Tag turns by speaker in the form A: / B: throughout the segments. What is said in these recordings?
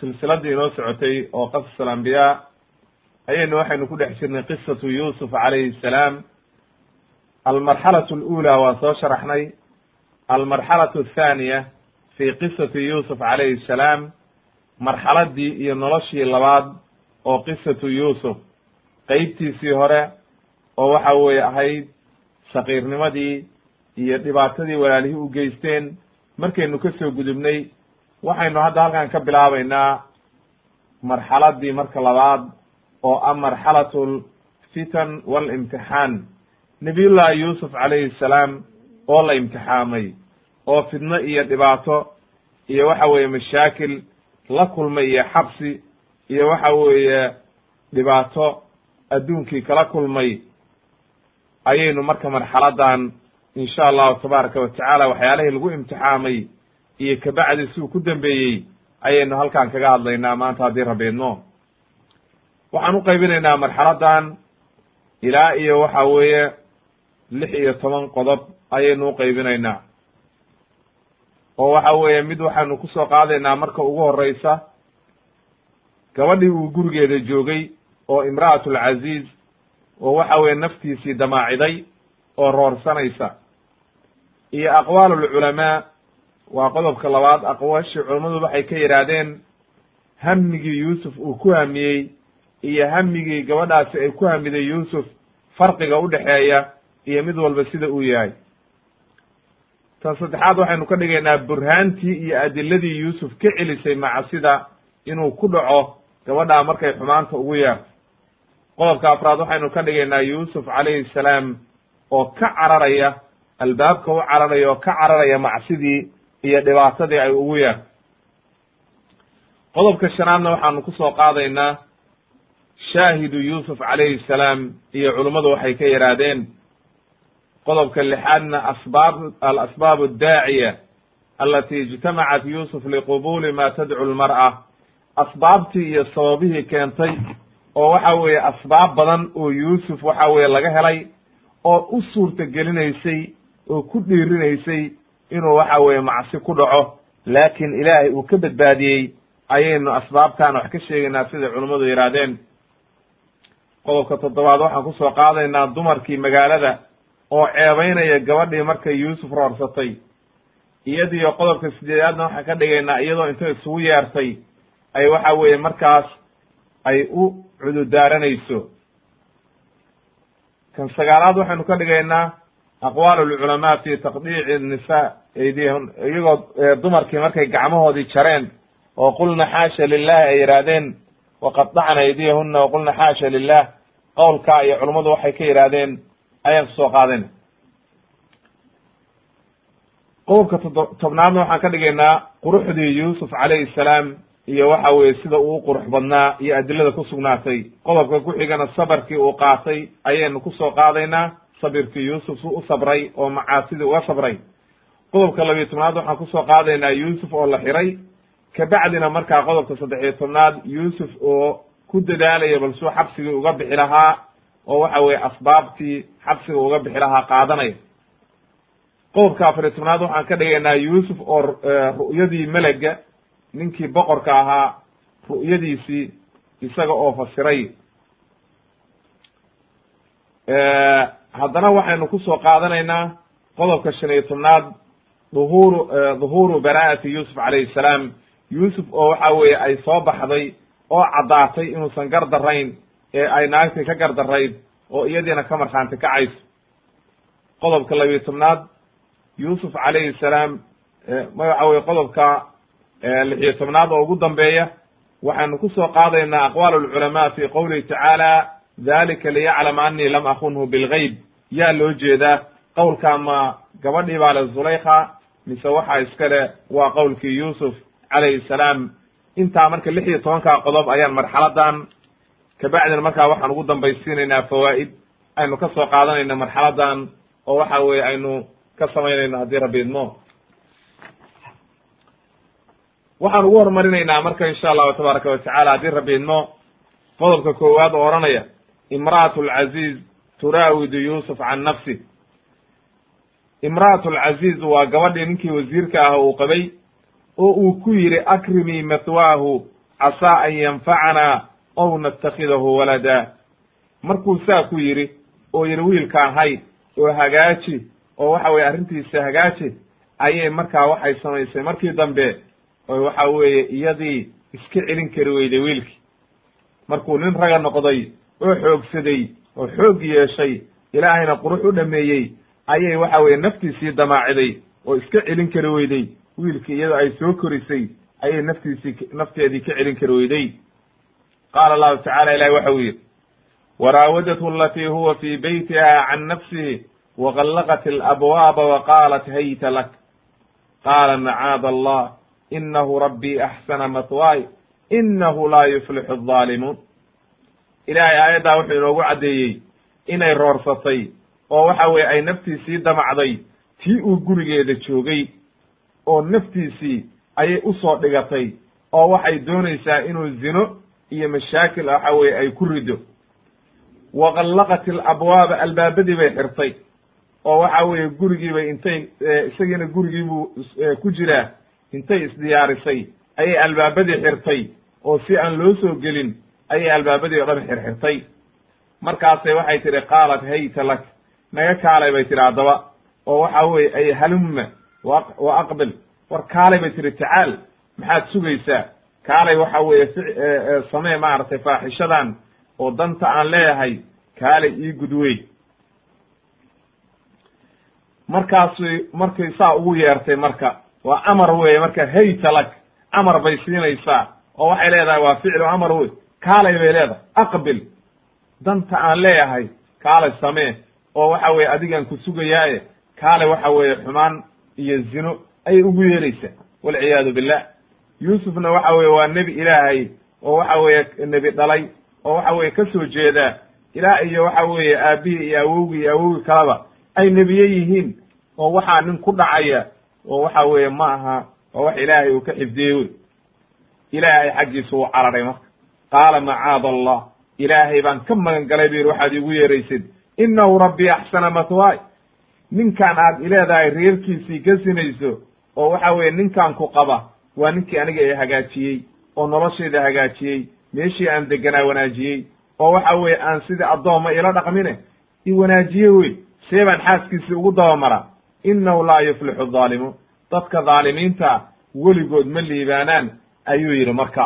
A: silsiladii inoo socotay oo qasas alambiyaa ayaynu waxaynu ku dhex jirnay qisatu yuusuf calayhi salaam. Almarxalatu alula waa soo sharaxnay. Almarxalatu athaniya fii qisati yuusuf calayhi asalaam marxaladii iyo noloshii labaad oo qisatu yuusuf. Qeybtiisii hore oo waxa weeye ahayd sakiirnimadii iyo dhibaatadii walaalihii u geysteen. Markaynu ka soo gudubnay waxaynu hadda halkan ka bilaabaynaa marxaladii marka labaad oo ah marxalatu lfitan walimtixaan nabiyullahi yuusuf calayhi salaam oo la imtixaamay oo fidno iyo dhibaato iyo waxa weeye mashaakil la kulmay iyo xabsi iyo waxa weeye dhibaato adduunkii kala kulmay ayaynu marka marxaladan insha allahu tabaaraka watacaala waxyaalihii lagu imtixaamay iyo kabacdi siduu ku dambeeyey ayaynu halkan kaga hadlaynaa maanta haddii rabeedno waxaan u qaybinaynaa marxaladan ilaa iyo waxa weeye lix iyo toban qodob ayaynu u qaybinaynaa. Oo waxa weeye mid waxaanu ku soo qaadaynaa marka ugu horeysa gabadhii uu gurigeeda joogay oo imra'at alcaziiz oo waxa weeye naftiisii damaaciday oo roorsanaysa. Iyo aqwaal alculamaa waa qodobka labaad aqwaashii culammadu waxay ka yidhaahdeen hamigii yuusuf uu ku hamiyey iyo hamigii gabadhaasi ay ku hamiday yuusuf farqiga udhexeeya iyo mid walba sida uu yahay. Tan saddexaad waxaynu ka dhigaynaa burhaantii iyo adiladii yuusuf ka celisay macsida inuu ku dhaco gabadhaa markay xumaanta ugu yeerto qodobka afraad waxaynu ka dhigaynaa yuusuf calayhi salaam oo ka cararaya albaabka u cararaya oo ka cararaya macsidii iyo dhibaatadii ay ugu yeerto qodobka shanaadna waxaanu ku soo qaadaynaa shaahidu yuusuf calayhi salaam iyo culummadu waxay ka yidhaahdeen qodobka lixaadna asbaab alasbaab addaaciya alati ijtamacat yuusuf liqubuli ma tadcu lmar'a asbaabtii iyo sababihii keentay oo waxa weeye asbaab badan oo yuusuf waxa weeye laga helay oo u suurta gelinaysay oo ku dhiirinaysay inuu waxa weeye macsi ku dhaco laakiin ilaahay uu ka badbaadiyey ayaynu asbaabtan wax ka sheegaynaa siday culummadu yidhaahdeen qodobka toddobaad waxaan ku soo qaadaynaa dumarkii magaalada oo ceebaynaya gabadhii markay yuusuf roorsatay. Iyadiyo qodobka sideedaadna waxaan ka dhigaynaa iyadoo intay isugu yeertay ay waxa weeye markaas ay u cududaaranayso. Kan sagaalaad waxaynu ka dhigaynaa aqwaal alculamaa fi taqdiici nisa aydiyahun iyagoo dumarkii markay gacmahoodii jareen oo qulna xaasha lilahi ay yidhaahdeen waqadacna aydiyahuna waqulna xaasha lilah qowlkaa iyo culummadu waxay ka yidhaahdeen ayaan ku soo qaadayna qodobka tobnaadna waxaan ka dhigaynaa quruxdii yuusuf calayhi salaam iyo waxa weeye sida uu qurux badnaa iyo adilada ku sugnaatay. Qodobka ku xigana sabarkii uu qaatay ayaynu ku soo qaadaynaa sabirkii yuusuf su u sabray oo macaasidii uga sabray. Qodobka labiyo tobnaad waxaan ku soo qaadaynaa yuusuf oo la xiray. Kabacdina markaa qodobka saddex iyo tobnaad yuusuf oo ku dadaalaya bal suu xabsigii uga bixi lahaa oo waxa weye asbaabtii xabsiga uga bixi lahaa qaadanaya. Qodobka afar iyo tobnaad waxaan ka dhigaynaa yuusuf oo ru'yadii melega ninkii boqorka ahaa ru'yadiisii isaga oo fasiray haddana waxaynu ku soo qaadanaynaa qodobka shan iyo tobnaad dhuhuru dhuhuuru bara'ati yuusuf calayhi salaam. Yuusuf oo waxa weeye ay soo baxday oo caddaatay inuusan gar darayn ee ay naagtii ka gar darayd oo iyadiina ka markhaanti kacayso. Qodobka labiyo tobnaad yuusuf calayhi salaam waxa weye qodobka lixiyo tobnaad oo ugu dambeeya waxaynu ku soo qaadaynaa aqwaal alculamaa fi qowlihi tacaala dalika liyaclama anii lam akunhu bilgayb yaa loo jeedaa qowlkaa ma gabadhii baa le zulaykha mise waxaa iskale waa qowlkii yuusuf calayhi salaam. Intaa marka lix iyo tobankaa qodob ayaan marxaladan. Kabacdina markaa waxaan ugu dambaysiinaynaa fawaa'id. Aynu ka soo qaadanayna marxaladan oo waxa weye aynu ka samaynayno haddii rabbi idmo. Waxaan ugu horumarinaynaa marka insha allahu tabaaraka watacala haddii rabbi idmo. Qodobka koowaad oo odhanaya imra'atu alcaziiz turaawidu yuusuf can nafsi. Imra'atu alcaziiz waa gabadhii ninkii wasiirka ah uu qabay oo uu ku yidhi akrimii mathwaahu casaa an yanfacanaa ow natakhidahu walada. Markuu saa ku yidhi oo yidhi wiilkaan hay oo hagaaji oo waxa weye arrintiisa hagaaji ayay markaa waxay samaysay. Markii dambe oo waxa weeye iyadii iska celin kari weyday wiilkii. Markuu nin raga noqday oo xoogsaday oo xoog yeeshay ilaahayna qurux u dhameeyey ayay waxa weye naftiisii damaaciday oo iska celin kari weyday wiilkii iyadoo ay soo korisay ayay naftiisii nafteedii ka celin kari weyday qaala allahu tacala ilahi waxa uu yidhi waraawadathu alatii huwa fii beytiha can nafsihi wagallaqat alabwaaba waqaalat hayta lak. Qaala macaada allah inahu rabbii axsana mathwaay inahu laa yuflixu alظaalimuun ilaahay aayaddaa wuxuu inoogu caddeeyey inay roorsatay oo waxa weye ay naftiisii damacday tii uu gurigeeda joogay oo naftiisii ayay u soo dhigatay oo waxay doonaysaa inuu zino iyo mashaakil waxa weye ay ku rido. Waqallaqat alabwaaba albaabadii bay xirtay oo waxa weeye gurigiibay intay isagiina gurigiibuu ku jiraa intay isdiyaarisay ayay albaabadii xirtay oo si aan loo soo gelin ayay albaabadii o dhan xirxirtay. Markaasay waxay tidhi qaalat hayta lak. Naga kaalay bay tidhi haddaba oo waxa weye ay halumma wa aqbil. War kaalay bay tihi tacaal maxaad sugaysaa? Kaalay waxa weeye samee maaragtay faaxishadan oo danta aan leeyahay kaalay ii gudwey markaasi markay saa ugu yeertay marka waa amar weye marka hayta lak. Amar bay siinaysaa oo waxay leedahay waa ficlu amar wey kaalay bay leedahay. Aqbil. Danta aan leeyahay kaalay samee. Oo waxa weye adigaan ku sugayaaye kaalay waxa weeye xumaan iyo zino ayay ugu yeeraysaa walciyaadu billah. Yuusufna waxa weye waa nebi ilaahay oo waxa weeye nebi dhalay oo waxa weye ka soo jeeda ilaah iyo waxa weeye aabihii iyo awowgii iyo awowgii kaleba ay nebiye yihiin oo waxaa nin ku dhacaya oo waxa weeye ma aha waa wax ilaahay uu ka xifdiyey wey ilaahay xaggiisa uu cararay marka qaala macaada allah ilaahay baan ka magan galay bu yidhi waxaad iigu yeeraysid inahu rabbii axsana mathwaay ninkaan aad ileedahay reerkiisii ka sinayso oo waxa weeye ninkaan ku qaba waa ninkii aniga ee hagaajiyey oo noloshayda hagaajiyey meeshii aan deganaa wanaajiyey oo waxa weeye aan sidii addoomma ila dhaqmine i wanaajiye wey see baan xaaskiisii ugu dabamaraa innahu laa yuflixu adhaalimuun dadka dhaalimiinta weligood ma liibaanaan ayuu yidhi marka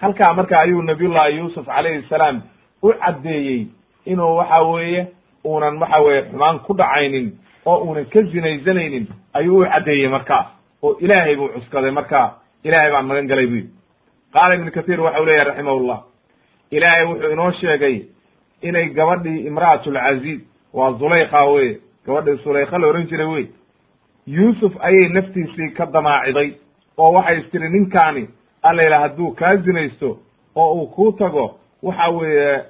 A: halkaa marka ayuu nabiyullahi yuusuf calayhi salaam u caddeeyey inuu waxa weeye uunan waxa weeye xumaan ku dhacaynin oo uunan ka zinaysanaynin ayuu u caddeeyey marka oo ilaahay buu cuskaday marka ilaahay baan magan galay bu yidhi. Qaala ibnu kathiir waxau leeyahy raximahullah ilaahay wuxuu inoo sheegay inay gabadhii imra'atulcaziiz waa zulaykha weye gabadhii sulaykha la ohan jiray wey yuusuf ayay naftiisii ka damaaciday oo waxay istiri ninkaani allayla hadduu kaa zinaysto oo uu kuu tago waxa weeye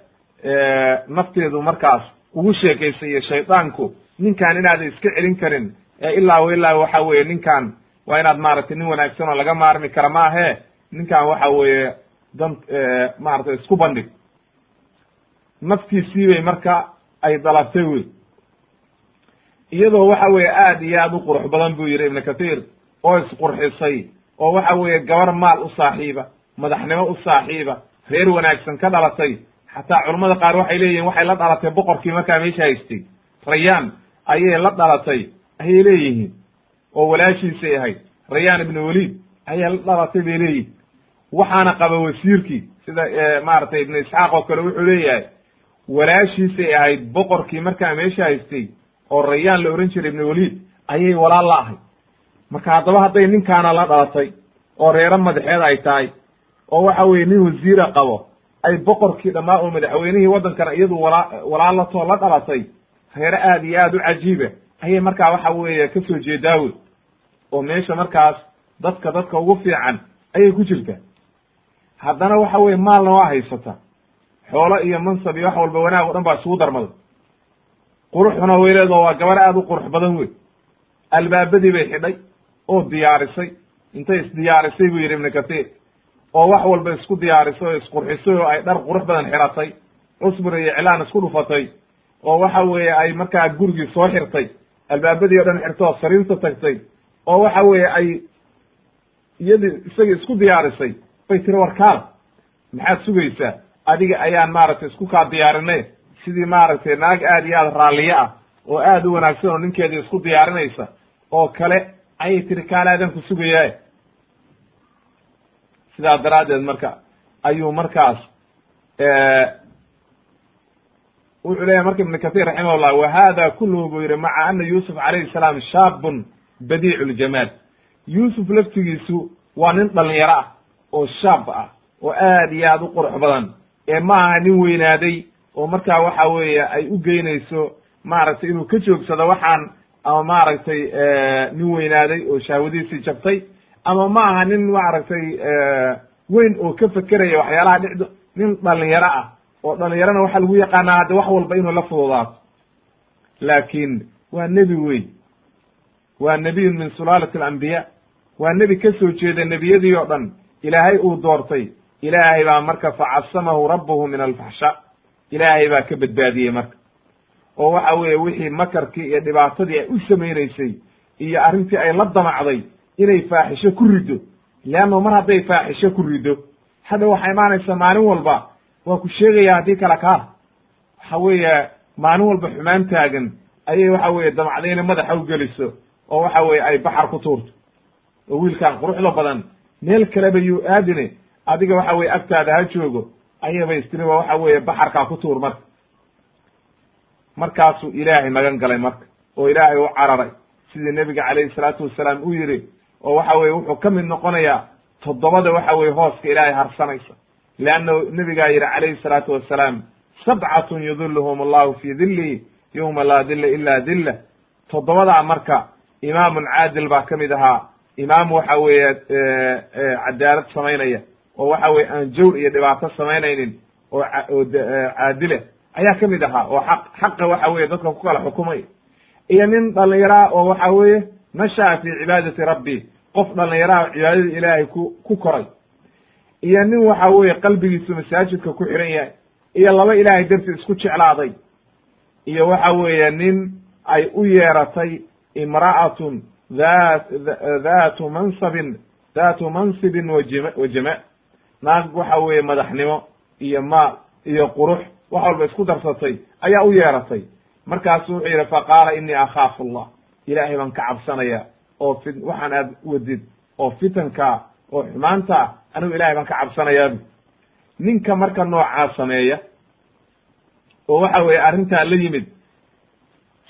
A: nafteedu markaas ugu sheekaysayo shaydaanku ninkaan inaadan iska celin karin ee ilaa wa ilaa waxa weeye ninkaan waa inaad maaragtay nin wanaagsan oo laga maarmi kara ma ahe ninkan waxa weeye dan maaragtay isku bandhig. Naftiisii bay marka ay dalabtay wey. Iyadoo waxa weeye aad iyo aad u qurux badan buu yidhi ibnu kathiir oo isqurxisay oo waxa weeye gabar maal u saaxiiba madaxnimo u saaxiiba reer wanaagsan ka dhalatay. Xataa culammada qaar waxay leeyihiin waxay la dhalatay boqorkii markaa meesha haystay. Rayaan ayay la dhalatay ayay leeyihiin oo walaashiisay ahayd. Rayaan ibnu weliid ayay la dhalatay bay leeyihiin waxaana qaba wasiirkii sida maaragtay ibnu isxaaq oo kale wuxuu leeyahay walaashiisay ahayd boqorkii markaa meesha haystay oo rayaan la ohan jiray ibnu weliid ayay walaal la ahay marka haddaba hadday ninkaana la dhalatay oo reero madaxeed ay tahay oo waxa weye nin wasiira qabo ay boqorkii dhammaa oo madaxweynihii waddankana iyadu walaa walaalatoo la dhalatay reere aad iyo aad u cajiiba ayay markaa waxa weeye ka soo jeedaawe oo meesha markaas dadka dadka ugu fiican ayay ku jirtaa haddana waxa weye maalna waa haysata. Xoolo iyo mansab iyo wax walba wanaag o dhan baa isugu darmaday quruxuna way leedaho waa gabar aad u qurux badan wey albaabadii bay xidhay oo diyaarisay. Intay isdiyaarisay buu yidhi ibnu kathiir oo wax walba isku diyaarisay oo isqurxisay oo ay dhar qurux badan xiratay. Cusbur iyo iclaan isku dhufatay. Oo waxa weeye ay markaa gurigii soo xirtay. Albaabadii o dhan xirtay oo sariirta tagtay. Oo waxa weeye ay iyadii isagii isku diyaarisay. Bay tiri warkaal maxaad sugaysaa? Adiga ayaan maaragtay isku kaa diyaarinay sidii maaragtay naag aad iyo aad raalliye ah oo aad u wanaagsan oo ninkeedii isku diyaarinaysa. Oo kale ayay tiri kaalaadaan ku sugayaa sidaa daraaddeed marka ayuu markaas wuxuu leyahy marka ibnu kathir raximahullah wa hada kulluhu buu yihi maca ana yuusuf calayhi salaam shaabun badiicu ljamaal yuusuf laftigiisu waa nin dhalinyaro ah oo shaab ah oo aad iyo aad u qurux badan ee ma aha nin weynaaday oo markaa waxa weeye ay u geynayso maaragtay inuu ka joogsado waxaan ama maaragtay nin weynaaday oo shahwadiisii jabtay. Ama ma aha nin maaragtay weyn oo ka fekeraya waxyaalaha dhicdo. Nin dhalinyaro ah oo dhalinyarona waxaa lagu yaqaanaa hadde wax walba inuu la fududaato. Laakiin waa nebi weyn. Waa nebiyun min sulaalati alambiya waa nebi ka soo jeeda nebiyadii oo dhan. Ilaahay uu doortay. Ilaahay baa marka facasamahu rabbuhu min alfaxsha ilaahay baa ka badbaadiyey marka oo waxa weeye wixii makarkii iyo dhibaatadii ay u samaynaysay iyo arrintii ay la damacday inay faaxisho ku riddo. Leanno mar hadday faaxisho ku riddo hadda waxaa imaanaysa maalin walba waa ku sheegaya haddii kale kaa waxa weeye maalin walba xumaan taagan ayay waxa weeye damacday inay madaxa u geliso oo waxa weeye ay baxar ku tuurto. Oo wiilkaan quruxda badan meel kaleba yuu aadine adiga waxa weye agtaada ha joogo ayaba istiri waa waxa weeye baxarkaa ku tuur marka markaasuu ilaahay magan galay marka oo ilaahay u cararay. Sidii nebiga calayhi salaatu wasalaam u yidhi oo waxa weye wuxuu ka mid noqonayaa toddobada waxa weye hooska ilaahay harsanaysa. Leanna nebigaa yidhi calayhi salaatu wasalaam sabcatun yudiluhum allahu fii dillihi yowma laa dilla ila dilla. Toddobadaa marka imaamun caadil baa ka mid ahaa. Imaam waxa weeye cadaalad samaynaya oo waxa weye aan jawr iyo dhibaato samaynaynin oo oo caadile ayaa ka mid ahaa oo xaq xaqa waxa weye dadka ku kala xukumay. Iyo nin dhallinyaraa oo waxa weeye nasha'a fi cibaadati rabbi qof dhallinyaraha cibaadada ilaahay ku ku koray. Iyo nin waxa weeye qalbigiisu masaajidka ku xiran yahay. Iyo laba ilaahay darti isku jeclaaday. Iyo waxa weeye nin ay u yeeratay imra'atun dhat dhatu mansabin dhatu mansibin wajima wajama naag waxa weeye madaxnimo iyo maal iyo qurux wax walba isku darsatay ayaa u yeeratay. Markaasu wuxuu yidhi faqaala inii akhaafu allah. Ilaahay baan ka cabsanaya oo fi waxaan aad wadid oo fitanka oo xumaanta anigu ilahay baan ka cabsanayaabu ninka marka noocaa sameeya oo waxa weeye arrintaa la yimid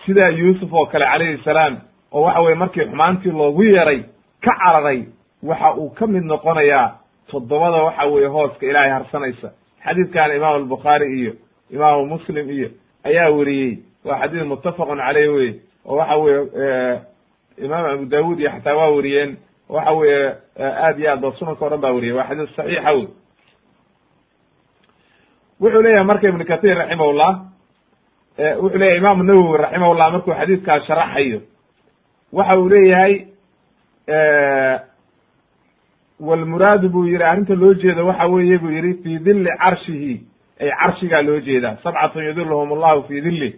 A: sida yuusuf oo kale calayhi salaam oo waxa weye markii xumaantii loogu yeeray ka cararay waxa uu ka mid noqonayaa toddobada waxa weeye hooska ilaahay harsanaysa. Xadiidkan imaam albukhaari iyo imaamu muslim iyo ayaa weriyey waa xadiid muttafaqun caleyh wey oo waxa weye imaam abu dawud iyo xataa waa weriyeen waxa weeye aad iyo aad ba sunanka o dhan baa weriyey waa xadiis saxiixa wey wuxuu leeyahay marka ibnu kathir raximahullah wuxuu leeyahay imaamu nawowi raximahullah markuu xadiidkaas sharaxayo waxa uu leeyahay walmuraadu buu yihi arrinta loo jeeda waxa weeye buu yihi fi dilli carshihi carshigaa loo jeedaa. Sabcatun yudiluhum allahu fi dilli.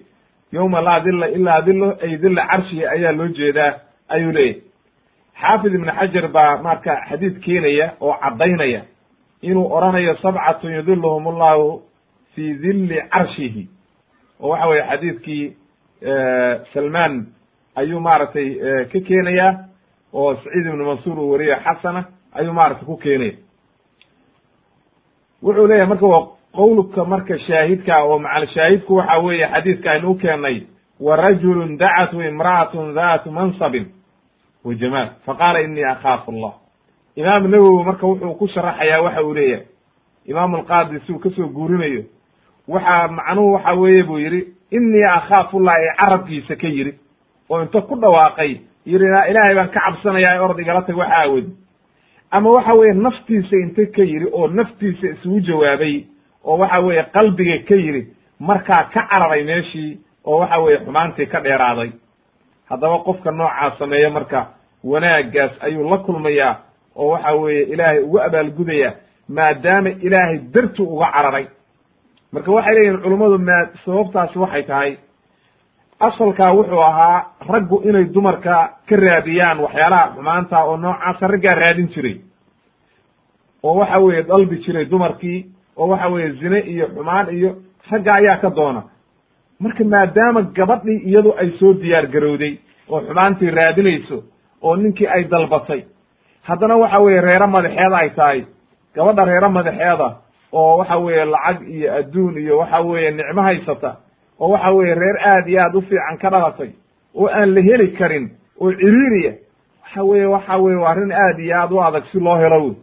A: Yowma laa dilla ilaa dillo ay dilla carshihi ayaa loo jeedaa ayuu leeyahy xaafid ibn xajar baa marka xadiid keenaya oo caddaynaya inuu oranayo sabcatun yudiluhum allahu fi dilli carshihi. Oo waxa weye xadiidkii salman ayuu maaragtay ka keenaya oo saciid ibnu mansuur uu wariyo xasana ayuu maaragtay ku keenaya. Wuxuu leeyahay marka qowlka marka shaahidka oo macal shaahidku waxa weeye xadiidka aynu u keennay wa rajulun dacathu imra'atun dhatu mansabin. Wa jamaal faqaala inii akhaafu allah. Imaam nawowi marka wuxuu ku sharaxayaa waxa uu leeyahay. Imaam alqaadi uu ka soo guurinayo waxa macnuhu waxa weeye buu yidhi inii akhaafullah ee carabkiisa ka yidhi oo inta ku dhawaaqay yidhi ilaahay baan ka cabsanayaa ee orod igala tag waxa aawodi ama waxa weeye naftiisa inta ka yidhi oo naftiisa isugu jawaabay oo waxa weeye qalbiga ka yidhi markaa ka cararay meeshii oo waxa weeye xumaantii ka dheeraaday. Haddaba qofka noocaa sameeya marka wanaaggaas ayuu la kulmayaa oo waxa weeye ilaahay ugu abaalgudaya maadaama ilaahay dartu uga cararay. Marka waxay leeyihiin culummadu maa sababtaasi waxay tahay asalkaa wuxuu ahaa raggu inay dumarka ka raadiyaan waxyaalaha xumaanta oo noocaasa raggaa raadin jiray. Oo waxa weeye dalbi jiray dumarkii oo waxa weeye zine iyo xumaan iyo ragga ayaa ka doona. Marka maadaama gabadhii iyadu ay soo diyaar garowday oo xumaantii raadinayso oo ninkii ay dalbatay haddana waxa weeye reero madaxeed ay tahay. Gabadha reero madaxeeda oo waxa weeye lacag iyo adduun iyo waxa weeye nicmo haysata oo waxa weeye reer aad iyo aad u fiican ka dhalatay oo aan la heli karin oo ciriiriya waxa weeye waxa weye waa arrin aad iyo aad u adag si loo helo wey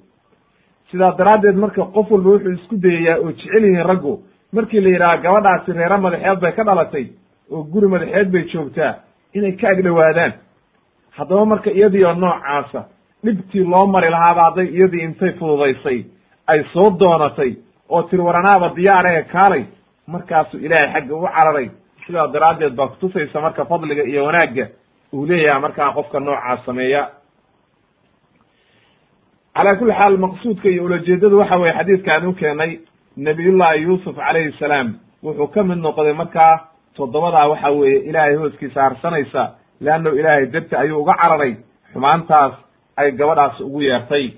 A: sidaa daraaddeed marka qof walba wuxuu isku dayayaa oo jecel yihiin raggu markii la yidhaha gabadhaasi reero madaxeed bay ka dhalatay oo guri madaxeed bay joogtaa inay ka agdhowaadaan haddaba marka iyadii oo noocaasa dhibtii loo mari lahaaba hadday iyadii intay fududaysay ay soo doonatay oo tiri waranaaba diyaaree kaalay markaasuu ilaahay xagga u cararay. Sidaa daraaddeed baa kutusaysa marka fadliga iyo wanaagga uu leeyahay markaa qofka noocaas sameeya calaa kulli xaal maqsuudka iyo ulajeedadu waxa weye xadiidkaan u keenay nabiyullahi yuusuf calayhi salaam wuxuu ka mid noqday markaa toddobadaa waxa weeye ilaahay hooskiisa harsanaysa leannahu ilaahay darti ayuu uga cararay xumaantaas ay gabadhaas ugu yeertay.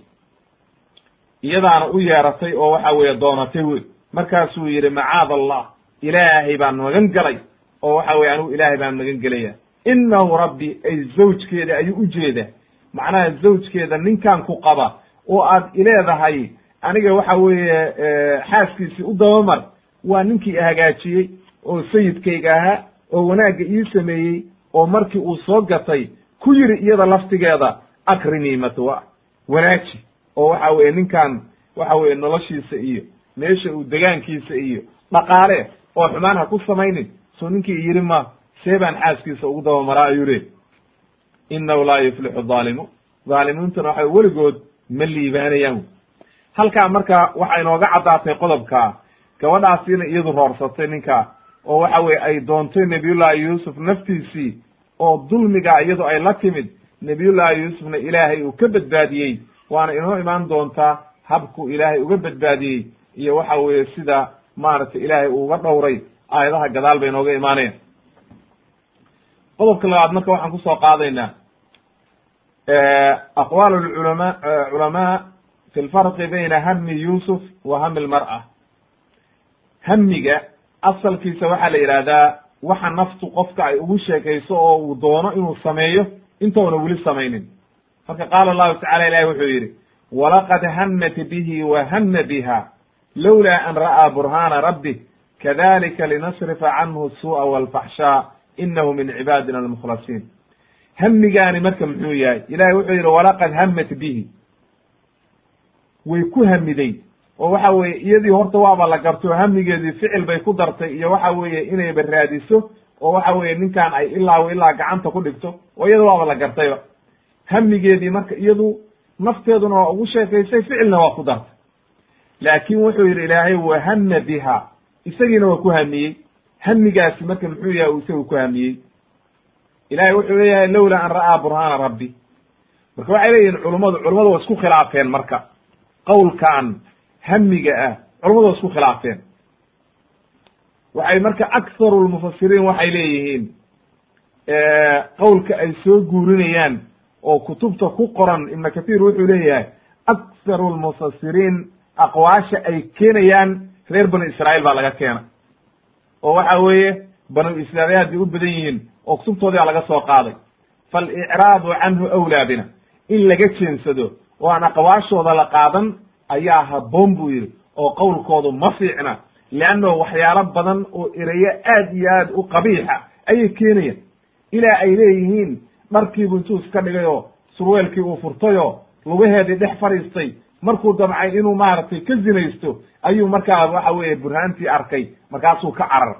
A: Iyadaana u yeeratay oo waxa weeye doonatay wey markaasuu yidhi macaad allah ilaahay baan magan galay. Oo waxa weye anigu ilaahay baan magan gelaya innahu rabbi ay zawjkeeda ayuu u jeeda macnaha zawjkeeda ninkan ku qaba oo aad ileedahay aniga waxa weeye xaaskiisii u dabamar waa ninkii hagaajiyey oo sayidkayga ahaa oo wanaagga ii sameeyey oo markii uu soo gatay ku yiri iyada laftigeeda akrimii matwa. Wanaaji oo waxa weeye ninkan waxa weeye noloshiisa iyo meesha uu degaankiisa iyo dhaqaale oo xumaan ha ku samaynin soo ninkii yidhi ma see baan xaaskiisa ugu dabamaraa ayuu leey innahu laa yuflixu dhaalimuun dhaalimuuntuna waxa weligood ma liibaanayaan. Halkaa marka waxay inooga caddaatay qodobkaa gabadhaasiina iyadu roorsatay ninkaa oo waxa weye ay doontay nabiyullahi yuusuf naftiisii oo dulmiga iyadu ay la timid nabiyullahi yuusufna ilaahay uu ka badbaadiyey waana inoo imaan doontaa habku ilaahay uga badbaadiyey iyo waxa weeye sida maaragtay ilaahay uu uga dhowray aayadaha gadaal bay inooga imaanayaan qodobka labaad marka waxaan ku soo qaadaynaa aqwaal culama fi lfarqi bayna hami yuusuf wa hami lmar'a hamiga asalkiisa waxaa la yidhaahdaa waxa naftu qofka ay ugu sheekayso oo uu doono inuu sameeyo intoona weli samaynin marka qaala allahu tacala ilahi wuxuu yidhi walaqad hamat bihi wa hama biha lowlaa an ra'aa burhaana rabbih kadalika linasrifa canhu suu'a walfaxshaa inahu min cibaadina almukhlasiin hamigaani marka muxuu yahay? Ilahi wuxuu yidhi walaqad hamat bihi. Way ku hamiday oo waxa weeye iyadii horta waaba la garto hamigeedii ficil bay ku dartay iyo waxa weeye inayba raadiso oo waxa weeye ninkan ay ilaa ilaa gacanta ku dhigto oo iyada waaba la gartayba. Hamigeedii marka iyadu nafteeduna waa ugu sheekaysay ficilna waa ku dartay. Laakin wuxuu yidhi ilaahay wahama biha. Isagiina waa ku hamiyey hamigaasi marka muxuu yahay uu isagu ku hamiyey ilahay wuxuu leeyahay lowlaa an ra'aa burhaana rabbi. Marka waxay leeyihiin culummadu culummadu waa isku khilaafeen marka. Qowlkan hamiga ah culummadu waa isku khilaafeen. Waxay marka akharu lmufasiriin waxay leeyihiin qowlka ay soo guurinayaan oo kutubta ku qoran ibnu kathiir wuxuu leeyahay akharu lmufasiriin aqwaasha ay keenayaan reer banu israa'iil baa laga keena oo waxa weeye banu israa'iil bay u badan yihiin oo kutubtoodii laga soo qaaday. Falicraadu canhu awlaa bina in laga jeensado oo aan aqwaashooda la qaadan ayaa habboon buu yidhi oo qowlkoodu ma fiicna leanno waxyaalo badan oo erayo aad iyo aad u qabiixa ayay keenayaan. Ilaa ay leeyihiin dharkiibu intuu iska dhigay oo surweelkii uu furtay oo lugaheedii dhex fadhiistay markuu damcay inuu maaragtay ka zinaysto ayuu markaa waxa weeye burhaantii arkay markaasuu ka carar.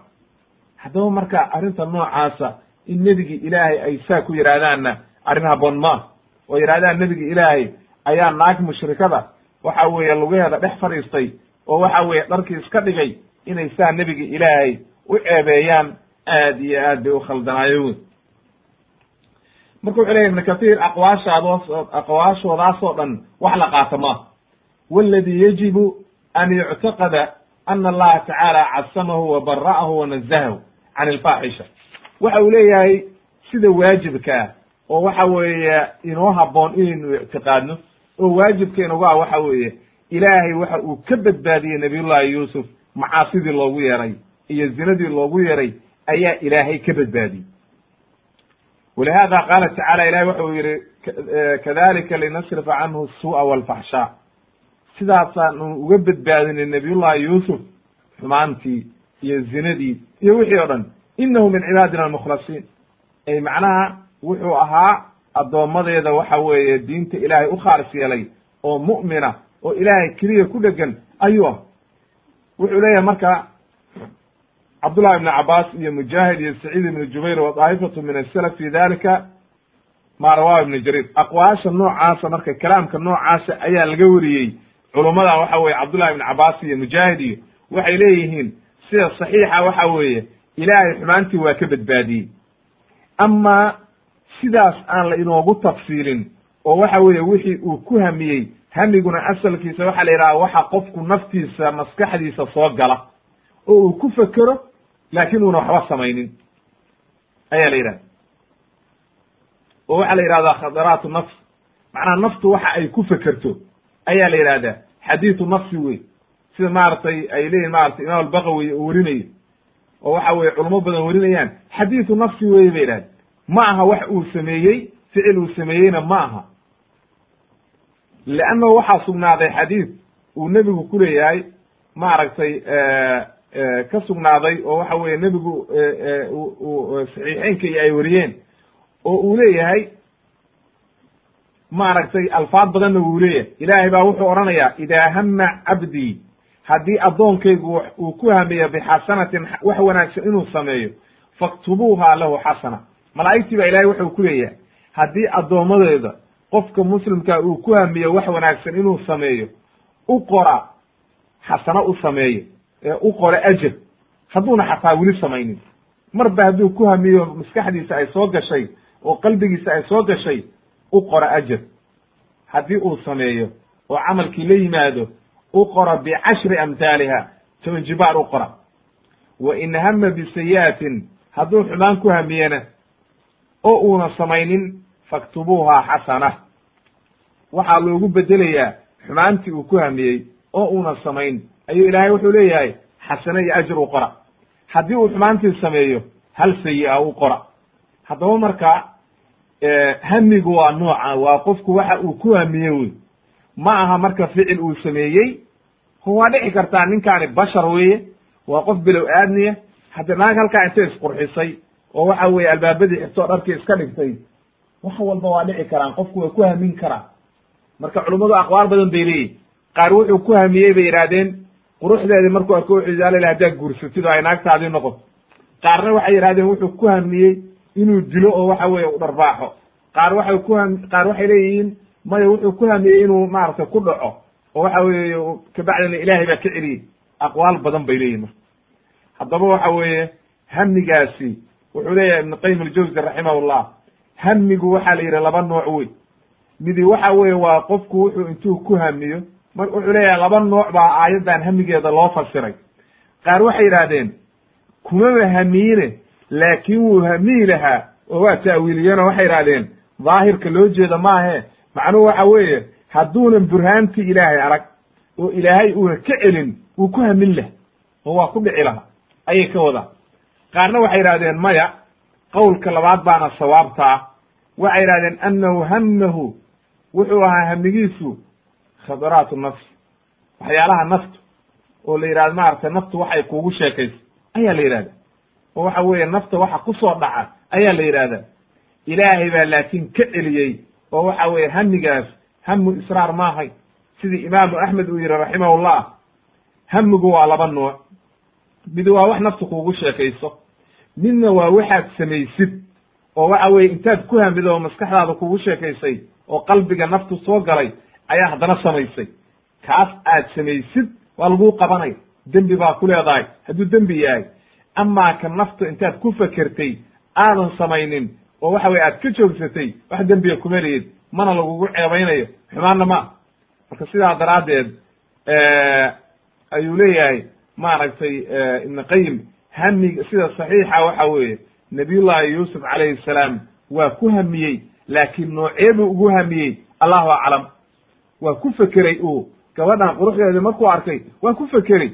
A: Haddaba marka arrinta noocaasa in nebigi ilaahay ay saa ku yidhaahdaanna arrin haboon maa oo yidhahdaan nebigi ilaahay ayaa naag mushrikada waxa weeye lugaheeda dhex fadhiistay oo waxa weeye dharkii iska dhigay inay saa nebigi ilaahay u ceebeeyaan aad iyo aad bay u khaldanaayo wey marka wuxuu leyahy ibnu kathiir aqwaashaadoos aqwaashoodaasoo dhan wax la qaato maa wاladi yajibu an yuctaqada ana allaha tacaala casamahu wa bara'ahu wa nazahahu can alfaaxisha waxa uu leeyahay sida waajibkaa oo waxa weeye inoo haboon inaynu ictiqaadno oo waajibka inugu ah waxa weeye ilaahay waxa uu ka badbaadiyey nabiyullahi yuusuf macaasidii loogu yeeray iyo zinadii loogu yeeray ayaa ilaahay ka badbaadiyey. Walihada qaala tacala ilahi waxa uu yihi kadalika linasrifa canhu suu'a walfaxshaa sidaasaanu uga badbaadinay nabiyullahi yuusuf xumaantii iyo zinadii iyo wixii o dhan inahu min cibaadina almukhlasiin ay macnaha wuxuu ahaa addoommadeeda waxa weeye diinta ilaahay u khaalis yeelay oo mu'mina oo ilaahay keliya ku dhegan ayuu ah wuxuu leeyahay marka cabdullahi ibnu cabaas iyo mujaahid iyo saciid ibnu jubayr wa daa'ifatu min asalaf fi dalika ma rawahu ibnu jariir aqwaasha noocaasa marka kalaamka noocaasa ayaa laga weriyey culummada waxa weye cabdullahi ibnu cabaas iyo mujaahid iyo waxay leeyihiin sida saxiixa waxa weeye ilaahay xumaantii waa ka badbaadiyey. Amaa sidaas aan la inoogu tafsiilin oo waxa weeye wixii uu ku hamiyey hamiguna asalkiisa waxaa la yidhaha waxa qofku naftiisa maskaxdiisa soo gala. Oo uu ku fekero laakin uuna waxba samaynin. Ayaa la yidhahda oo waxaa la yidhahdaa khadaraatu nafs. Macnaha naftu waxa ay ku fekerto ayaa la yidhahdaa xadiidu nafsi wey. Sida maaragtay ay leeyihiin maratay imaam albaqawi oo werinayo oo waxa weye culamo badan werinayaan xadiidu nafsi weye bay yidhahda ma aha wax uu sameeyey ficil uu sameeyeyna ma aha. Leannahu waxaa sugnaaday xadiid uu nebigu ku leeyahay maaragtay ka sugnaaday oo waxa weye nebigu saxiixeynka iyo ay wariyeen oo uu leeyahay maaragtay alfaad badanna wuu leeyahay. Ilaahay baa wuxuu odhanayaa idaa hama cabdii haddii addoonkaygu uu ku hamiyo bixasanatin wax wanaagsan inuu sameeyo faktubuuha lahu xasana. Malaa'igtii baa ilahay wuxuu ku leeyahay haddii addoommadeeda qofka muslimka uu ku hamiyo wax wanaagsan inuu sameeyo u qora xasano u sameeyo ee u qora ajar hadduuna xataa weli samaynin. Marba hadduu ku hamiyo maskaxdiisa ay soo gashay oo qalbigiisa ay soo gashay u qora ajar haddii uu sameeyo oo camalkii la yimaado u qora bicashri amhaaliha toban jibaar u qora wa in hama bisayi'atin hadduu xumaan ku hamiyena oo uuna samaynin faktubuuha xasana waxaa loogu bedelayaa xumaantii uu ku hamiyey oo uuna samayn ayuu ilaahay wuxuu leeyahay xasane iyo ajr u qora haddii uu xumaantii sameeyo hal sayi-a u qora haddaba marka hamigu waa nooca waa qofku waxa uu ku hamiye wey ma aha marka ficil uu sameeyey. Waa dhici kartaa ninkaani bashar weeye waa qof bilow aadmiya hadda naag halkaa intay isqurxisay oo waxa weeye albaabadii xirtoo dharkii iska dhigtay wax walba waa dhici karaan qofku waa ku hamin karaa. Marka culummadu aqwaal badan bay leeyihiin qaar wuxuu ku hamiyey bay yidhahdeen quruxdeedii markuu arko wuxuu yidhi haddaad guursatid oo ay naagtaadii noqoto qaarna waxay yidhahdeen wuxuu ku hamiyey inuu dilo oo waxa weeye u dharbaaxo. Qaar waxay ku qaar waxay leeyihiin maya wuxuu ku hamiyey inuu maaragtay ku dhaco oo waxa weeye kabacdina ilaahay baa ka celiyey. Aqwaal badan bay leeyihiin marka. Haddaba waxa weeye hamigaasi wuxuu leeyahay ibn qayim aljawzi raximahullah hamigu waxaa la yidhi laba nooc wey midi waxa weeye waa qofku wuxuu intuu ku hamiyo mar wuxuu leeyahay laba nooc baa aayaddan hamigeeda loo fasiray. Qaar waxay yidhaahdeen kumaba hamiine laakiin wuu hamiyi lahaa. Oo waa ta'wiiliyeenoo waxay yidhahdeen daahirka loo jeeda maahe macnuhu waxa weeye hadduunan burhaantii ilaahay arag oo ilaahay uuna ka celin wuu ku hamin lah oo waa ku dhici laha ayay ka wadaan qaarna waxay yidhahdeen maya qowlka labaad baana sawaabtaa waxay yidhahdeen annahu hamahu wuxuu ahaa hamigiisu khadaraatu nafs. Waxyaalaha naftu oo la yidhahdo maaragtay naftu waxay kuugu sheekayso ayaa la yidhahda oo waxa weeye nafta waxa ku soo dhaca ayaa la yidhahdaa ilaahay baa laakiin ka celiyey oo waxa weeye hamigaas hamu israar maahay sidii imaamu axmed uu yihi raximahullah hamigu waa laba nooc. Mid waa wax naftu kuugu sheekayso midna waa waxaad samaysid oo waxa weeye intaad ku hamido oo maskaxdaada kugu sheekaysay oo qalbiga naftu soo galay ayaa haddana samaysay. Kaas aad samaysid waa laguu qabanaya dembi baa ku leedahay hadduu dembi yahay. Amaa ka naftu intaad ku fekertay aadan samaynin oo waxa weye aad ka joogsatay wax dembiga kuma lihid mana lagugu ceebaynayo. Xumaanna ma. Marka sidaa daraaddeed ayuu leeyahay maaragtay ibn qayim hamiga sida saxiixa waxa weeye nabiyullahi yuusuf calayhi salaam waa ku hamiyey laakiin noocee buu ugu hamiyey allahu aclam. Waa ku fekeray uu. Gabadhan quruxdeeda markuu arkay waa ku fekeray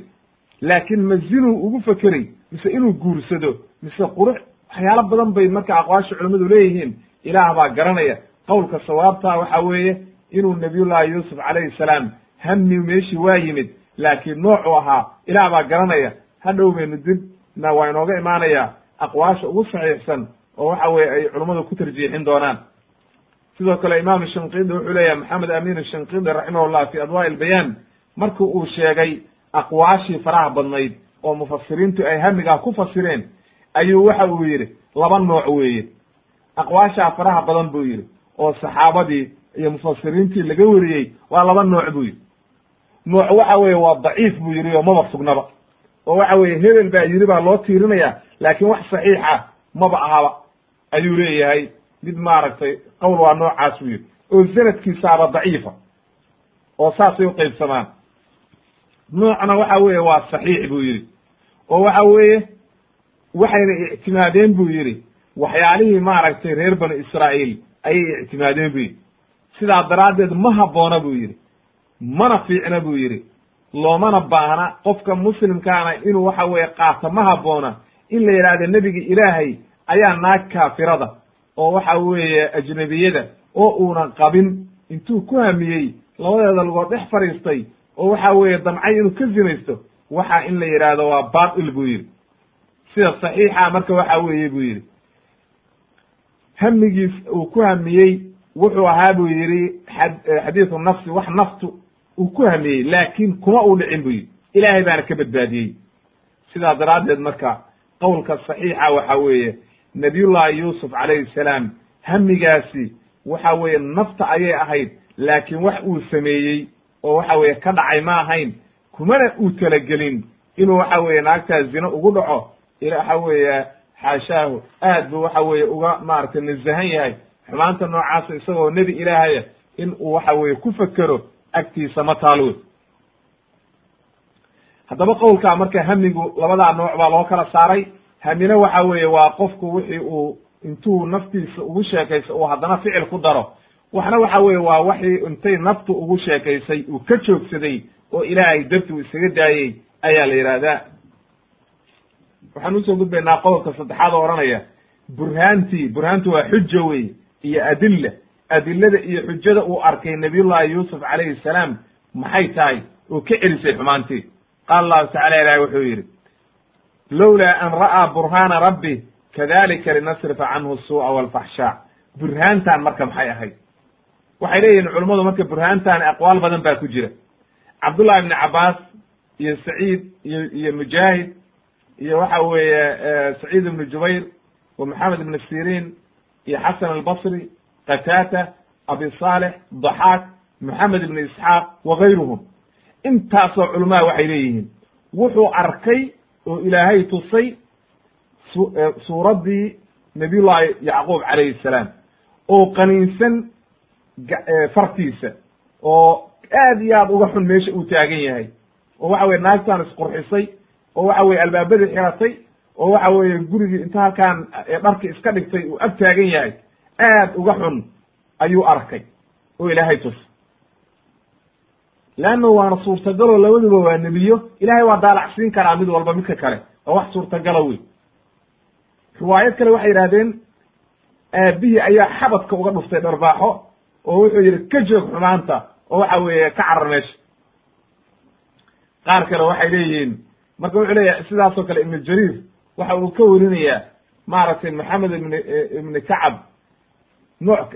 A: laakiin ma zinuu ugu fekeray mise inuu guursado mise qurux waxyaalo badan bay marka aqwaasha culimmadu leeyihiin ilaah baa garanaya. Qowlka sawaabtaa waxa weeye inuu nabiyullahi yuusuf calayhi salaam hami meeshii waa yimid laakiin noocuu ahaa ilaah baa garanaya. Hadhow baynu dibna waa inooga imaanaya aqwaasha ugu saxiixsan oo waxa weye ay culummadu ku tarjiixin doonaan. Sidoo kale imaam shanqidi wuxuu leeyahay maxamed amin shanqidi raximahullah fi adwaa ilbayaan marki uu sheegay aqwaashii faraha badnayd oo mufasiriintu ay hamigaa ku fasireen ayuu waxa uu yidhi laba nooc weeye. Aqwaashaa faraha badan buu yidhi oo saxaabadii iyo mufasiriintii laga weriyey waa laba nooc buu yidhi. Nooc waxa weeye waa daciif buu yidhi oo maba sugnaba oo waxa weeye hebel baa yidhi baa loo tiirinaya laakiin wax saxiixa maba ahaba. Ayuu leeyahay mid maaragtay qowl waa noocaas buu yidhi. Oo sanadkiisaaba daciifa oo saasay uqaybsamaan noocna waxa weeye waa saxiix buu yidhi. Oo waxa weeye waxayna ictimaadeen buu yidhi waxyaalihii maaragtay reer banu israa'iil ayay ictimaadeen buu yidhi. Sidaa daraaddeed ma habboona buu yidhi mana fiicna buu yidhi. Loomana baahna qofka muslimkaana inuu waxa weeye qaato ma habboona. In la yidhaahdo nebigi ilaahay ayaa naag kaafirada oo waxa weeye ajnebiyada oo uunan qabin. Intuu ku hamiyey labadeeda lugood dhex fadhiistay oo waxa weeye damcay inuu ka zinaysto waxa in la yidhaahdo waa baatil buu yidhi sida saxiixa marka waxa weeye buu yidhi. Hamigiis uu ku hamiyey wuxuu ahaa buu yidhi xadiisu nafsi wax naftu uu ku hamiyey laakiin kuma uu dhicin buu yidhi. Ilaahay baana ka badbaadiyey. Sidaa daraaddeed marka qowlka saxiixa waxa weeye nabiyullahi yuusuf calayhi salaam hamigaasi waxa weeye nafta ayay ahayd laakiin wax uu sameeyey oo waxa weeye ka dhacay ma ahayn kumana uu talagelin inuu waxa weeye naagtaa zino ugu dhaco waxa weeye xaashaahu. Aad buu waxa weeye uga maaragtay nazahan yahay. Xumaanta noocaasa isagoo nebi ilaahaya in uu waxa weeye ku fekero agtiisa ma taal haddaba qowlkaa marka hamigu labadaa nooc baa loo kala saaray. Hamina waxa weeye waa qofku wixii uu intuu naftiisa ugu sheekayso uu haddana ficil ku daro. Waxna waxa weeye waa waxii intay naftu ugu sheekaysay uu ka joogsaday oo ilaahay darti uu isaga daayey ayaa la yidhaahdaa waxaan u soo gudbaynaa qodobka saddexaad oo odhanaya burhaantii burhaantu waa xuja wey iyo adilla. Adilada iyo xujada uu arkay nabiyullahi yuusuf calayhi salaam maxay tahay oo ka celisay xumaantii? Qaala allahu tacala ilahi wuxuu yidhi lowlaa an ra'aa burhaana rabbi kadalika linasrifa canhu suu'a walfaxshaa burhaantan marka maxay ahayd? Waxay leeyihiin culummadu marka burhaantaani aqwaal badan baa ku jira. Cabdullahi ibni cabaas iyo saciid iyo iyo mujaahid iyo waxa weeye saciid ibnu jubayr wa maxamed ibnu sirin iyo xasan albasri qataata abi saalix daxaak maxamed ibnu isxaaq wa gayruhum. Intaasoo culamaha waxay leeyihiin wuxuu arkay oo ilaahay tusay suuraddii nabiyullahi yacquub calayhi salaam oo qaniinsan fartiisa oo aad iyo aad uga xun meesha uu taagan yahay. Oo waxa weye naagtaan isqurxisay oo waxa weye albaabadii xiratay oo waxa weeye gurigii inta halkaan dharki iska dhigtay uu ag taagan yahay aad uga xun ayuu arkay oo ilaahay tus. Leanna waana suurtagaloo labaduba waa nebiyo ilahay waa daalacsiin karaa mid walba midka kale waa wax suurtagala wey riwaayad kale waxay yidhahdeen aabihii ayaa xabadka uga dhuftay dharbaaxo oo wuxuu yidhi ka joog xumaanta oo waxa weeye ka carar meesha. Qaar kale waxay leeyihiin marka wuxuu leeyahay sidaasoo kale ibnu jariir waxa uu ka werinayaa maaragtay maxamed ibn ibni kacab nooc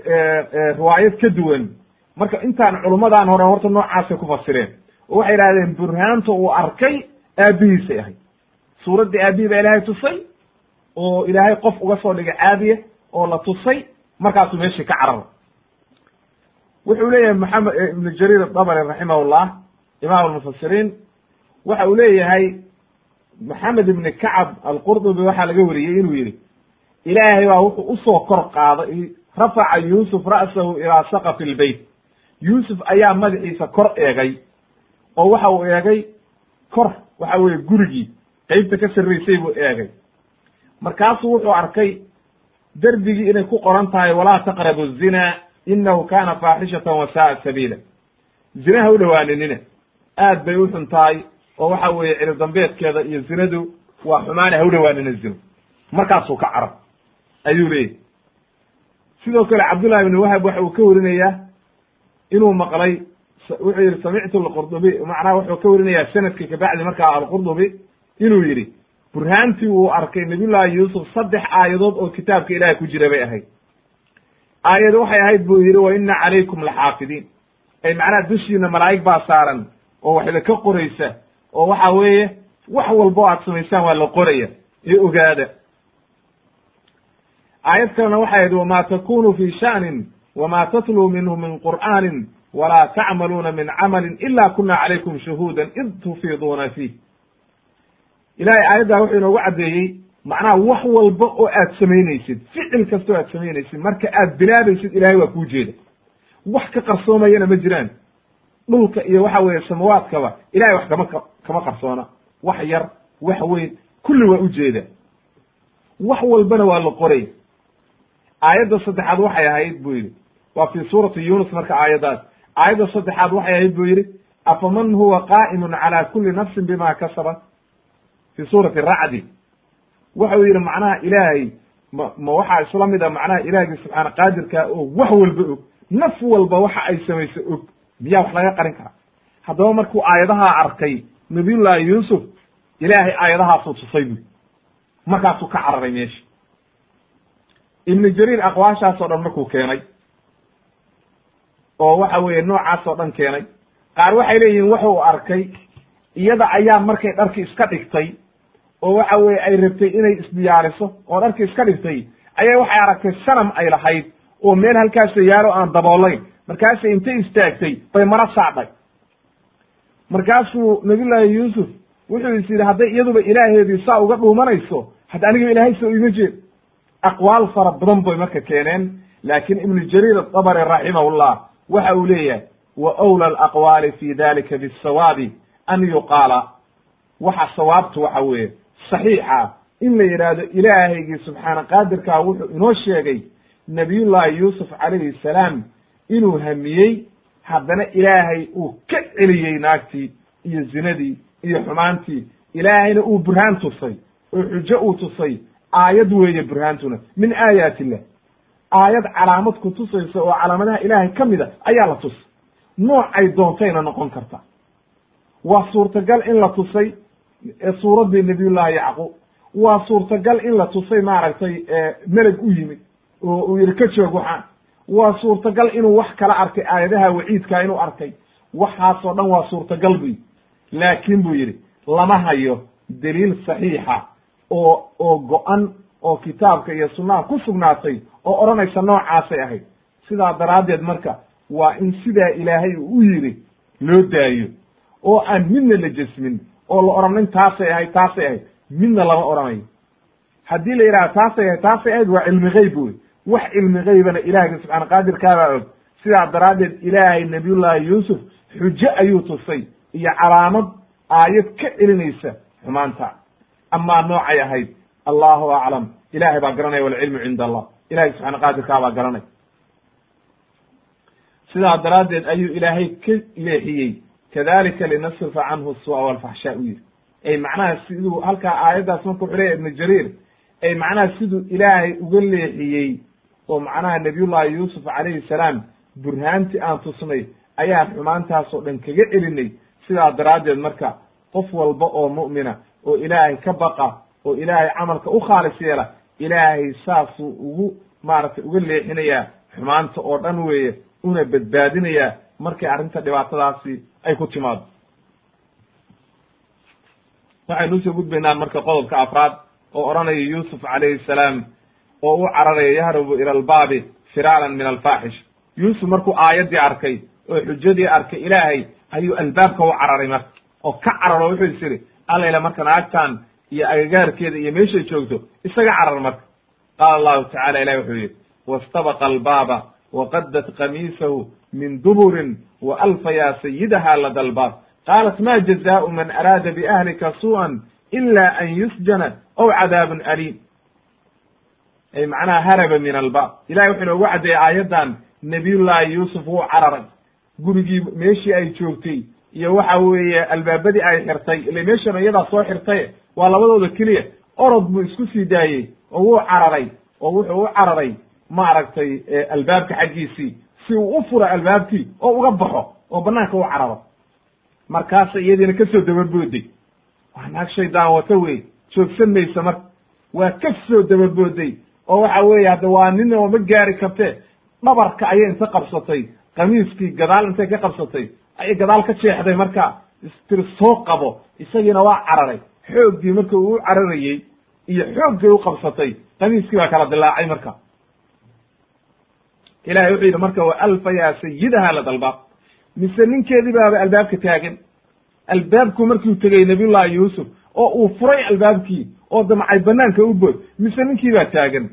A: riwaayad ka duwan. Marka intaan culummadaan hore horta noocaasay ku fasireen. Oo waxay yidhahdeen burhaanta uu arkay aabihiisay ahayd. Suuraddii aabihii baa ilaahay tusay oo ilaahay qof uga soo dhigay caadiya oo la tusay markaasuu meeshii ka carara wuxuu leeyahay maxamed ibnu jariir adabri raximahullah imaam almufasiriin waxa uu leeyahay maxamed ibni kacab alqurdubi waxaa laga wariyey inuu yihi ilaahay baa wuxuu u soo kor qaaday rafaca yuusuf ra'sahu ilaa saqafi lbeyt yuusuf ayaa madaxiisa kor eegay oo waxa uu eegay kor waxa weeye gurigii qeybta ka sarraysay buu eegay. Markaasuu wuxuu arkay derbigii inay ku qoran tahay walaa taqrabu zina inahu kana faaxishatan wa sa'a sabiila. Zinaha u dhowaaninina aad bay u xun tahay oo waxa weeye cili dambeedkeeda iyo zinadu waa xumaane ha u dhawaanina zino. Markaasuu ka carab. Ayuu leeyahy sidoo kale cabdullahi ibni wahab waxa uu ka warinayaa inuu maqlay wuxuu yihi samictu alqurdubi. Macnaha wuxuu ka warinayaa sannadkii kabacdi markaa alqurdubi inuu yidhi burhaantii uu arkay nabiyullahi yuusuf saddex aayadood oo kitaabka ilahay ku jira bay ahayd. Aayad waxay ahayd buu yidhi wa ina calaykum laxaafidiin ay macnaha dushiina malaa'ig baa saaran oo wax idinka qoraysa oo waxa weeye wax walbo aad samaysaan waa la qoraya ee ogaada. Aayad kalena waxay ahayd wama takunu fi sha'nin wma tatluu minhu min qur'aanin walaa tacmaluuna min camalin ila kuna calaykum shuhuudan id tufiiduuna fiih. Ilahay aayaddaa wuxuu inoogu caddeeyey macnaha wax walba oo aad samaynaysid ficil kasta oo aad samaynaysid marka aad bilaabaysid ilahay waa kuu jeeda. Wax ka qarsoomayana ma jiraan. Dhulka iyo waxa weeye samawaadkaba ilahay wax kama kama qarsoona wax yar wax weyn kulli waa ujeeda wax walbana waa la qoray. Aayadda saddexaad waxay ahayd buu yidhi. Waa fi suurati yunus marka aayaddaas. Aayadda saddexaad waxay ahayd buu yidhi afaman huwa qaa'imun cala kuli nafsin bima kasabat? Fi suurati racdi. Waxau yidhi macnaha ilaahay ma ma waxaa isla mid a macnaha ilaahgii subxaana qaadirkaa oo wax walba og. Naf walba waxa ay samayso og. Miyaa wax laga qarin karaa? Haddaba markuu aayadahaa arkay nabiyullaahi yuusuf ilaahay aayadahaasuu tusay buy markaasuu ka cararay meesha ibnu jariir aqwaashaas oo dhan markuu keenay. Oo waxa weeye noocaas oo dhan keenay. Qaar waxay leeyihiin wuxuu arkay iyada ayaa markay dharki iska dhigtay oo waxa weye ay rabtay inay isdiyaariso oo dharki iska dhigtay ayaa waxay aragtay sanam ay lahayd oo meel halkaasa yaalo aan daboolayn markaasay intay istaagtay bay mara saacday markaasuu nabiyullaahi yuusuf wuxuu is yidhi hadday iyaduba ilaaheedii saa uga dhuumanayso hadda aniga ilaahay soo ima jeed aqwaal fara badan bay marka keeneen. Laakin ibnu jariir adabari raximahullah waxa uu leeyahay wa wla alaqwaali fi dalika bisawaabi an yuqaala. Waxa sawaabtu waxa weeye saxiixa in la yidhaahdo ilaahaygii subxaana qaadirkaa wuxuu inoo sheegay nabiyullaahi yuusuf calayhi salaam inuu hamiyey haddana ilaahay uu ka celiyey naagtii iyo zinadii iyo xumaantii ilaahayna uu burhaan tusay oo xujo uu tusay aayad weeye burhaantuna min aayaat illah aayad calaamad ku tusaysa oo calaamadaha ilaahay ka mid a ayaa la tusay. Noocay doontayna noqon karta. Waa suurtagal in la tusay suuraddii nabiyullahi yacquub waa suurtagal in la tusay maaragtay meleg u yimid oo uu yihi ka joog waxaan waa suurtagal inuu wax kala arkay aayadaha waciidka inuu arkay waxaasoo dhan waa suurtagal bu yidhi. Laakin buu yidhi lama hayo daliil saxiixa oo oo go-an oo kitaabka iyo sunnaha ku sugnaatay oo odhanaysa noocaasay ahayd. Sidaa daraaddeed marka waa in sidaa ilaahay uu u yidhi loo daayo oo aan midna la jesmin oo la odhanin taasay ahayd taasay ahayd. Midna lama odhanayo haddii la yidhaha taasay ahayd taasay ahayd waa cilmi geyb wey wax cilmi geybana ilaahga subxaana qaadirkaabaa og sidaa daraaddeed ilaahay nabiyullaahi yuusuf xujo ayuu tusay iyo calaamad aayad ka celinaysa xumaanta. Amaa noocay ahayd. Allahu aclam. Ilahay baa garanaya walcilmu cinda allah. Ilahay subxana qaadirkaa baa garanay. Sidaa daraaddeed ayuu ilaahay ka leexiyey. Kadalika linasrifa canhu su'a walfaxshaa u yidhi. Ay macnaha siduu halkaa aayaddaas marka wuxuu leeyahy ibnu jariir ay macnaha siduu ilaahay uga leexiyey oo macnaha nabiyullahi yuusuf calayhi salaam burhaantii aan tusnay ayaan xumaantaasoo dhan kaga celinay sidaa daraaddeed marka qof walba oo mu'mina oo ilaahay ka baqa oo ilaahay camalka u khaalis yeela ilaahay saasuu ugu maaragtay uga leexinayaa xumaanta oo dhan weeye una badbaadinayaa markay arrinta dhibaatadaasi ay ku timaado waxaynu u soo gudbaynaa marka qodobka afraad oo odhanaya yuusuf calayhi salaam oo u cararaya yahrubu ila albaabi firaaran min alfaaxish. Yuusuf markuu aayaddii arkay oo xujadii arkay ilaahay ayuu albaabka u cararay marka oo ka cararo wuxuu is yidhi allayla marka naagtan iyo agagaarkeeda iyo meeshay joogto isaga carar marka. Qaala allahu tacala ilahi wuxuu yidhi wastabaqa albaaba waqadat qamiisahu min duburin wa alfayaa sayidaha lada albaab qaalat ma jazaau man araada biahlika su'an ila an yusjana aw cadaabun aliim macnaha haraba min albaab. Ilahay wuxuu inoogu caddeeyey aayaddan nabiyullaahi yuusuf wuu cararay. Gurigii meeshii ay joogtay iyo waxa weeye albaabadii ay xirtay ile meeshan iyadaa soo xirtay waa labadooda keliya. Orod buu isku sii daayey oo wuu cararay oo wuxuu u cararay maaragtay albaabka xaggiisii. Si uu u furo albaabkii oo uga baxo oo banaanka u cararo. Markaasa iyadiina ka soo dababooday waa naag shaydaan wata wey joogsan maysa marka. Waa ka soo dababooday oo waxa weeye hadda waa nin oo ma gaari kartee dhabarka ayay inta qabsatay. Kamiiskii gadaal intay ka qabsatay ayay gadaal ka jeexday marka. Istiri soo qabo isagiina waa cararay. Xooggii marka uu u cararayey iyo xooggay u qabsatay kamiiskii baa kala dilaacay marka. Ilahay wuxuu yidhi marka wa alfa yaa sayidaha la dalbaab. Mise ninkeedii baaba albaabka taagan. Albaabku markuu tegey nabiyullahi yuusuf oo uu furay albaabkii oo damcay banaanka u bood mise ninkii baa taagan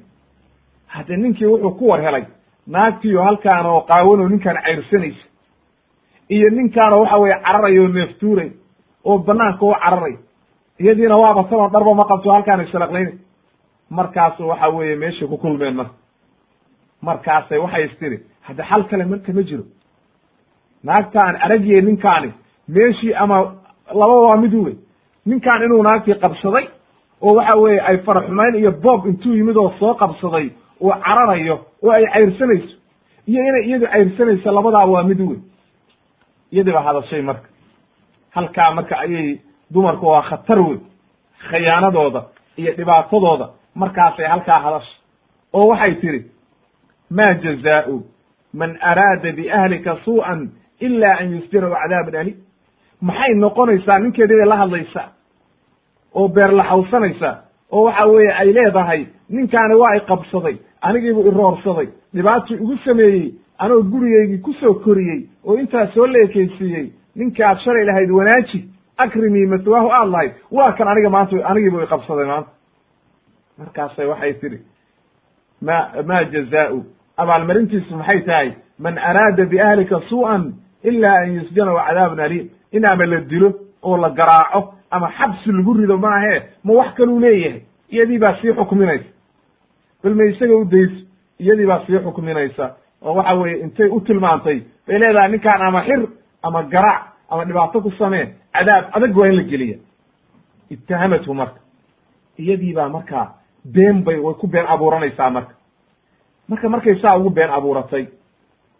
A: hadde ninkii wuxuu ku war helay naagtiiyo halkaan oo qaawan oo ninkaan cayrsanaysa iyo ninkaanoo waxa weye cararay oo neeftuuray oo banaanka u cararay iyadiina waaba taban dharba ma qabto halkaan isalaqlayna markaasu waxa weeye meeshay ku kulmeen marka markaasay waxay istiri hadda xal kale marka ma jiro. Naagtaan aragiye ninkaani meeshii ama laba waa mid wey ninkaan inuu naagtii qabsaday oo waxa weeye ay faraxumayn iyo boob intuu yimid oo soo qabsaday uu cararayo oo ay cayrsanayso iyo inay iyadu cayrsanayso labadaa waa mid wey iyadii baa hadashay marka. Halkaa marka ayay dumarku waa khatar wey khiyaanadooda iyo dhibaatadooda markaasay halkaa hadashay. Oo waxay tidhi ma jazaau man araada biahlika suu'an ila an yusjira cadaabun alim maxay noqonaysaa ninkeedii bay la hadlaysaa? Oo beerlaxawsanaysaa oo waxa weeye ay leedahay ninkaani waa i qabsaday anigiibu iroorsaday dhibaatii igu sameeyey anoo gurigaygii ku soo koriyey oo intaas soo leekeysiiyey ninkaad shalay lahayd wanaaji akrimii maswaahu aad lahayd. Waa kan aniga maanta anigiibu iqabsaday maanta. Markaasay waxay tidhi ma ma jazaau? Abaalmarintiisu maxay tahay? Man araada biahlika suu'an ila an yusjana wa cadaabun aliim. In ama la dilo oo la garaaco ama xabsi lagu rido maahe ma wax kaluu leeyahay? Iyadii baa sii xukminaysa ma isaga u dayso iyadii baa sii xukminaysa oo waxa weeye intay u tilmaantay bay leedahay ninkaan ama xir ama garaac ama dhibaato ku samee cadaab adag waa in la geliya. Ittahamathu marka. Iyadii baa markaa been bay way ku been abuuranaysaa marka. Marka markay saa ugu been abuuratay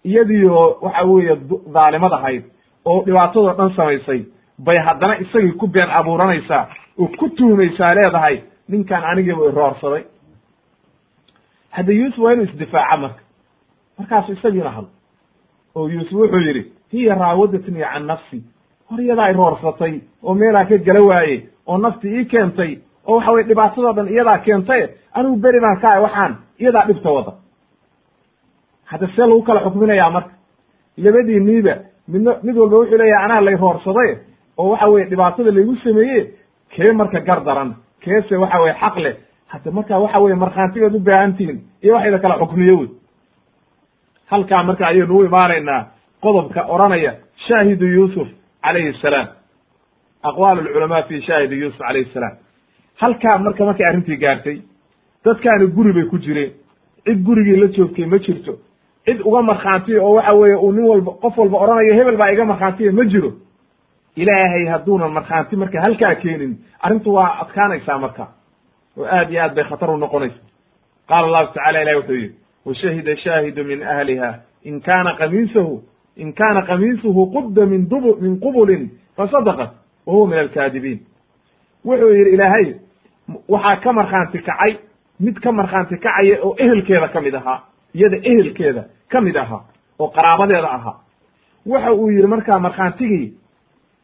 A: iyadiioo waxa weeye dhaalimad ahayd oo dhibaatadoo dhan samaysay bay haddana isagii ku been abuuranaysaa oo ku tuhmaysaa leedahay ninkaan anigiiba iroorsaday hadda yuusuf waa inuu isdifaaca marka. Markaasu isagiina hadlo. Oo yuusuf wuxuu yidhi hiya raawadatnii can nafsi. Hor iyadaa iroorsatay oo meelaa ka gala waaye oo nafti ii keentay oo waxa weye dhibaatadoo dhan iyadaa keentay anigu beri baan ka ahay waxaan iyadaa dhibta wada. Hadda see lagu kala xukminayaa marka. Labadii niiba midna mid walba wuxuu leeyahay anaa lay roorsaday oo waxa weye dhibaatada laygu sameeye kee marka gar daran? Keese waxa weye xaq leh hadda marka waxa weye markhaantigaad u baahantihin iyo waxayda kala xukmiyo wey halkaa marka ayaynu u imaanaynaa qodobka odhanaya shaahidu yuusuf calayhi salaam. Aqwaal alculamaa fi shaahidi yuusuf calayhi salaam. Halkaa marka markay arrintii gaartay dadkaani guri bay ku jireen. Cid gurigii la joogtay ma jirto. Cid uga markhaantiya oo waxa weeye uu nin walba qof walba odhanayo hebel baa iga markhaantiya ma jiro. Ilaahay hadduunan markhaanti marka halkaa keenin arrintu waa adkaanaysaa marka oo aad iyo aad bay khatar u noqonaysa qaala allahu tacala ilahi wuxuu yidhi washahida shaahidu min ahliha in kaana qamiisahu in kaana qamiisuhu qudda min dub min qubulin fasadaqat wa huwa min alkaadibiin wuxuu yidhi ilaahay waxaa ka markhaanti kacay mid ka markhaanti kacaya oo ehelkeeda ka mid ahaa iyada ehelkeeda ka mid ahaa oo qaraabadeeda ahaa waxa uu yidhi markaa markhaantigii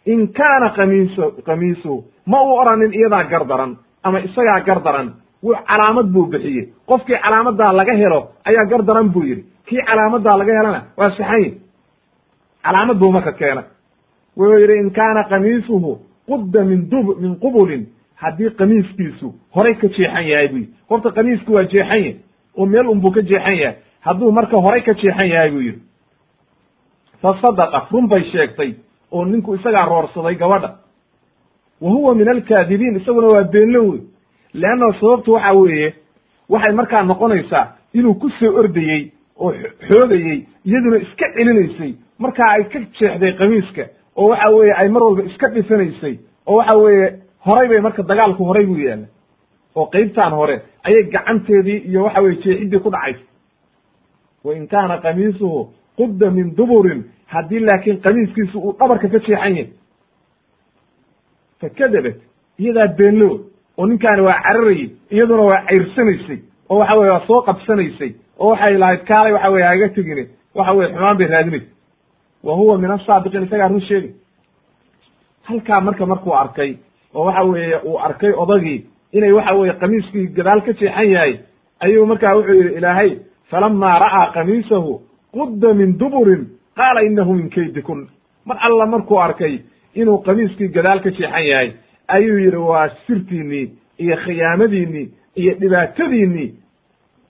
A: in kaana qamiiso qamiisuhu ma uu oranin iyadaa gardaran ama isagaa gardaran w calaamad buu bixiyey. Qofkii calaamadaa laga helo ayaa gardaran buu yidhi. Kii calaamadaa laga helana waa saxanyi calaamad buu marka keenay. Wuxuu yidhi in kaana qamiisuhu qudda min dub min qubulin. Haddii qamiiskiisu horay ka jeexan yahay bu yidhi. Horta qamiisku waa jeexan yahy oo meel unbuu ka jeexan yahay. Hadduu marka horay ka jeexan yahay buu yidhi. Fa sadaqat run bay sheegtay. Oo ninku isagaa roorsaday gabadha wa huwa min alkaadibiin isaguna waa beenlo wey leanna sababtu waxa weeye waxay markaa noqonaysaa inuu ku soo ordayey oo xoogayey iyaduna iska celinaysay. Markaa ay ka jeexday qamiiska oo waxa weeye ay mar walba iska dhifanaysay oo waxa weeye horay bay marka dagaalku horay buu yaalla oo qeybtaan hore ayay gacanteedii iyo waxa weye jeexiddii ku dhacaysa wa in kaana qamiisuhu qudda min duburin haddii laakiin qamiiskiisu uu dhabarka ka jeexan yahay fakadabat iyadaa beenlo oo ninkaani waa cararayey iyaduna waa cayrsanaysay oo waxa weye waa soo qabsanaysay oo waxay lahayd kaalay waxa weye haga tegine waxa weye xumaan bay raadinaysa wa huwa min asaadiqiin isagaa run sheegay. Halkaa marka markuu arkay oo waxa weeye uu arkay odagii inay waxa weye qamiiskii gadaal ka jeexan yahay ayuu markaa wuxuu yidhi ilaahay falama ra'aa qamiisahu qudda min duburin qaala inahu min kaydikun mar alla markuu arkay inuu qamiiskii gadaal ka jeexan yahay ayuu yidhi waa sirtiinnii iyo khiyaamadiinnii iyo dhibaatadiinnii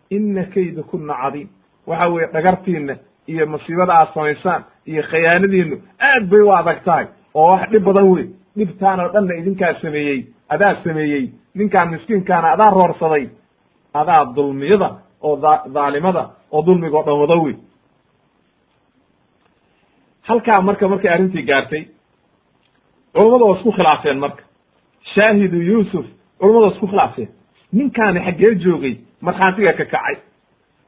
A: ina kaydakuna cadiim. Waxa weeye dhagartiinna iyo masiibada aad samaysaan iyo khiyaanadiinnu aad bay u adag tahay. Oo wax dhib badan wey dhibtaan oo dhanna idinkaa sameeyey adaa sameeyey ninkaan miskiinkaana adaa roorsaday adaa dulmiyada oo dhaalimada oo dulmiga o dhan wada wey halkaa marka markay arrintii gaartay culummadu waa isku khilaafeen marka. Shaahidu yuusuf culummadu waa isku khilaafeen. Ninkaani xaggee joogay markhaantiga ka kacay.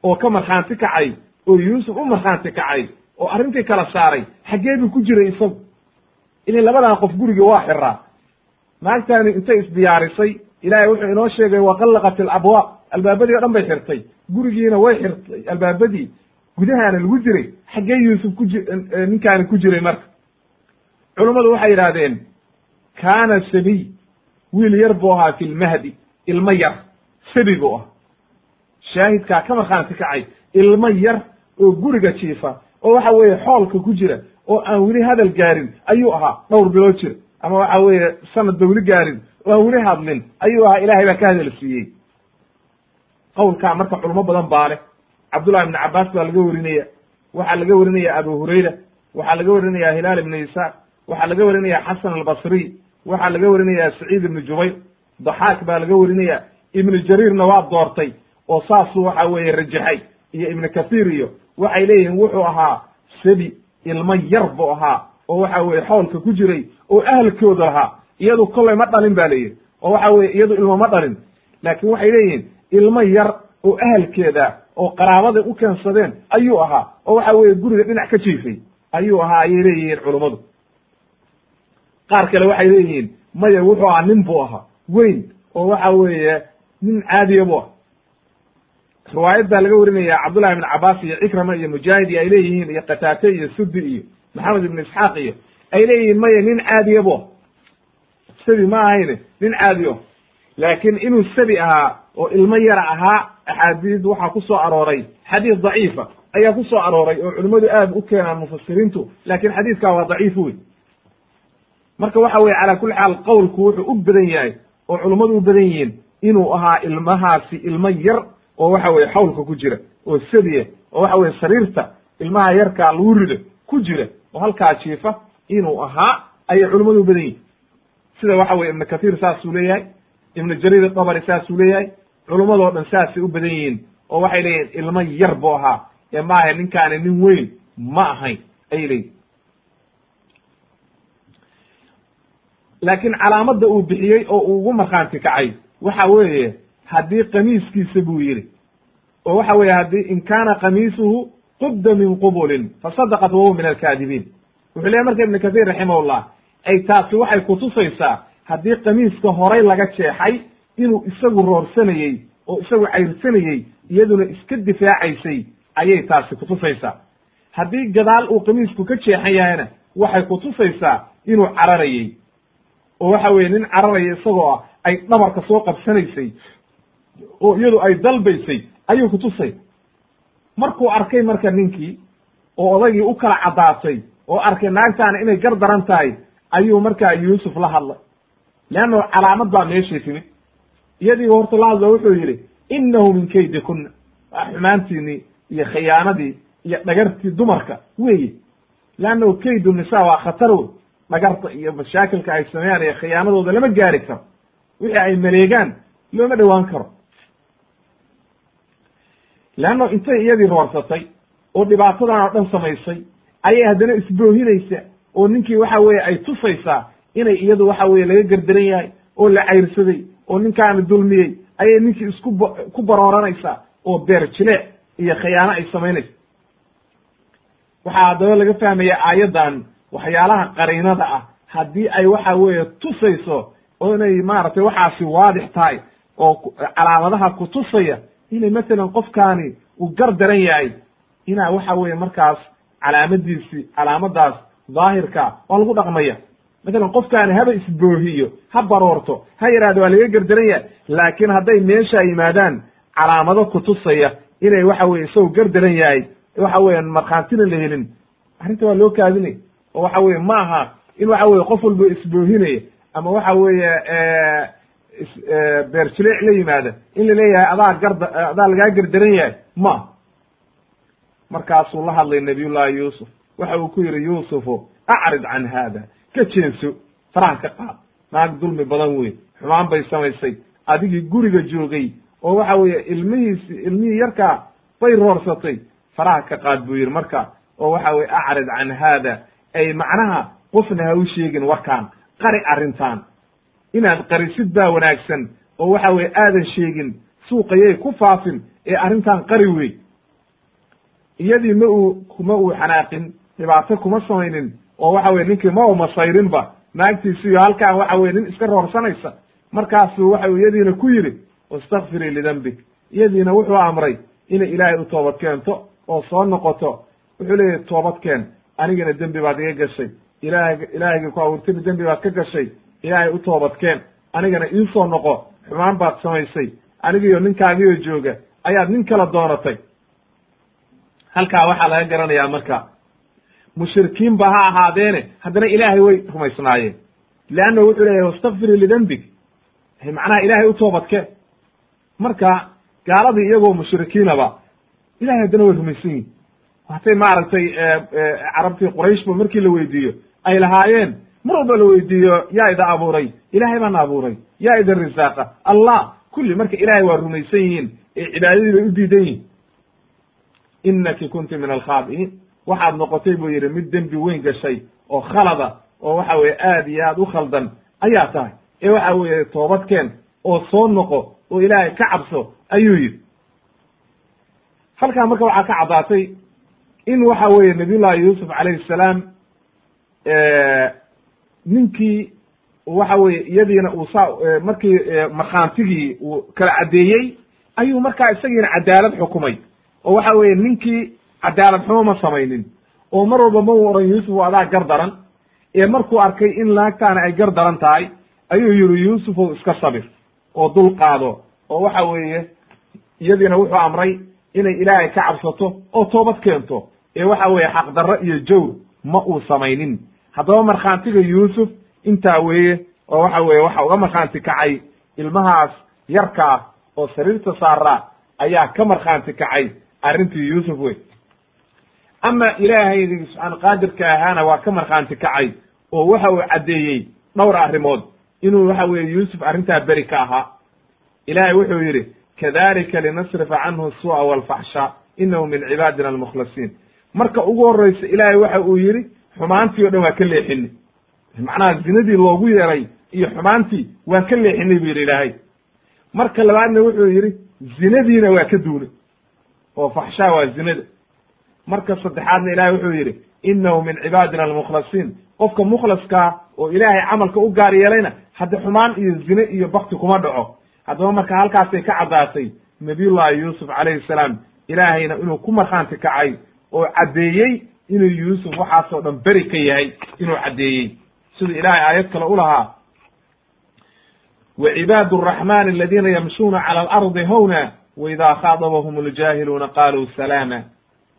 A: Oo ka markhaanti kacay oo yuusuf u markhaanti kacay oo arrintii kala saaray xaggee buu ku jiray isagu. Ilan labadan qof guriga waa xiraa naagtaani intay isdiyaarisay ilaahay wuxuu inoo sheegay waqallaqat alabwaab albaabadii o dhan bay xirtay. Gurigiina way xirtay albaabadii gudahaana lagu jiray xaggee yuusuf ku ji ninkaani ku jiray marka culummadu waxay yidhaahdeen kaana sabiy wiil yar buu ahaa fi lmahdi ilmo yar sabi buu ah shaahidkaa ka markhaanti kacay ilmo yar oo guriga jiifa oo waxa weeye xoolka ku jira oo aan weli hadal gaarin ayuu ahaa dhowr bilood jira ama waxa weeye sanad ba weli gaarin oo aan weli hadlin ayuu ahaa ilahay baa ka hadal siiyey. Qowlkaa marka culimo badan baa leh. Cabdullahi ibni cabaas baa laga werinaya waxaa laga werinaya abu hurayra waxaa laga werinaya hilaal ibni isaaq waxaa laga werinaya xasan albasriy waxaa laga werinaya saciid ibni jubayr daxaak baa laga werinaya ibnu jariirna waa doortay oo saasuu waxa weeye rajaxay iyo ibnu kathiir iyo waxay leeyihiin wuxuu ahaa sabi ilmo yar buu ahaa oo waxa weye xoolka ku jiray oo ahalkooda lahaa iyadu kollay ma dhalin ba layidhi oo waxa weye iyadu ilmo ma dhalin laakiin waxay leeyihiin ilmo yar oo ahalkeeda oo qaraabada u keensadeen ayuu ahaa oo waxa weye guriga dhinac ka jiifay ayuu ahaa ayay leeyihiin culummadu qaar kale waxay leeyihiin maya wuxuu ahaa nin buu ahaa weyn oo waxa weeye nin caadiya buu ah baa laga warinaya cabdullahi ibn cabaas iyo cikrama iyo mujaahid iyo ay leeyihiin iyo kataate iyo sudi iyo maxamed ibn isxaaq iyo ay leeyihiin maya nin caadiya bu ah sabi ma ahayne nin caadi o laakiin inuu sabi ahaa oo ilmo yara ahaa axaadiis waxaa ku soo arooray xadiis daciifa ayaa ku soo arooray oo culimmadu aad u keenaan mufasiriintu laakiin xadiiskaa waa daciif wey marka waxa weye calaa kulli xaal qowlku wuxuu u badan yahay oo culummadu u badan yihiin inuu ahaa ilmahaasi ilmo yar oo waxa weye xawlka ku jira oo sabiya oo waxa weye sariirta ilmaha yarkaa lagu rido ku jira oo halkaa jiifa inuu ahaa ayay culimmadu badan yihiin sida waxa weye ibnu kathiir saasuu leeyahay ibnu jariir dabari saasuu leeyahay culummadoo dhan saasay u badan yihiin oo waxay leeyihiin ilmo yar buu ahaa ee maaha ninkaani nin weyn ma ahayn ayay leeyihiin laakiin calaamadda uu bixiyey oo uu ugu markhaanti kacay waxa weeye haddii qamiiskiisa buu yidhi. Oo waxa weeye haddii in kaana qamiisuhu qubda min qubulin fasadaqat wahuwa min alkaadibiin. Wuxuu leeyahy marka ibnu kathiir raximahullah ay taasi waxay kutusaysaa haddii qamiiska horay laga jeexay inuu isagu roorsanayey oo isagu cayrsanayey iyaduna iska difaacaysay ayay taasi kutusaysaa haddii gadaal uu qamiisku ka jeexan yahayna waxay kutusaysaa inuu cararayey oo waxa weye nin cararaya isagoo ah ay dhabarka soo qabsanaysay oo iyadu ay dalbaysay ayuu kutusay markuu arkay marka ninkii oo odaygii u kala caddaatay oo arkay naagtaana inay gar daran tahay ayuu markaa yuusuf la hadlay leanno calaamad baa meeshay timid. Iyadii horta la hadlo wuxuu yidhi innahu min kaydi kunna waa xumaantiinii iyo khiyaanadii iyo dhagartii dumarka weeye. Leannahu kaydu nisa waa khatar wey dhagarta iyo mashaakilka ay sameeyaan iyo khiyaanadooda lama gaari karo. Wixii ay maleegaan looma dhowaan karo. Leanno intay iyadii roorsatay oo dhibaatadan oo dhan samaysay ayay haddana isboohinaysa oo ninkii waxa weeye ay tusaysaa inay iyadu waxa weye laga gerdaran yahay oo la cayrsaday oo ninkaani dulmiyey ayay ninkii isku b ku barooranaysaa oo beer jileec iyo khiyaano ay samaynaysa. Waxaa haddaba laga fahmaya aayaddan waxyaalaha qariinada ah haddii ay waxa weeye tusayso oo inay maaragtay waxaasi waadix tahay oo calaamadaha kutusaya inay masalan qofkaani uu gar daran yahay inaa waxa weeye markaas calaamadiisi calaamadaas daahirka waa lagu dhaqmaya. Masalan qofkaani haba isboohiyo ha baroorto ha yidhahdo waa laga gardaran yahay laakiin hadday meesha yimaadaan calaamado kutusaya inay waxa weye isagoo gardaran yahay waxa weya markhaantina la helin. Arrinta waa loo kaadinay oo waxa weye ma aha in waxa weye qof walba isboohinaya ama waxa weeye beerjileec la yimaada in la leeyahay adaa garda adaa lagaa gardaran yahay ma. Markaasuu la hadlay nabiyullahi yuusuf. Waxa uu ku yidhi yuusufu acrid can haada ka jeenso faraha ka qaad. Naag dulmi badan wey xumaan bay samaysay. Adigii guriga joogay oo waxa weeye ilmihiisi ilmihii yarkaa bay roorsatay. Faraha ka qaad buu yidhi marka oo waxa weye acrid can haada ay macnaha qofna ha u sheegin warkaan. Qari arrintan. Inaad qarisid baa wanaagsan oo waxa weye aadan sheegin suuqayay ku faafin ee arrintan qari wey iyadii ma uu kuma uu xanaaqin dhibaato kuma samaynin oo waxa weye ninkii ma umasayrinba naagtiisiyo halkaan waxa weye nin iska roorsanaysa. Markaasuu waxa iyadiina ku yidhi wastakfirii lidembik iyadiina wuxuu amray inay ilaahay u toobad keento oo soo noqoto. Wuxuu leeyahy toobad keen anigana dembi baad iga gashay. Ilaah ilaahayga ku abuurtayna dembi baad ka gashay. Ilaahay u toobad keen anigana iisoo noqo xumaan baad samaysay. Anigiyo ninkaagiyo jooga ayaad nin kala doonatay. Halkaa waxaa laga garanayaa marka mushrikiin ba ha ahaadeene haddana ilaahay way rumaysnaayeen. Leanna wuxuu leeyahay wastakfirii lidembig macnaha ilaahay u toobadkeen. Marka gaaladii iyagoo mushrikiinaba ilahay haddana way rumaysan yihiin hatay maaragtay carabtii qurayshba markii la weydiiyo ay lahaayeen mar walba la weydiiyo yaa ida abuuray ilahay baana abuuray yaa idin risaaqa allah kulli marka ilahay waa rumaysan yihiin ee cibaadadii bay u diidan yihiin inaki kunti min alkhaabi'iin waxaad noqotay buu yidhi mid dembi weyn gashay oo khalada oo waxa weye aad iyo aad u khaldan ayaa tahay. Ee waxa weeye toobadkeen oo soo noqo oo ilaahay ka cabso ayuu yidhi. Halkaa marka waxaa ka caddaatay in waxa weeye nabiyullahi yuusuf calayhi salaam ninkii waxa weye iyadiina uu saa markii markhaantigii uu kala caddeeyey ayuu markaa isagiina cadaalad xukumay. Oo waxa weeye ninkii cadaalad xumo ma samaynin. Oo mar walba ma u oran yuusuf adaa gar daran. Ee markuu arkay in laagtaana ay gar daran tahay ayuu yihi yuusufow iska sabir oo dul qaado. Oo waxa weeye iyadiina wuxuu amray inay ilaahay ka cabsato oo toobad keento ee waxa weeye xaqdarro iyo jawr ma uu samaynin. Haddaba markhaantiga yuusuf intaa weeye oo waxa weeye waxa uga markhaanti kacay ilmahaas yarka ah oo sariirta saaraa ayaa ka markhaanti kacay arrintii yuusuf wey. Ama ilaahaydii subxaan qaadirka ahaana waa ka markhaanti kacay oo waxa uu caddeeyey dhowr arrimood. Inuu waxa weeye yuusuf arrintaa beri ka ahaa. Ilaahay wuxuu yidhi kadalika linasrifa canhu suu'a walfaxshaa inahu min cibaadina almukhlasiin marka ugu horreysa ilaahay waxa uu yidhi xumaantii o dhan waa ka leexinay. Macnaha zinadii loogu yeeray iyo xumaantii waa ka leexinay buu yidhi ilaahay. Marka labaadna wuxuu yidhi zinadiina waa ka duunay oo faxshaa waa zinada. Marka saddexaadna ilahay wuxuu yidhi inahu min cibaadina almukhlasiin. Qofka mukhlaskaa oo ilaahay camalka u gaar yeelayna haddi xumaan iyo zine iyo bakti kuma dhaco. Haddaba marka halkaasay ka caddaatay nabiyullahi yuusuf calayhi salaam ilaahayna inuu ku markhaanti kacay oo caddeeyey inuu yuusuf waxaasoo dhan beri ka yahay inuu caddeeyey siduu ilaahay aayad kale u lahaa وعباad الرحمن الذيna ymشhuna عlى الأرضi hwna وإida khاaطبهم الجاhiluuna qaluu سلاama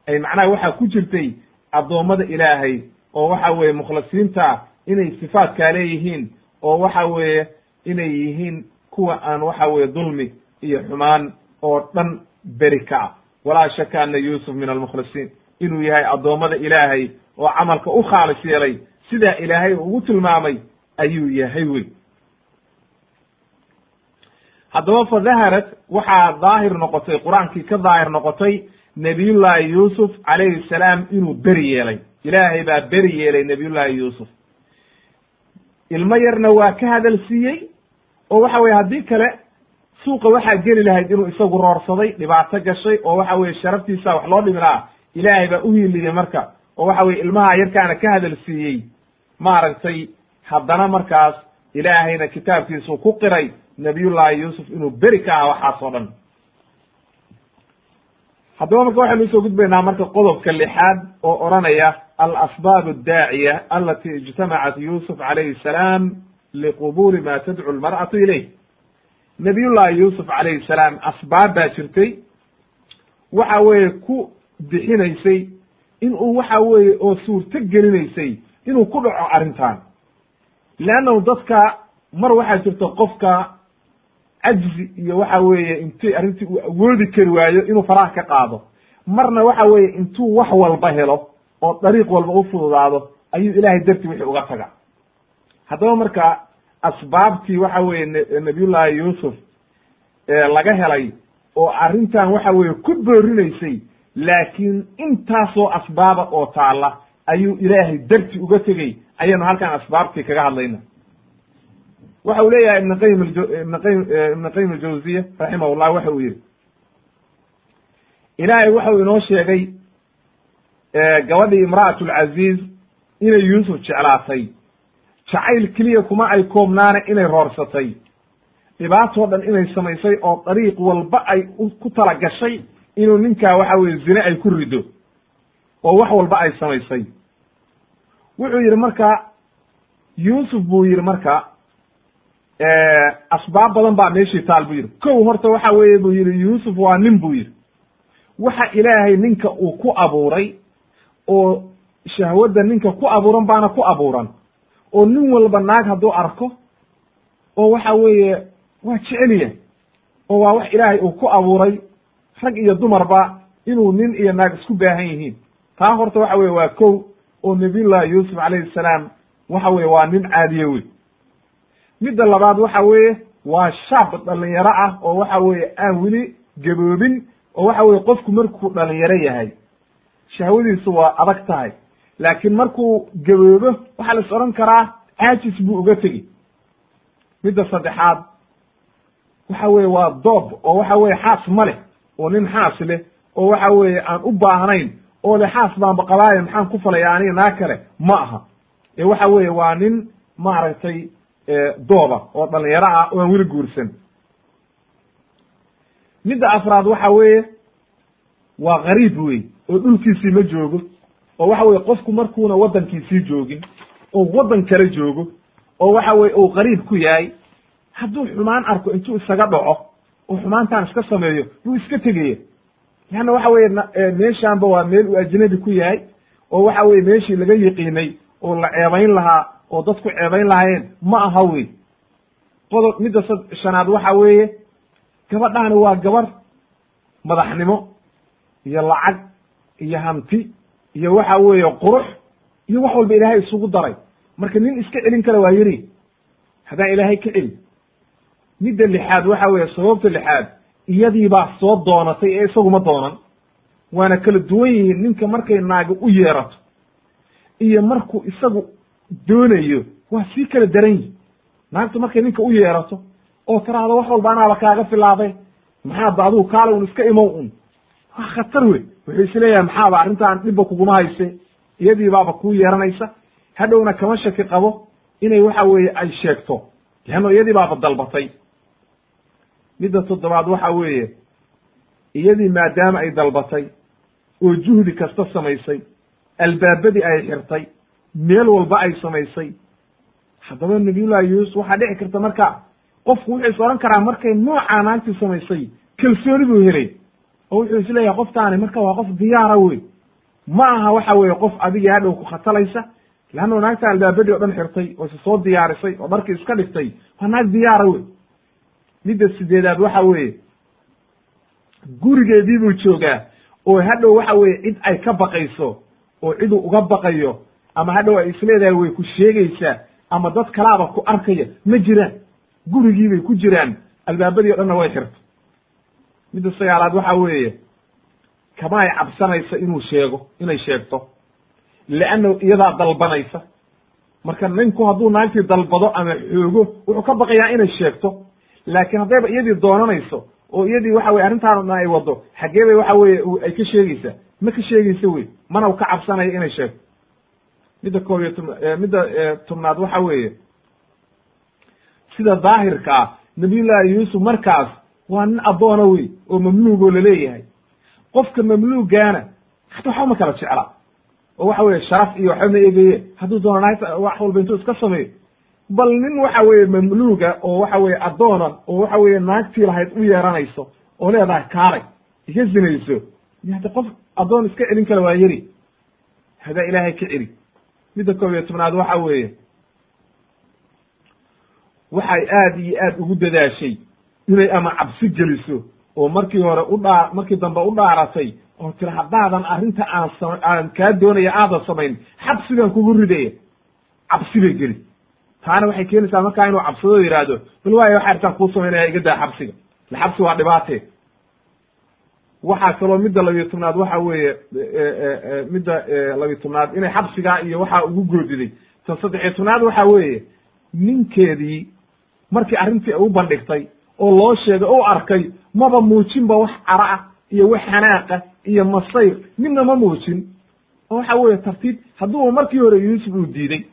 A: ay macnaha waxaa ku jirtay addoommada ilaahay oo waxa weeye mukhlasiinta inay sifaatkaa leeyihiin oo waxa weeye inay yihiin kuwa aan waxa weye dulmi iyo xumaan oo dhan beri ka ah walaa shaka ana yuusuf min almukhlisiin. Inuu yahay addoommada ilaahay oo camalka u khaalis yeelay sidaa ilaahay ugu tilmaamay ayuu yahay wey haddaba fa daharat waxaa daahir noqotay qur'aankii ka daahir noqotay nebiyullaahi yuusuf calayhi salaam inuu beri yeelay. Ilaahay baa beri yeelay nebiyullaahi yuusuf. Ilmo yarna waa ka hadal siiyey oo waxa weye haddii kale suuqa waxaa geli lahayd inuu isagu roorsaday dhibaato gashay oo waxa weye sharaftiisa wax loo dhimi lahaa ilaahay baa u hiiliyey marka oo waxa weye ilmaha yarkaana ka hadal siiyey. Maaragtay haddana markaas ilaahayna kitaabkiisuu ku qiray nabiyullaahi yuusuf inuu beri ka aha waxaas oo dhan. Haddaba marka waxaynu u soo gudbaynaa marka qodobka lixaad oo odhanaya alasbaab addaaciya alati ijtamacat yuusuf calayhi salaam liqubuli ma tadcu lmar'atu ilayh nabiyullaahi yuusuf calayhi salaam asbaab baa jirtay. Waxa weeye ku bixinaysay in uu waxa weeye oo suurto gelinaysay inuu ku dhaco arrintan. Leannahu dadka mar waxaa jirta qofka cajzi iyo waxa weeye intii arrintii uu awoodi kari waayo inuu faraha ka qaado. Marna waxa weeye intuu wax walba helo oo dariiq walba u fududaado ayuu ilaahay dartii wixii uga taga haddaba marka asbaabtii waxa weeye nabiyullaahi yuusuf laga helay oo arrintan waxa weeye ku boorinaysay laakiin intaasoo asbaaba oo taalla ayuu ilaahay darti uga tegey ayaynu halkan asbaabtii kaga hadlayna. Waxa uu leeyahay ibn qayim ibn qayim ibn qayim aljawziya raximahullah waxa uu yihi ilaahay waxau inoo sheegay gabadhii imra'at lcaziiz inay yuusuf jeclaatay jacayl keliya kuma ay koobnaane inay roorsatay. Dhibaatoo dhan inay samaysay oo dariiq walba ay ku tala gashay inuu ninkaa waxa weye zine ay ku rido. Oo wax walba ay samaysay. Wuxuu yidhi marka yuusuf buu yidhi marka asbaab badan baa meeshii taal buu yidhi. Kow horta waxa weeye buu yidhi yuusuf waa nin buu yidhi. Waxa ilaahay ninka uu ku abuuray oo shahwadda ninka ku abuuran baana ku abuuran oo nin walba naag hadduu arko oo waxa weeye waa jeceliya oo waa wax ilaahay uu ku abuuray rag iyo dumarba inuu nin iyo naag isku baahan yihiin. Taa horta waxa weye waa kow oo nabiyullahi yuusuf calayhi salaam waxa weye waa nin caadiye wey midda labaad waxa weeye waa shaab dhalinyaro ah oo waxa weeye aan weli gaboobin oo waxa weye qofku markuu dhalinyaro yahay shahwadiisu waa adag tahay laakiin markuu gaboobo waxaa la is odhan karaa caajis buu uga tegi. Midda saddexaad waxa weye waa doob oo waxa weye xaas ma leh oo nin xaas leh oo waxa weeye aan u baahnayn oo le xaas baanba qabaaya maxaan ku falaya aniga naa kale ma aha. Ee waxa weeye waa nin maaragtay dooba oo dhalinyaro ah oo aan weli guursan. Midda afraad waxa weeye waa gariib wey oo dhulkiisii ma joogo oo waxa weye qofku markuuna waddankiisii joogin oo waddan kale joogo oo waxa weye uu qariib ku yahay hadduu xumaan arko intuu isaga dhaco oo xumaantaan iska sameeyo buu iska tegaya leanna waxa weye meeshaanba waa meel uu ajnabi ku yahay oo waxa weye meeshii laga yiqiinay oo la ceebayn lahaa oo dadku ceebayn lahaayeen ma aha wey. Qodob midda shanaad waxa weeye gabadhaani waa gabar madaxnimo iyo lacag iyo hanti iyo waxa weeye qurux iyo wax walba ilaahay isugu daray. Marka nin iska celin kara waa yiri haddaan ilaahay ka celin. Midda lixaad waxa weeye sababta lixaad iyadii baa soo doonatay ee isaguma doonan. Waana kala duwan yihiin ninka markay naaga u yeerato. Iyo markuu isagu doonayo waa sii kala daran yihiin naagtu markay ninka u yeerato oo tiraahdo wax walba anaaba kaaga filaaday maxaaba adigu kaale un iska imow un waa khatar wey wuxuu is leeyahay maxaaba arrintaan dhibba kuguma hayse iyadii baaba kuu yeeranaysa hadhowna kama shaki qabo inay waxa weeye ay sheegto. Leanno iyadii baaba dalbatay. Midda toddobaad waxa weeye iyadii maadaama ay dalbatay oo juhdi kasta samaysay albaabadii ay xirtay meel walba ay samaysay. Haddaba nabiyullahi yuusuf waxaa dhici karta marka qofku wuxuu is odhan karaa markay noocaa naagtii samaysay kalsooni buu helay oo wuxuu is leeyahay qoftaani marka waa qof diyaara wey ma aha waxa weeye qof adiga hadhow ku khatalaysa leanno naagta albaabadii o dhan xirtay oo is soo diyaarisay oo dharkii iska dhigtay waa naag diyaara wey midda sideedaad waxa weeye gurigeedii buu joogaa oo hadhow waxa weeye cid ay ka baqayso oo ciduu uga baqayo ama hadhow ay isleedahay way ku sheegaysaa ama dad kalaaba ku arkaya ma jiraan. Gurigii bay ku jiraan albaabadii o dhanna way xirto midda sagaalaad waxa weeye kama ay cabsanaysa inuu sheego inay sheegto. Leanna iyadaa dalbanaysa. Marka ninku hadduu naagtii dalbado ama xoogo wuxuu ka baqayaa inay sheegto. Laakiin haddayba iyadii doonanayso oo iyadii waxa weye arrintaana ay wado xaggee bay waxa weye ay ka sheegaysaa. Ma ka sheegaysa wey mana u ka cabsanaya inay sheegto. Midda koob iyo tobn midda tobnaad waxa weeye sida daahirka ah nabiyullaahi yuusuf markaas waa nin addoona wey oo mamluugoo la leeyahay qofka mamluugaana waxba ma kala jecla. Oo waxa weye sharaf iyo waxba ma egaye hadduu doono wax walba intuu iska sameeyo. Bal nin waxa weeye mamluuga oo waxa weye addoona oo waxa weye naagtii lahayd u yeeranayso oo leedahay kaalay iga zinayso. Hada qof addoon iska celin kara waa yeri. Hadaa ilaahay ka celi. Midda koob iyo tobnaad waxa weeye waxay aad iyo aad ugu dadaashay inay ama cabsi geliso oo markii hore u dhaa markii dambe u dhaaratay oo tira haddaadan arrinta aan sa aan kaa doonaya aadan samayn xabsigan kugu ridaya cabsi bay geli. Taana waxay keenaysaa markaa inuu cabsado yidhaahdo bal waayo waxa artaan kuu samaynaya iga daa xabsiga. Le xabsi waa dhibaatee waxaa kaloo midda labiyo tobnaad waxa weeye midda labiyo tobnaad inay xabsigaa iyo waxaa ugu goodiday. Tan saddexiyo tobnaad waxa weeye ninkeedii markii arrintii u bandhigtay oo loo sheegay o arkay maba muujinba wax cara ah iyo wax xanaaqa iyo masayr. Midna ma muujin. Oo waxa weeye tartiib hadduuba markii hore yuusuf uu diiday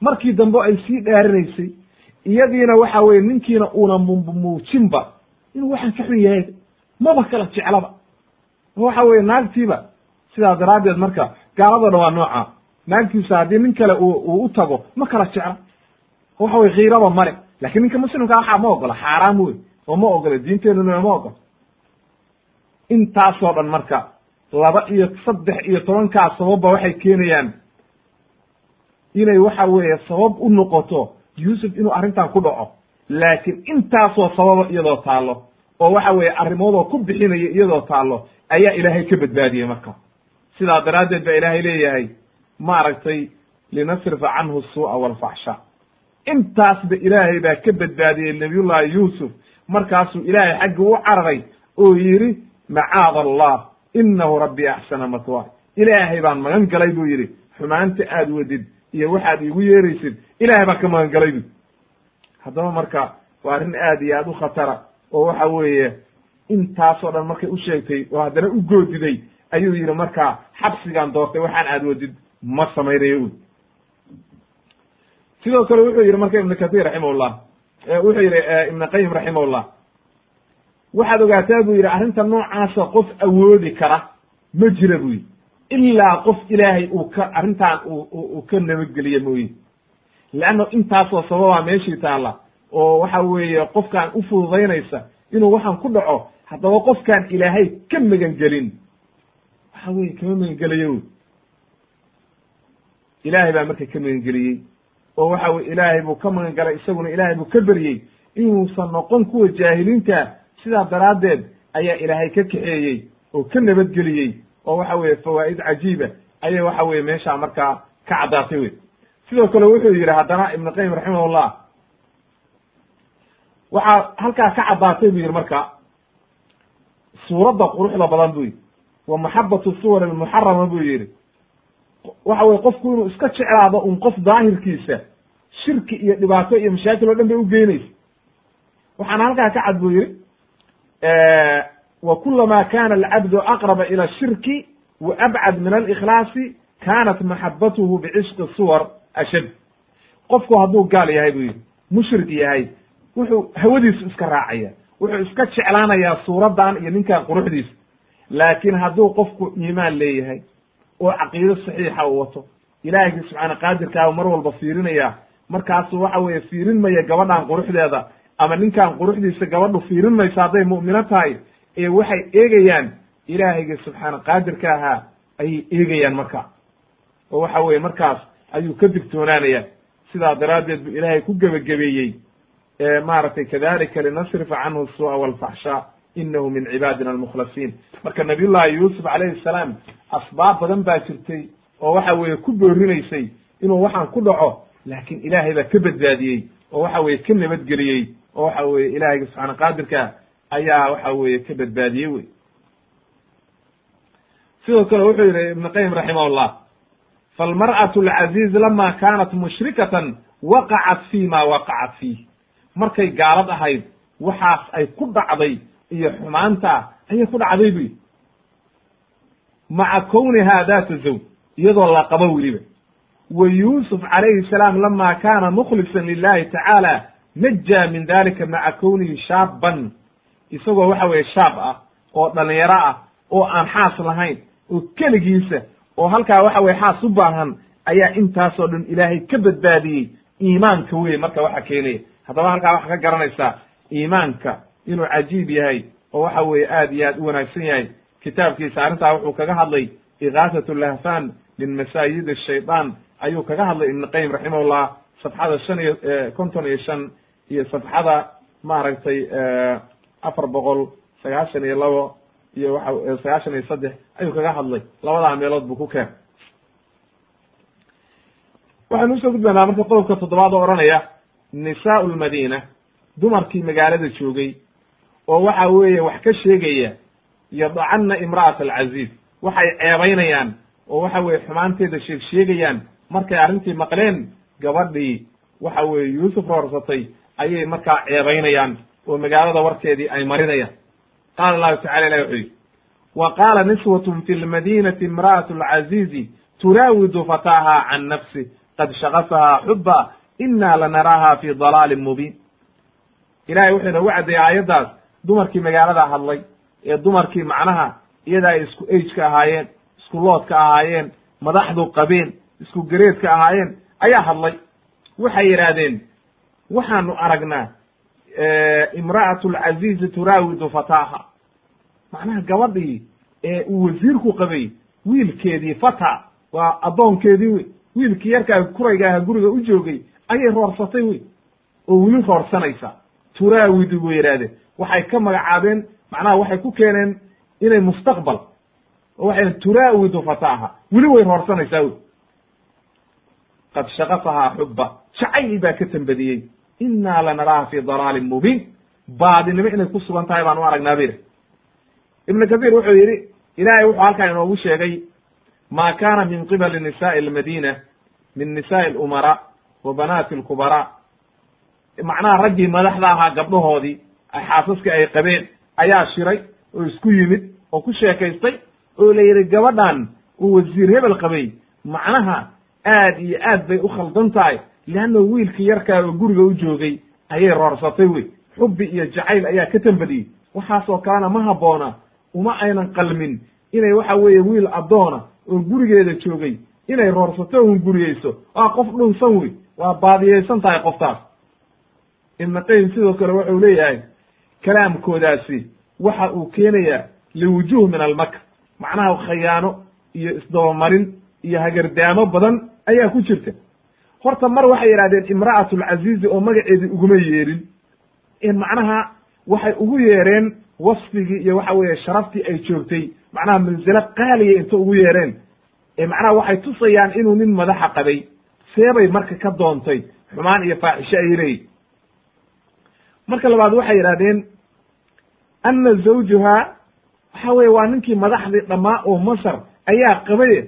A: markii dambe ay sii dhaarinaysay iyadiina waxa weye ninkiina uuna muujinba inuu waxaan ka xun yahay maba kala jeclaba. Oo waxa weye naagtiiba sidaa daraaddeed marka gaalado dhan waa nooca naagtiisa haddii nin kale uu u tago ma kala jecla. Oo waxa weye khiiraba male laakiin ninka muslimka waxaa ma ogola xaaraam wey oo ma ogola diinteenuna ma ogola. Intaasoo dhan marka laba iyo saddex iyo tobankaas sababba waxay keenayaan inay waxa weeye sabab u noqoto yuusuf inuu arrintan ku dhaco. Laakiin intaasoo sababa iyadoo taallo oo waxa weeye arrimoodoo ku bixinaya iyadoo taallo ayaa ilaahay ka badbaadiyey marka. Sidaa daraaddeed baa ilaahay leeyahay maaragtay linasrifa canhu suu'a walfaxsha intaasba ilaahay baa ka badbaadiyey nabiyullahi yuusuf. Markaasuu ilaahay xaggi u cararay oo yidhi macaada allah inahu rabbi axsana matwaay ilaahay baan magan galay buu yidhi xumaanta aad wadid iyo waxaad iigu yeeraysid ilaahay baan ka magan galay bu haddaba marka waa arrin aad iyo aad u khatara oo waxa weeye intaasoo dhan markay u sheegtay oo haddana u goodiday ayuu yidhi markaa xabsigaan doortay waxaan aad wadid ma samaynayo sidoo kale wuxuu yidhi marka ibnu kathir raximahullah wuxuu yidhi ibnu qayim raximahullah waxaad ogaataa buu yidhi arrinta noocaasa qof awoodi kara ma jira buu yidhi. Ilaa qof ilaahay uu ka arrintan uu ka nabadgeliye mooye. Leanna intaasoo sababaa meeshii taalla oo waxa weeye qofkaan u fududaynaysa inuu waxaan ku dhaco haddaba qofkaan ilaahay ka magangelin. Waxa weye kama magangelayo wy ilaahay baa marka ka magangeliyey oo waxa weye ilaahay buu ka magan galay isaguna ilaahay buu ka beryey inuusan noqon kuwa jaahiliinta sidaa daraaddeed ayaa ilaahay ka kaxeeyey oo ka nabadgeliyey oo waxa weeye fawaa'id cajiiba ayay waxa weye meesha markaa ka caddaatay wey sidoo kale wuxuu yidhi haddana ibnu qayim raximahullah waxaa halkaa ka caddaatay buu yidhi marka suuradda quruxda badan buu yidhi wa maxabatu suwar almuxarama buu yidhi waxa weye qofku inuu iska jeclaado un qof daahirkiisa shirki iyo dhibaato iyo mashaakil o dhan bay u geynaysa waxaana halkaa ka cad buu yihi wa kulama kana alcabdu aqraba ila shirki wa abcad min alikhlaasi kanat maxabatuhu bicishqi suwar ashad. Qofku hadduu gaal yahay buu yihi mushrik yahay wuxuu hawadiisu iska raacaya wuxuu iska jeclaanayaa suuraddan iyo ninkan quruxdiisa. Laakiin hadduu qofku iimaan leeyahay oo caqiido saxiixa u wato. Ilaahigii subxaana qaadirkaa mar walba fiirinaya markaasu waxa weeye fiirin maya gabadhan quruxdeeda ama ninkan quruxdiisa gabadhu fiirin mayso hadday mu'mino tahay ee waxay eegayaan ilaahayga subxaana qaadirka ahaa ayay eegayaan marka. Oo waxa weye markaas ayuu ka digtoonaanaya. Sidaa daraaddeed buu ilaahay ku gebagabeeyey maaragtay kadalika linasrifa canhu suu'a walfaxshaa inahu min cibaadina almukhlasiin marka nabiyullahi yuusuf calayhi salaam asbaab badan baa jirtay oo waxa weeye ku boorinaysay inuu waxaan ku dhaco laakiin ilaahay baa ka badbaadiyey oo waxa weye ka nabadgeliyey oo waxa weye ilaahayga subxaana qaadirka ayaa waxa weye ka badbaadiyey wey sidoo kale wuxuu yihi ibn qayim raximahullah falmar'atu alcaziiz lama kanat mushrikatan waqacat fi ma waqacat fiih markay gaalad ahayd waxaas ay ku dhacday iyo xumaanta ayay ku dhacday bu yidhi maca kowniha data zawj iyadoo la qabo weliba. Wa yuusuf calayhi salaam lama kana mukhlisan lilahi tacaala najaa min dalika maca kownihi shaaban isagoo waxa weye shaab ah oo dhalinyaro ah oo aan xaas lahayn oo keligiisa oo halkaa waxa weye xaas u baahan ayaa intaasoo dhan ilaahay ka badbaadiyey iimaanka wey marka waxa keenaya. Haddaba halkaa waxaa ka garanaysaa iimaanka inuu cajiib yahay oo waxa weeye aad iyo aad u wanaagsan yahay. Kitaabkiisa arrintaa wuxuu kaga hadlay igaasat lahfan min masaayid ashayطan ayuu kaga hadlay ibn qayim raximahullah safxada shan iyo konton iyo shan iyo safxada maaragtay afar boqol sagaashan iyo labo iyo waxa sagaashan iyo saddex. Ayuu kaga hadlay. Labadaa meelood buu ku keen. Waxaynu u soo gudbaynaa marka qodobka toddobaad oo odhanaya nisaau lmadina dumarkii magaalada joogay oo waxa weeye wax ka sheegaya yadacanna imra'at alcaziiz waxay ceebaynayaan oo waxa weye xumaanteeda sheeg sheegayaan. Markay arrintii maqleen gabadhii waxa weeye yuusuf roorsatay ayay markaa ceebaynayaan oo magaalada warkeedii ay marinayaan. Qaala allahu tacala ilah wuxuu yidhi wa qaala niswatun fi lmadinati imra'atu alcaziizi turaawidu fataaha can nafsi. Qad shagafahaa xuba ina lanaraaha fi dalaalin mubiin. Ilahay wuxuu inoogu caddeeyey aayaddaas dumarkii magaalada hadlay ee dumarkii macnaha iyada ay isku ageka ahaayeen isku loodka ahaayeen madaxdu qabeen isku gareedka ahaayeen ayaa hadlay. Waxay yidhaahdeen waxaanu aragnaa imra'atu alcaziizi turaawidu fataaha. Macnaha gabadhii ee uu wasiirku qabay wiilkeedii fata waa addoonkeedii wey wiilkii yarkaa kurayga aha guriga u joogay ayay roorsatay wey oo weli roorsanaysa turaawidu buu yidhahdeen waxay ka magacaabeen macnaha waxay ku keeneen inay mustaqbal oo waxay turaawidu fataaha. Weli way roorsanaysaa wey qad shaqafahaa xuba jacayl baa ka tambadiyey inaa lanaraaha fi dalaalin mubiin. Baadinimo inay ku sugan tahay baan u aragnaa bir ibnu kahiir wuxuu yidhi ilaahay wuxuu halkan inoogu sheegay ma kana min qibali nisaai almadina min nisaai alumara wa banaati alkubara. Macnaha raggii madaxda ahaa gabdhahoodii xaasaskii ay qabeen ayaa shiray oo isku yimid oo ku sheekaystay oo la yidhi gabadhan uu wasiir hebel qabay macnaha aad iyo aad bay u khaldan tahay leanna wiilkii yarkaa oo guriga u joogay ayay roorsatay wey. Xubbi iyo jacayl ayaa ka tambadiyey waxaasoo kalena ma habboona uma aynan qalmin. Inay waxa weeye wiil addoona oo gurigeeda joogay inay roorsato o hunguriyeyso waa qof dhunsan wey. Waa baadiyeysan tahay qoftaas. Ibnu qayim sidoo kale wuxuu leeyahay kalaamkoodaasi waxa uu keenayaa liwujuh min almakr macnaha khayaano iyo isdabamarin iyo hagardaamo badan ayaa ku jirta. Horta mar waxay yidhahdeen imra'atu alcaziizi oo magaceedii uguma yeerin. Ee macnaha waxay ugu yeereen wasfigii iyo waxa weeye sharaftii ay joogtay macnaha mansilo qaaliya inta ugu yeereen. Ee macnaha waxay tusayaan inuu nin madaxa qabay seebay marka ka doontay xumaan iyo faaxisho ay leeyihiin marka labaad waxay yidhahdeen ana zawjuha waxa weye waa ninkii madaxdii dhammaa oo masar ayaa qabaye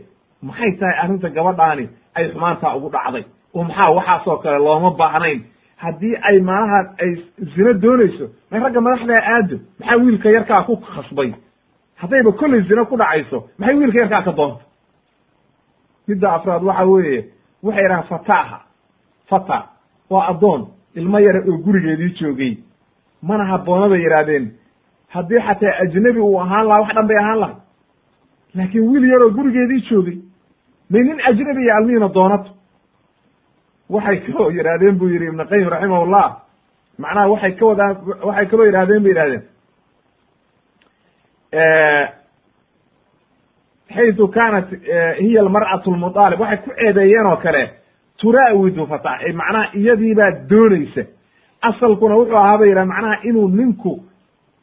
A: maxay tahay arrinta gabadhaani ay xumaantaa ugu dhacday oo maxaa waxaasoo kale looma baahnayn haddii ay maalaha ay zino doonayso may ragga madaxdaa aado maxaa wiilka yarkaa ku khasbay haddayba kollay zino ku dhacayso maxay wiilka yarkaa ka doonta midda afraad waxa weeye waxay yidhahaan fataha fata waa addoon ilmo yara oo gurigeedii joogay mana habboona bay yidhaahdeen haddii xataa ajnabi uu ahaan lahaa wax dhan bay ahaan lahay laakiin wiil yaroo gurigeedii joogay may nin ajnabi iyo almihiina doonato. Waxay kaloo yidhahdeen buu yidhi ibnu qayim raximahullah macnaha waxay ka wadaan waxay kaloo yidhahdeen bay yidhahdeen xaytu kanat hiya almar'atu lmudaalib waxay ku ceebeeyeen oo kale turaawidu fata macnaha iyadiibaa doonaysa. Asalkuna wuxuu ahaa bay yidhaha macnaha inuu ninku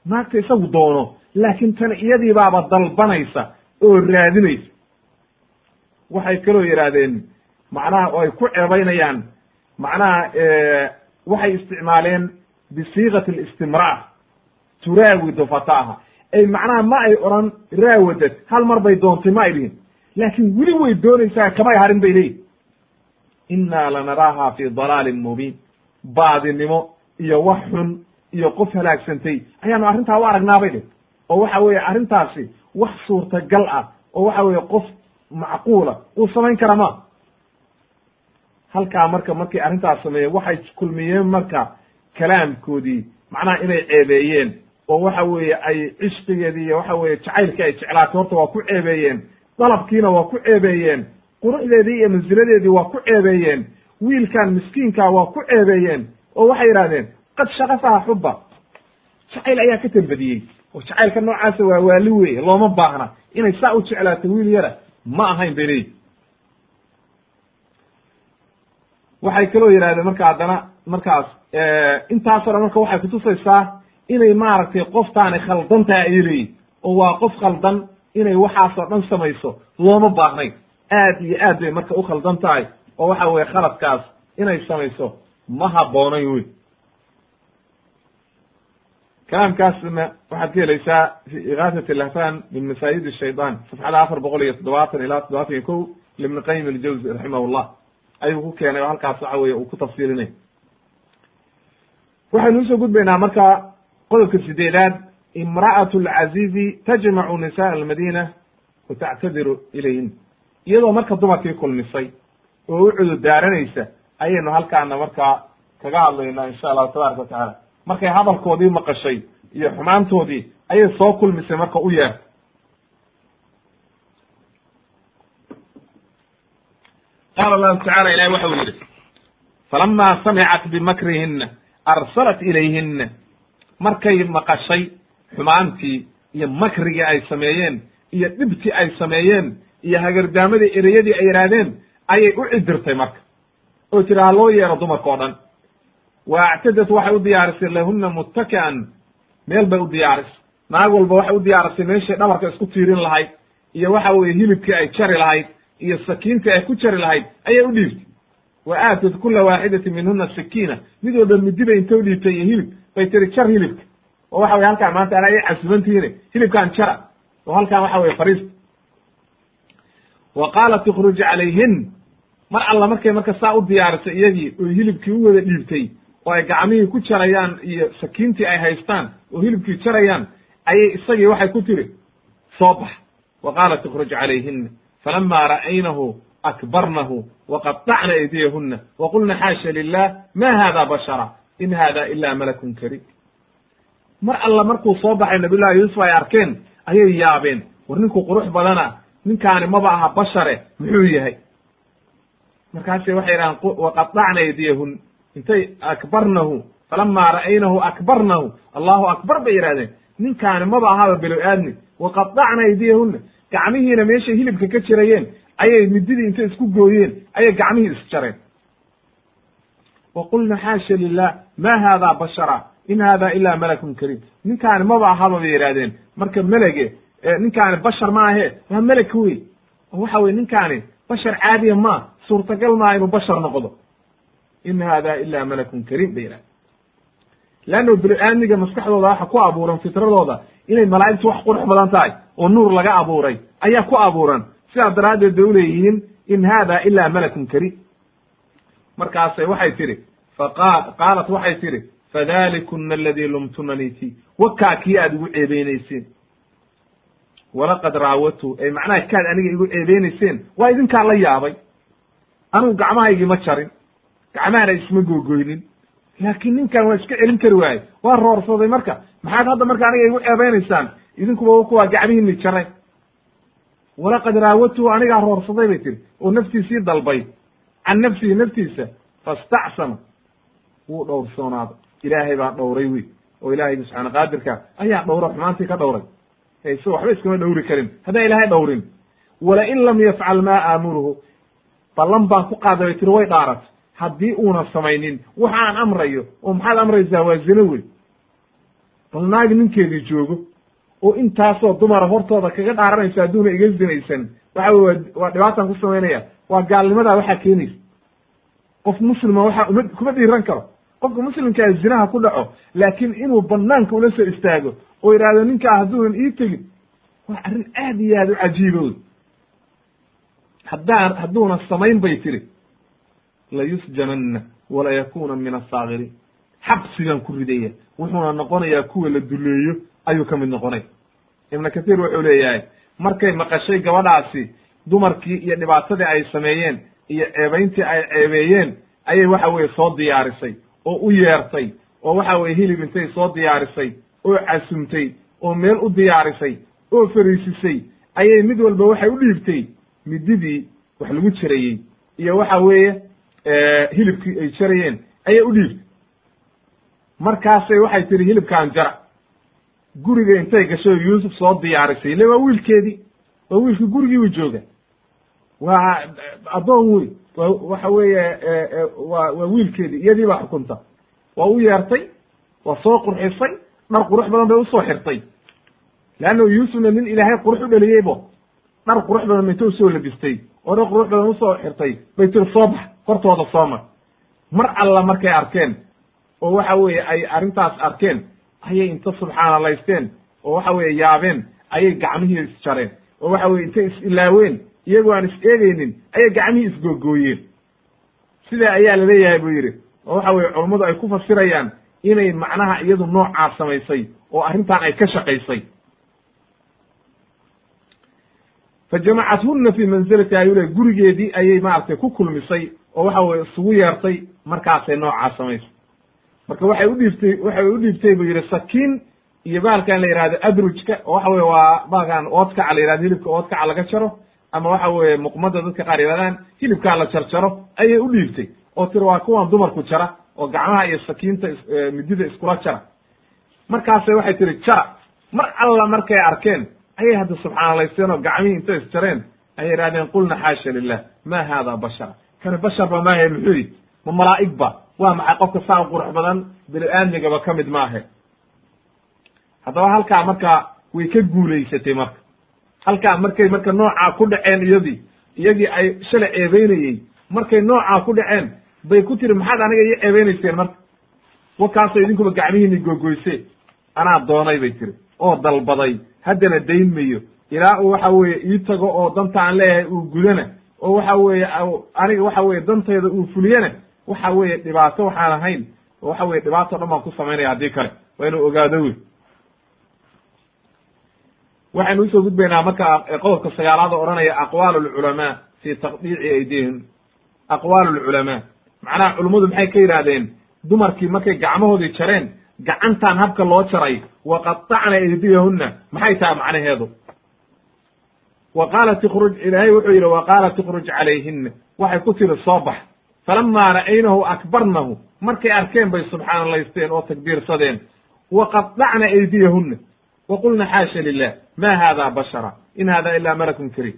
A: naagta isagu doono laakiin tan iyadiibaaba dalbanaysa oo raadinaysa. Waxay kaloo yidhaahdeen macnaha oo ay ku ceebaynayaan macnaha waxay isticmaaleen bisiiqati alistimraar turaawidu fataha ay macnaha ma ay odhan raawadad hal mar bay doontay ma ay dhihin laakiin weli way doonaysaa kamay harin bay leeyihiin innaa lanaraaha fi dalaalin mubiin baadinimo iyo wax xun iyo qof halaagsantay ayaanu arrintaa u aragnaa bay dhih oo waxa weeye arrintaasi wax suurtagal ah oo waxa weeye qof macquula uu samayn kara ma halkaa marka markay arrintaas sameeyeen waxay kulmiyeen marka kalaamkoodii macnaha inay ceebeeyeen oo waxa weeye ay cishqigeedii iyo waxa weeye jacaylkii ay jeclaatay horta waa ku ceebeeyeen dalabkiina waa ku ceebeeyeen quruxdeedii iyo mansiladeedii waa ku ceebeeyeen wiilkan miskiinkaa waa ku ceebeeyeen oo waxay yidhahdeen qad shakasaha xuba jacayl ayaa ka tambadiyey oo jacaylka noocaasa waa waali weye looma baahna. Inay saa u jeclaato wiil yara ma ahayn bay leeyihi waxay kaloo yidhahdeen marka haddana markaas intaasoo dhan marka waxay kutusaysaa inay maaragtay qoftaani khaldan tahay ayay leeyihiin oo waa qof khaldan inay waxaasoo dhan samayso looma baahnayn aad iyo aad bay marka u khaldan tahay oo waxa weye khaladkaas inay samayso ma habboonayn wey kalaamkaasna waxaad ka helaysaa fi igaasat lahfan min masaayid shayطan safxada afar boqol iyo toddobaatan ilaa toddobaatan iyo ko libni qayim aljawzi raximah llah ayuu ku keenay oo halkaas waxa weye uu ku tafsiilinay waxaynu u soo gudbaynaa marka qodobka sideedaad imra'atu alcaziizi tajmacu nisaء almadina wa tactadiru ilayhin. Iyadoo marka dumarkii kulmisay oo u cudurdaaranaysa ayaynu halkaana markaa kaga hadlaynaa insha allahu tabaraka wa tacaala markay hadalkoodii maqashay iyo xumaantoodii ayay soo kulmisay marka u yeertay qaala allahu tacala ilahi waxa uu yidhi falama samicat bimakrihina arsalat ilayhina markay maqashay xumaantii iyo makrigii ay sameeyeen iyo dhibtii ay sameeyeen iyo hagardaamadii ereyadii ay yidhaahdeen ayay u cidirtay marka. Oo tiri ha loo yeero dumarka o dhan wa actadat waxay u diyaarisay lahuna muttaki'an meel bay u diyaarisay naag walba waxay u diyaarisay meeshay dhabarka isku tiirin lahayd. iyo waxa weeye hilibkii ay jari lahayd. iyo sakiintii ay ku jari lahayd. ayay u dhiibtay. wa aatat kula waaxidati minhuna sakiina mid walba midi bay inta u dhiibtay iyo hilib. bay tiri jar hilibka. oo waxa weye halkaan maanta ana ay casubantihiine hilibkaan jara. oo halkaan waxa weye fariista wa qaalat ikhruj calayhin. mar alla markay marka saa u diyaarisay iyagii oo hilibkii u wada dhiibtay oo ay gacmihii ku jarayaan iyo sakiintii ay haystaan oo hilibkii jarayaan ayay isagii waxay ku tiri soo bax. Wa qaalat ikhruj calayhina falama ra'aynahu akbarnahu waqaطacna aydiyahuna waqulna xaasha lilah ma hada bashara? In hada ila malakun karim mar alla markuu soo baxay nabiyullahi yuusuf ay arkeen ayay yaabeen war ninku qurux badana ninkaani maba aha bashare muxuu yahay? Markaase waxay yidhahaan waqaطacna aydiyahun intay akbarnahu falama ra'aynahu akbarnahu allahu akbar bay yidhahdeen ninkaani maba ahaba belo aadmi waqaطacna aydiyahuna gacmihiina meeshay hilibka ka jirayeen ayay mididii intay isku gooyeen ayay gacmihii isjareen wa qulna xaasha lilah ma hada bashara in hada ila malakun kariim ninkaani maba ahaba bay yidhahdeen marka melege ninkaani bashar ma ahe waa melek wey waxa weye ninkaani bashar caadiya ma suurtagal maa inuu bashar noqdo in hada ila malakun kariim bay yidhaha leanno bini-aadmiga maskaxdooda waxa ku abuuran fitradooda inay malaa'igtu wax qurux badan tahay oo nuur laga abuuray ayaa ku abuuran sidaa daraaddeed bay uleeyihiin in hada ila malakun kariim markaasay waxay tidhi faqa qaalat waxay tidhi fadalikuna aladii lumtunanii fi wakaa kii aad igu ceebeynayseen walaqad raawatu ay macnaha kaad aniga igu ceebeynayseen waa idinkaa la yaabay anugu gacmahaygii ma jarin gacmahana isma googoynin laakiin ninkan waa iska celin kari waaye. Waa roorsaday marka. Maxaad hadda marka aniga igu ceebeynaysaan idinkuba kuwaa gacmihiini jaray walaqad raawatu anigaa roorsaday bay tiri oo naftiisii dalbay. Can nafsihi naftiisa fastacsama wuu dhowrsoonaaday ilaahay baa dhowray wey oo ilaahayga subxaana qaadirka ayaa dhowra xumaantii ka dhowray. So waxba iskama dhowri karin. Haddaan ilaahay dhowrin. Wala in lam yafcal maa aamuruhu. Ballan baan ku qaaday bay tiri way dhaarat haddii uuna samaynin waxa aan amrayo oo maxaad amraysaa? Waa zino wey bal naagi ninkeedii joogo oo intaasoo dumara hortooda kaga dhaaranaysa hadduuna iga zinaysan waxa wey waa dhibaataan ku samaynaya waa gaalnimadaa waxaa keenaysa. Qof muslima waxa uma kuma dhiiran karo. Qofka muslimkaa zinaha ku dhaco laakiin inuu banaanka ula soo istaago oo yidhahdo ninkaa hadduunan ii tegin. Waa arrin aad iyo aad u cajiiba wey haddaan hadduuna samayn bay tiri layusjananna walayakuna min asaakiriin xabsigan ku ridaya wuxuuna noqonayaa kuwa la duleeyo ayuu ka mid noqonay. Ibnu kathiir wuxuu leeyahay markay maqashay gabadhaasi dumarkii iyo dhibaatadii ay sameeyeen iyo ceebayntii ay ceebeeyeen ayay waxa weye soo diyaarisay oo u yeertay oo waxa weye hilib intay soo diyaarisay oo casumtay oo meel u diyaarisay oo fariisisay ayay mid walba waxay u dhiibtay. Mididii wax lagu jarayey iyo waxa weeye hilibkii ay jarayeen ayay u dhiibtay markaasay waxay tihi hilibkaan jara. Guriga intay gasho yuusuf soo diyaarisay. Ile waa wiilkeedii. Waa wiilkii gurigiibu jooga waa addoon wey wa waxa weeye wa waa wiilkeedii. Iyadii baa xukunta. Waa u yeertay waa soo qurxisay dhar qurux badan bay u soo xirtay. Leanna yuusufna nin ilaahay qurux u dhaliyeybo dhar qurux badan intay u soo labistay. Oo dhar qurux badan u soo xirtay. Bay tiri soo bax kortooda soo mar alla markay arkeen oo waxa weeye ay arrintaas arkeen ayay inta subxaanalaysteen oo waxa weeye yaabeen ayay gacmihii isjareen oo waxa weye intay is-ilaaween iyagoo aan is eegeynin ayay gacmihii isgoogooyeen sidaa ayaa la leeyahay buu yidhi oo waxa weye culummadu ay ku fasirayaan inay macnaha iyadu noocaa samaysay oo arrintan ay ka shaqaysay. Fa jamacathunna fii ayuu le gurigeedii ayay maaragtay ku kulmisay oo waxa weye isugu yeertay markaasay noocaa samaysay marka waxay udhiibtay waxay u dhiibtay buu yidhi sakiin iyo baalkan la yihahdo abrujka oo waxa weye waa baalkan oodkaca la yihahdo hilibka oodkaca laga jaro ama waxa weeye muqmada dadka qaar yidhahdaan hilibkaa la jarjaro ayay u dhiibtay. Oo tiri waa kuwan dumarku jara oo gacmaha iyo sakiinta midida iskula jara. Markaasay waxay tihi jara mar alla markay arkeen ayay hadda subxaanalaysteen oo gacmihii intay isjareen ayay yidhahdeen qulna xaasha lilah ma hada bashara kani basharba maahe muxuu yidhi ma malaa'ig ba? Waa maxay qofka saa u qurux badan? Bini aadmigaba ka mid maahe. Haddaba halkaa marka way ka guulaysatay marka. Halkaa markay marka noocaa ku dhaceen iyadii iyagii ay shalay ceebeynayey markay noocaa ku dhaceen bay ku tiri maxaad aniga ii ceebeynayseen marka? Wakaasoo idinkuba gacmihiini googoyseen anaa doonay bay tiri. Oo dalbaday haddana dayn mayo ilaa uu waxa weeye ii tago oo danta aan leeyahay uu gudana oo waxa weeye aniga waxa weye dantayda uu fuliyana waxa weeye dhibaato waxaan ahayn oo waxa weye dhibaato dhan baan ku samaynaya haddii kale waa inuu ogaado wey waxaynu u soo gudbaynaa marka qodobka sagaalaad oo odhanaya aqwaal alculamaa fi taqdiici aydihim. Aqwaal alculamaa macnaha culummadu maxay ka yidhahdeen dumarkii markay gacmahoodii jareen gacantan habka loo jaray waqatacna aydiyahunna maxay tahay macnaheedu wa qaalat ikruj ilaahay wuxuu yidhi wa qaalat ikruj calayhina waxay ku tiri soo bax. Falamaa ra'aynahu akbarnahu. Markay arkeen bay subxaanalaysteen oo takbiirsadeen. Waqatacna aydiyahunna. Waqulna xaasha lilah ma hada bashara? In hada ila malakun kariim.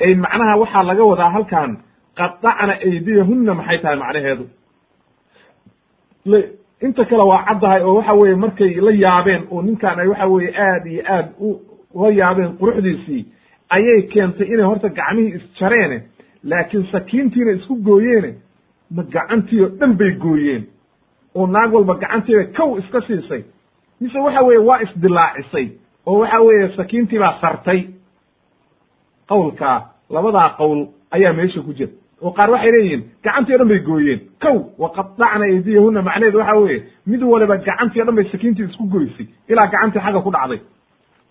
A: Ay macnaha waxaa laga wadaa halkan qatacna aydiyahunna maxay tahay macnaheedu? Inta kale waa caddahay oo waxa weye markay la yaabeen oo ninkan ay waxa weye aad iyo aad u ula yaabeen quruxdiisii ayay keentay inay horta gacmihii isjareene laakiin sakiintiina isku gooyeene ma gacantii oo dhan bay gooyeen. Oo naag walba gacantiiba kow iska siisay. Mise waxa weeye waa isdilaacisay oo waxa weeye sakiintii baa sartay. Qowlkaa labadaa qowl ayaa meesha ku jira. Oo qaar waxay leeyihiin gacantii o dhan bay gooyeen. Kow waqadacna aydiyahuna macnaheedu waxa weeye mid waliba gacantii o dhan bay sakiintii isku goysay ilaa gacantii xagga ku dhacday.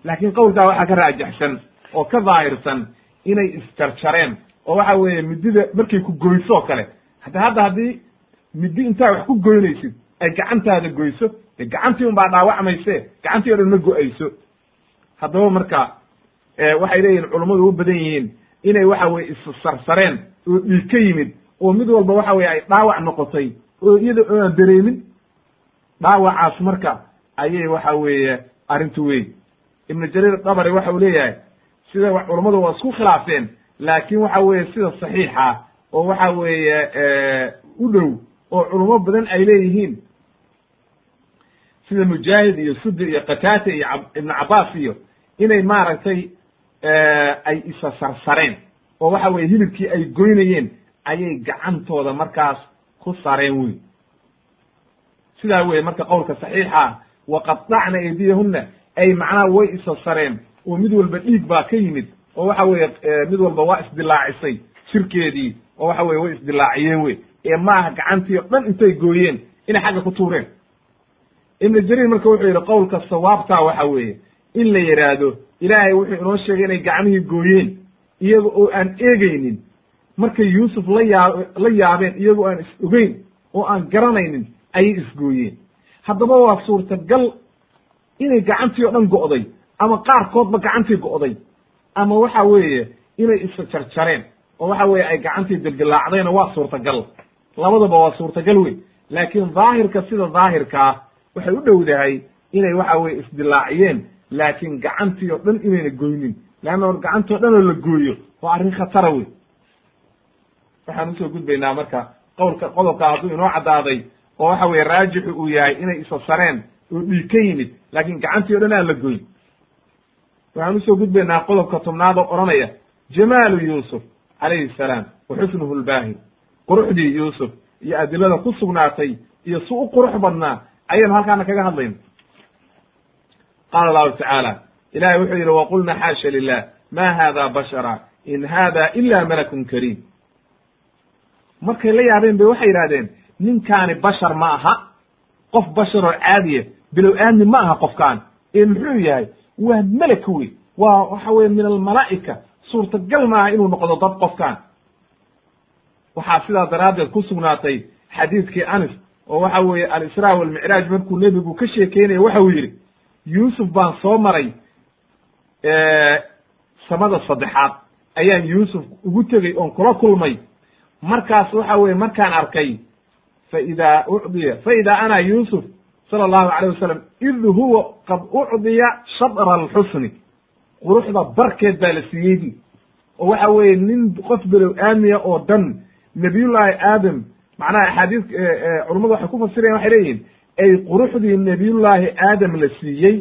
A: Laakiin qowlkaa waxaa ka raajaxsan oo ka daahirsan inay isjarjareen oo waxa weeye midida markay ku goyso oo kale hada hadda haddii midi intaa wax ku goynaysid ay gacantaada goyso de gacantii un baa dhaawacmayse gacantii o dhan ma go'ayso. Haddaba marka waxay leeyihiin culummadu u badan yihiin inay waxa weye issarsareen oo dhiig ka yimid oo mid walba waxa weye ay dhaawac noqotay oo iyada oaan dareemin dhaawacaas marka ayay waxa weeye arrintu weyn. Ibnu jariir dabari waxa uu leeyahay sida culummadu waa isku khilaafeen laakin waxa weeye sida saxiixa oo waxa weeye u dhow oo culummo badan ay leeyihiin. Sida mujaahid iyo sudi iyo qataata iyo ibnu cabaas iyo inay maaragtay ay isa sarsareen oo waxa weye hilibkii ay goynayeen ayay gacantooda markaas ku sareen wey sidaa weye marka qowlka saxiixa waqadacna aydiyahunna ay macnaha way isa sareen oo mid walba dhiig baa ka yimid oo waxa weeye mid walba waa isdilaacisay shirkeedii oo waxa weye way isdilaaciyeen wey ee maaha gacantii o dhan intay gooyeen inay xagga ku tuureen. Ibnu jariir marka wuxuu yidhi qowlka sawaabtaa waxa weeye in la yidhaahdo ilaahay wuxuu inoo sheegay inay gacmihii gooyeen iyaga oo aan eegaynin. Markay yuusuf la yaa la yaabeen iyagoo aan is ogeyn oo aan garanaynin ayay isgooyeen haddaba waa suurtagal inay gacantii o dhan go'day ama qaarkoodba gacantii go'day. Ama waxa weeye inay isa jarjareen. Oo waxa weeye ay gacantii dildilaacdayna waa suurtagal. Labadaba waa suurtagal wey laakiin daahirka sida daahirkaa waxay u dhowdahay inay waxa weye isdilaaciyeen laakiin gacantii o dhan inayna goynin. Leanna gacanti o dhan oo la gooyo waa arrin khatara wey waxaan u soo gudbaynaa marka qowlka qodobka hadduu inoo caddaaday oo waxa weye raajixu uu yahay inay isa sareen oo dhiig ka yimid laakiin gacantii o dhan aan la goyn waxaan u soo gudbaynaa qodobka tobnaad oo odhanaya jamaalu yuusuf calayhi salaam wa xusnuhu lbaahi quruxdii yuusuf iyo adilada ku sugnaatay iyo si u qurux badnaa ayaynu halkaana kaga hadlayna qaala allahu tacaala ilahay wuxuu yidhi waqulna xaasha lilah ma hada bashara in hada ila malakun kariim. Markay la yaabeen bay waxay yidhahdeen ninkaani bashar ma aha qof bashar oo caadiya bilow aadmi ma aha qofkaan. Ee muxuu yahay waa melek wey waa waxa weye min almalaa'ika. Suurtagal maaha inuu noqdo dad qofkaan. Waxaa sidaa daraaddeed ku sugnaatay xadiidkii anis oo waxa weeye alisraa walmicraaj markuu nebigu ka sheekeynaya waxa uu yidhi yuusuf baan soo maray samada saddexaad. Ayaan yuusuf ugu tegey oon kula kulmay. Markaas waxa weye markaan arkay fa idaa ucdiya fa idaa ana yuusuf sala allahu alayh wasalam id huwa qad ucdiya shadra alxusni quruxda barkeed baa la siiyeydi oo waxa weeye nin qof below aamiya oo dhan nabiyullaahi aadam macnaha axaadiis culummadu waxay ku fasirayan waxay leeyihiin ay quruxdii nebiyullaahi aadam la siiyey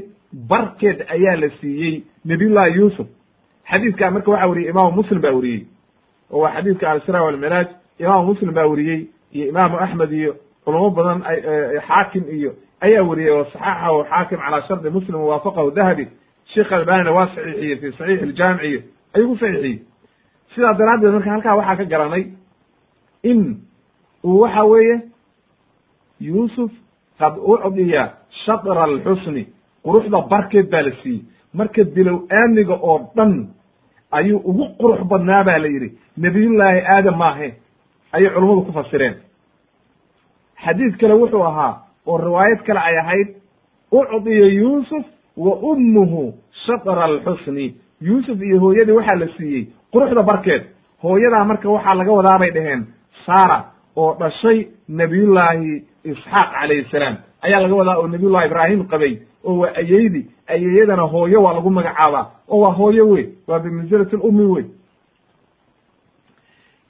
A: barkeed ayaa la siiyey nebiyullaahi yuusuf. Xadiidkaa marka waxa weriyey imaamu muslim baa weriyey oo waa xadiidka alisraa walmiraaj imaamu muslim baa weriyey iyo imaamu axmed iyo culamo badan xaakim iyo ayaa weriyey oo saxaxahu xaakim calaa shardi muslim wawaafaqahu dahabi sheekh albanina waa saxiixiyey fi saxiix iljaamic iyo ayuu ku saxiixiyey. Sidaa daraaddeed marka halkaa waxaa ka garanay in uu waxa weeye yuusuf qad ucdiya shatra alxusni quruxda barkeed baa la siiyey. Marka bilow aamiga oo dhan ayuu ugu qurux badnaa ba la yidhi nebiyullaahi aadam maahe ayay culummadu ku fasireen. Xadiid kale wuxuu ahaa oo riwaayad kale ay ahayd ucdiya yuusuf wa ummuhu shatra alxusni yuusuf iyo hooyadii waxaa la siiyey quruxda barkeed. Hooyadaa marka waxaa laga wadaa bay dhaheen saara oo dhashay nebiyullaahi isxaaq calayhi salaam. Ayaa laga wadaa oo nebiyullahi ibraahim qabay oo waa ayeydi ayeyadana hooyo waa lagu magacaabaa oo waa hooyo wey waa bimansilati lummi wey.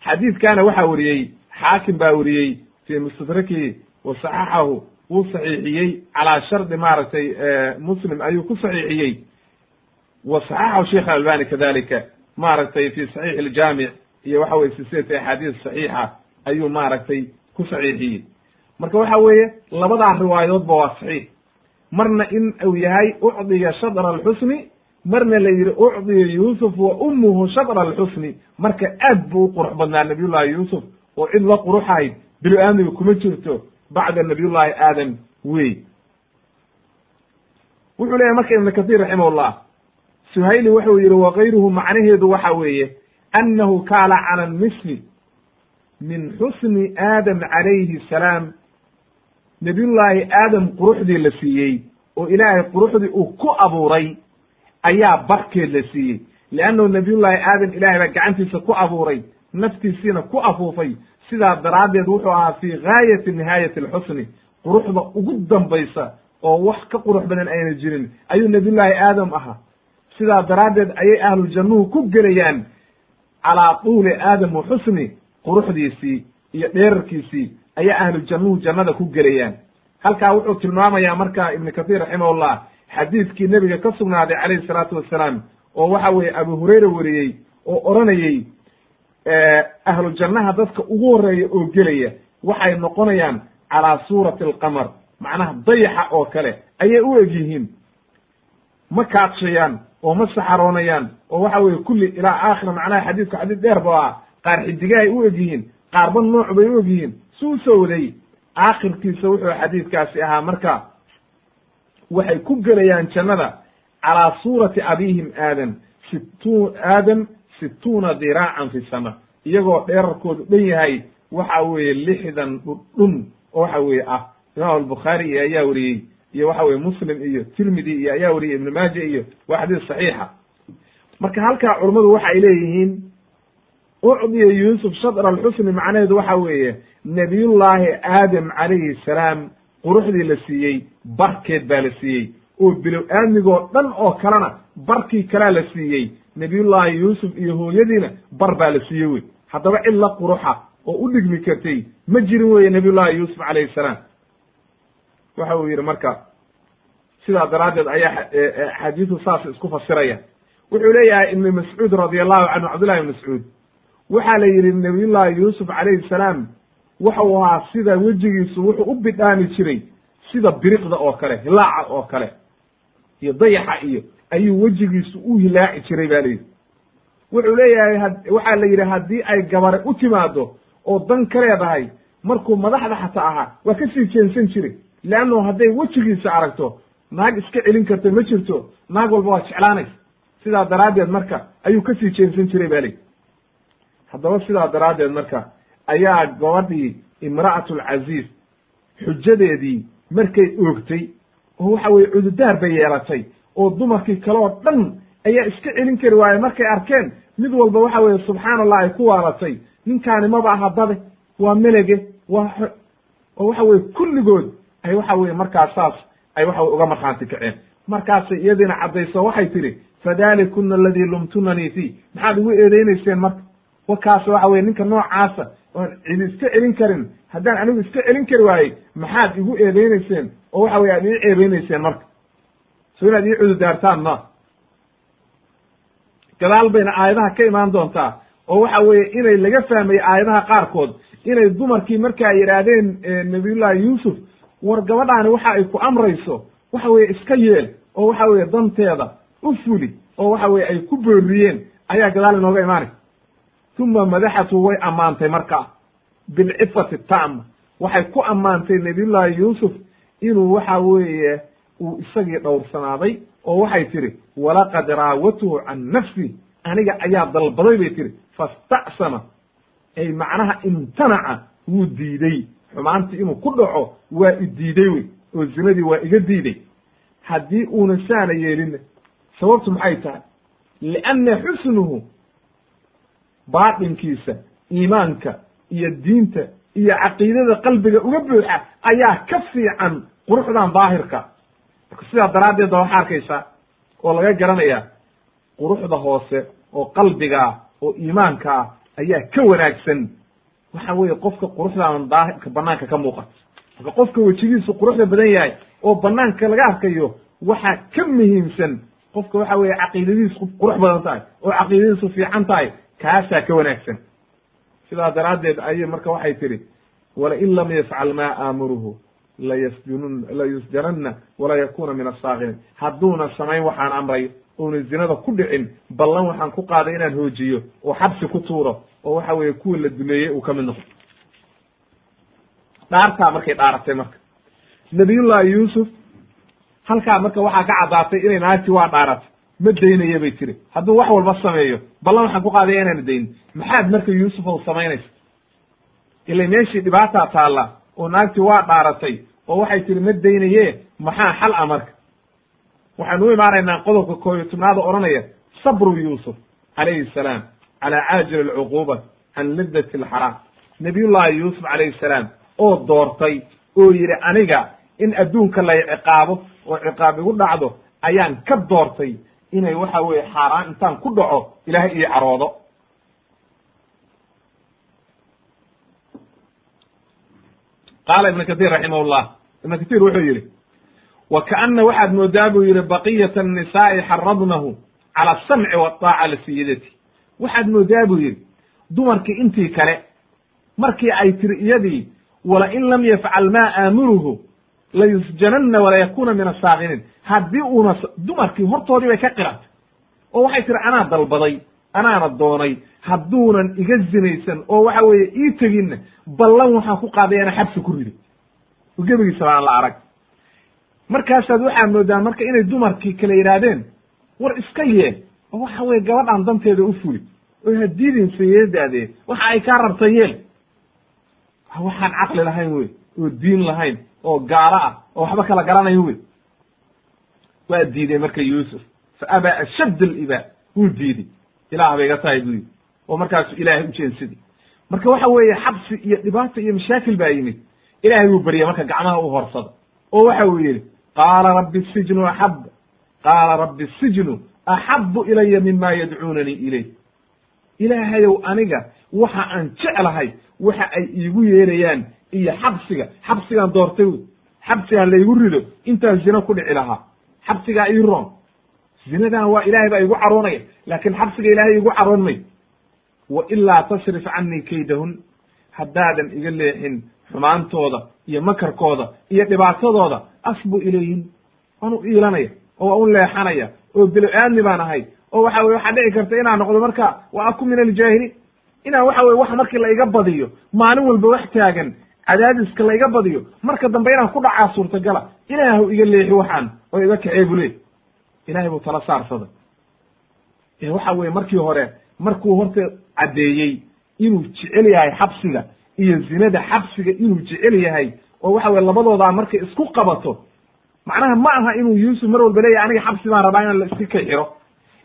A: Xadiidkana waxaa weriyey xaakim baa weriyey fii mustadrakihi wa saxaxahu wuu saxiixiyey calaa shardi maaragtay muslim ayuu ku saxiixiyey. Wa saxaxahu sheikh albani kadalika maaragtay fi saxiix iljaamic iyo waxa weye silsilati axaadiis saxiixa ayuu maaragtay ku saxiixiyey. Marka waxa weeye labadaa riwaayadoodba waa saxiix. Marna in uu yahay ucdiya shadra alxusni marna la yidhi ucdiya yuusuf wa ummuhu shadra alxusni marka aad buu u qurux badnaa nabiyullahi yuusuf oo cid la quruxahayd bilo aadmiga kuma jirto bacda nabiyullahi aadam wey wuxuu leeyahy marka ibnu kahiir raximahullah suhayli wuxuu yidhi wakayruhu macnaheedu waxa weeye annahu kaala cala misli min xusni aadam calayhi salaam. Nabiyullaahi aadam quruxdii la siiyey oo ilaahay quruxdii uu ku abuuray ayaa barkeed la siiyey. Leannahu nabiyullaahi aadam ilaahay baa gacantiisa ku abuuray naftiisiina ku afuufay sidaa daraaddeed wuxuu ahaa fii gaayati nihaayati alxusni quruxda ugu dambaysa oo wax ka qurux badan ayna jirin. Ayuu nabiyullaahi aadam ahaa sidaa daraaddeed ayay ahluljannuhu ku gelayaan calaa tuuli aadam wa xusni quruxdiisii iyo dheerarkiisii ayaa ahlujannuhu jannada ku gelayaan. Halkaa wuxuu tilmaamayaa marka ibnu kathiir raximahullah xadiidkii nebiga ka sugnaaday calayhi salaatu wassalaam oo waxa weeye abu hurayra weriyey oo odhanayey ahlu jannaha dadka ugu horreeya oo gelaya waxay noqonayaan calaa suurati alqamar macnaha dayaxa oo kale ayay u eg yihiin. Ma kaadshayaan oo ma saxaroonayaan oo waxa weye kulli ilaa aakhira macnaha xadiidku xadiid dheer ba ah qaar xidigahay u eg yihiin qaarba nooc bay u eg yihiin su u soo waday. Aakhirkiisa wuxuu xadiidkaasi ahaa marka waxay ku gelayaan jannada calaa suurati abihim aadam situ aadam situuna diraacan fi sama. Iyagoo dheerarkoodu dhan yahay waxa weeye lixdan dhudhun oo waxa weeye ah. Imaam albukhaari iyo ayaa wariyey iyo waxa weye muslim iyo tirmidi iyo ayaa wariyey ibnu maaja iyo waa xadiis saxiixa. Marka halkaa culummadu waxay leeyihiin ucdiya yuusuf shadra alxusni macnaheedu waxa weeye nabiyullaahi aadam calayhi salaam quruxdii la siiyey barkeed baa la siiyey. Oo bilow aadmigoo dhan oo kalena barkii kalaa la siiyey nabiyullaahi yuusuf iyo hooyadiina bar baa la siiyey wey haddaba cid la quruxa oo u dhigmi kartay ma jirin weye nabiyullahi yuusuf calayhi salaam. Waxa uu yidhi marka sidaa daraaddeed ayaa xadiisu saas isku fasiraya. Wuxuu leeyahay ibnu mascuud radi allahu canhu cabdullahi ibn mascuud. Waxaa la yidhi nabiyullaahi yuusuf calayhi salaam waxau ahaa sida wejigiisu wuxuu u bidhaami jiray sida biriqda oo kale hilaaca oo kale iyo dayaxa iyo ayuu wejigiisu u hilaaci jiray ba layidhi wuxuu leeyahay waxaa la yidhi haddii ay gabare u timaado oo dan ka leedahay markuu madaxda xataa ahaa waa ka sii jeensan jiray. Leannu hadday wejigiisa aragto naag iska celin karta ma jirto naag walba waa jeclaanaysa sidaa daraaddeed marka ayuu ka sii jeensan jiray ba layidhi haddaba sidaa daraaddeed marka ayaa gabadhii imra'atu alcaziiz xujadeedii markay oogtay oo waxa weye cududaar bay yeelatay oo dumarkii kale oo dhan ayaa iska celin kari waaye markay arkeen mid walba waxa weye subxaana allah ay ku waalatay ninkaani maba aha dade waa melege waa oo waxa weye kulligood ay waxa weye markaas saas ay waxa weye uga markhaanti kaceen. Markaasay iyadiina caddayso waxay tidhi fadalikuna aladii lumtunanii fii. Maxaad igu eedeynayseen marka? Wakaas waxa weye ninka noocaasa oon cidi iska celin karin haddaan anigu iska celin kari waayey maxaad igu eedeynayseen oo waxa weye aad ii ceebeynayseen marka so inaad ii cududaartaan ma. Gadaal bayna aayadaha ka imaan doontaa oo waxa weeye inay laga fahmay aayadaha qaarkood inay dumarkii markaa yidhaahdeen nabiyullahi yuusuf war gabadhaani waxa ay ku amrayso waxa weye iska yeel oo waxa weye danteeda u fuli oo waxa weye ay ku booriyeen ayaa gadaal inooga imaanay. Uma madaxatu way ammaantay markaa bilcifati tama waxay ku ammaantay nabiyullaahi yuusuf inuu waxa weeye uu isagii dhowrsanaaday oo waxay tidhi walaqad raawatuhu can nafsi aniga ayaa dalbaday bay tihi fastacsama ay macnaha imtanaca wuu diiday xumaantii inuu ku dhaco waa i diiday wey oo zinadii waa iga diiday haddii uuna saana yeelin sababtu maxay tahay? Lianna xusnuhu baatinkiisa iimaanka iyo diinta iyo caqiidada qalbiga uga buuxa ayaa ka fiican quruxdan daahirka sidaa daraaddeed ba waxaa arkaysaa oo laga garanayaa quruxda hoose oo qalbiga ah oo iimaanka ah ayaa ka wanaagsan. Waxa weeye qofka quruxdan daahirka banaanka ka muuqata. Marka qofka wejigiisu quruxda badan yahay oo banaanka laga arkayo waxaa ka muhiimsan. Qofka waxa weeye caqiidadiisu qurux badan tahay oo caqiidadiisu fiican tahay kaasaa ka wanaagsan. Sidaa daraaddeed ayay marka waxay tidhi walain lam yafcal maa aamuruhu layasjunun layusjananna wala yakuna min asaakiriin hadduuna samayn waxaan amray uuna zinada ku dhicin ballan waxaan ku qaaday inaan hoojiyo oo xabsi ku tuuro oo waxa weeye kuwa la duleeyey uu ka mid noqdo. Dhaartaa markay dhaaratay marka. Nabiyullahi yuusuf halkaa marka waxaa ka caddaatay inay naagti waa dhaaratay. Ma daynaya bay tiri. Hadduu wax walba sameeyo ballan waxaan ku qaadaya inaan daynin maxaad marka yuusuf ow samaynaysa? Ila meeshii dhibaataa taalla oo naagti waa dhaaratay oo waxay tiri ma daynaye maxaa xal a marka? Waxaanu u imaanaynaa qodobka koob iyo tobnaada odhanaya sabru yuusuf calayhi salaam calaa caajil alcuquuba can liddati alxaraam nabiyullahi yuusuf calayhi salaam oo doortay oo yidhi aniga in adduunka lay ciqaabo oo ciqaab igu dhacdo ayaan ka doortay inay waxa weeye xaaraan intaan ku dhaco ilaahay ii caroodo qaala ibn katir raximahullah ibn katir wuxuu yidhi wa kaana waxaad moodaa buu yidhi baqiyat annisaa'i xaradnahu cala asamci waataaca lisiyadati waxaad moodaa buu yidhi dumarkii intii kale markii ay tiri iyadii wala in lam yafcal maa aamuruhu layusjananna walayakuna min asaakiniin haddii uuna dumarkii hortoodii bay ka qiratay oo waxay tiri anaa dalbaday anaana doonay hadduunan iga zinaysan oo waxa weeye ii teginna ballan waxaan ku qaaday ana xabsi ku riday oo gebigiisaba aan la arag. Markaasaad waxaa moodaa marka inay dumarkii kale yidhaahdeen war iska yee oo waxa weye gabadhaan danteeda u fuli oo hadiidin sayadaadee waxa ay kaa rabta yeel. Waxaan caqli lahayn wey oo diin lahayn oo gaalo ah oo waxba kala garanayn wey. Waa diiday marka yuusuf fa abaa ashadd aliba wuu diiday ilaah bay iga tahay buu yidhi oo markaasu ilaahay u jeensaday marka waxa weeye xabsi iyo dhibaato iyo mashaakil baa yimid. Ilaahay buu baryay marka gacmaha u horsada. Oo waxa uu yidhi qaala rabbi sijnu axab. Qaala rabbi sijnu axabu ilaya mima yadcuunanii ilayh. Ilaahayow aniga waxa aan jeclahay waxa ay iigu yeerayaan iyo xabsiga. Xabsigaan doortay wey xabsigaan laygu rido intaan zino ku dhici lahaa. Xabsigaa ii roon. Zinadan waa ilaahay baa igu caroonaya laakiin xabsiga ilaahay igu caroon may wa ilaa tasrif canii kaydahun. Haddaadan iga leexin xumaantooda iyo makarkooda iyo dhibaatadooda. Asbu ilayhin. Waan u iilanaya oo waa u leexanaya oo bilo aadmi baan ahay oo waxa weye waxaa dhici karta inaan noqdo marka wa aku min aljaahiliin. Inaan waxa weye wax markii laiga badiyo maalin walba wax taagan cadaadiska laiga badiyo marka dambe inaan ku dhacaa suurtagala ilaahu iga leexi waxaan oo iga kacee bule. Ilahay buu tala saarsaday. Ee waxa weye markii hore markuu horta caddeeyey inuu jecel yahay xabsiga iyo zinada xabsiga inuu jecel yahay oo waxa weye labadoodaa markay isku qabato macnaha ma aha inuu yuusuf mar walba leeyahay aniga xabsi baan rabaa inaan la iska kay xiro.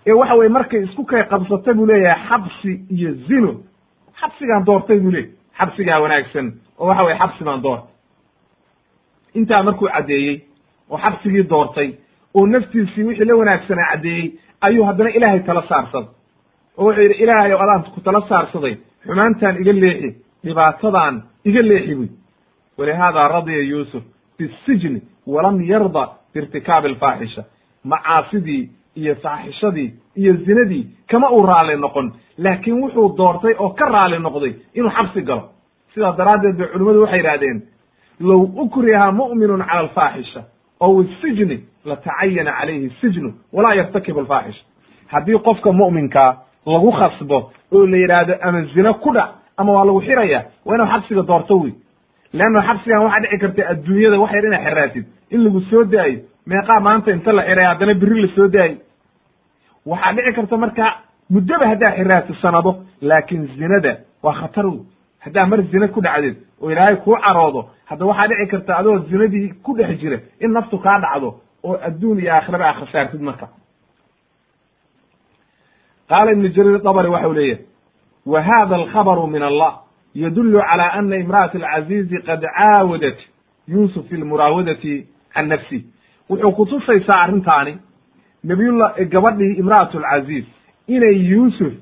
A: Ee waxa weye markay isku kay qabsata buu leeyahay xabsi iyo zino. Xabsigaan doortay buu leeyahy xabsigaa wanaagsan oo waxa weye xabsi baan doortay. Intaa markuu caddeeyey oo xabsigii doortay oo naftiisii wixii la wanaagsanaa caddeeyey ayuu haddana ilaahay tala saarsaday oo wuxuu yidhi ilaahay ow adaan ku tala saarsaday xumaantaan iga leexi dhibaatadan iga leexi buy walihaada radiya yuusuf bisijni walam yarda biirtikaabi alfaaxisha macaasidii iyo faaxishadii iyo zinadii kama uu raali noqon laakiin wuxuu doortay oo ka raali noqday inuu xabsi galo. Sidaa daraaddeed bay culimmadu waxay yidhahdeen low ukriha mu'minun cala alfaaxisha ow isijni latacayana calayhi sijnu walaa yartakibu alfaaxisha haddii qofka mu'minkaa lagu khasbo oo la yidhaahdo ama zino ku dhac ama waa lagu xiraya waa inaad xabsiga doorto wey leanna xabsigan waxaa dhici karta adduunyada wax yar inaad xeraatid in lagu soo daayo meeqaa maanta inta la xiray haddana beri la soo daayo. Waxaa dhici karta marka muddoba haddaa xiraatid sanado laakin zinada waa khatar wey haddaa mar zina ku dhacdeed oo ilaahay kuu caroodo hadda waxaa dhici karta adoo zinadii ku dhex jira in naftu kaa dhacdo oo adduun iyo aakhiraba aa khasaartid marka qaala ibnu jariir dabri waxau leeyahay wa hada alkhabaru min allah yadulu calى ana imra'at alcaziizi qad caawadat yuusuf fi lmuraawadati can nafsi wuxuu kutusaysaa arrintaani nabiyullah gabadhii imra'at alcaziiz inay yuusuf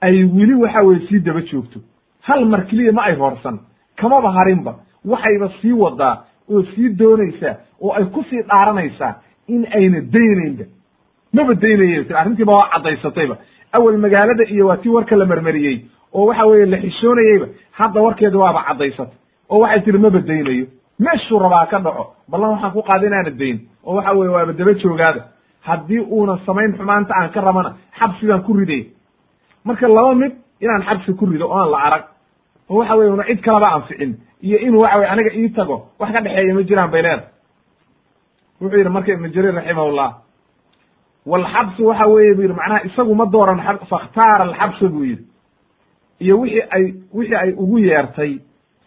A: ay weli waxa weye sii daba joogto hal mar keliya ma ay hoorsan kamaba harinba waxayba sii wadaa oo sii doonaysaa oo ay ku sii dhaaranaysaa in ayna daynaynba maba daynaya tir arrintiiba waa caddaysatayba awel magaalada iyo waa tii warka la marmariyey oo waxa weeye la xishoonayeyba hadda warkeeda waaba caddaysatay oo waxay tiri maba daynayo. Meeshuu rabaa ka dhaco ballan waxaan ku qaada inaana dayn oo waxa weye waaba daba joogaada. Haddii uuna samayn xumaanta aan ka rabana xabsigaan ku riday. Marka laba mid inaan xabsi ku rido oo aan la arag oo waxa weye una cid kalaba anficin iyo inuu waxa weye aniga ii tago wax ka dhexeeya ma jiraan bay leedahay. Wuxuu yidhi marka ibnu jariir raximahullah walxabsu waxa weeye bu yidhi macnaha isagu ma dooran fakhtaara alxabsa buu yidhi. Iyo wixii ay wixii ay ugu yeertay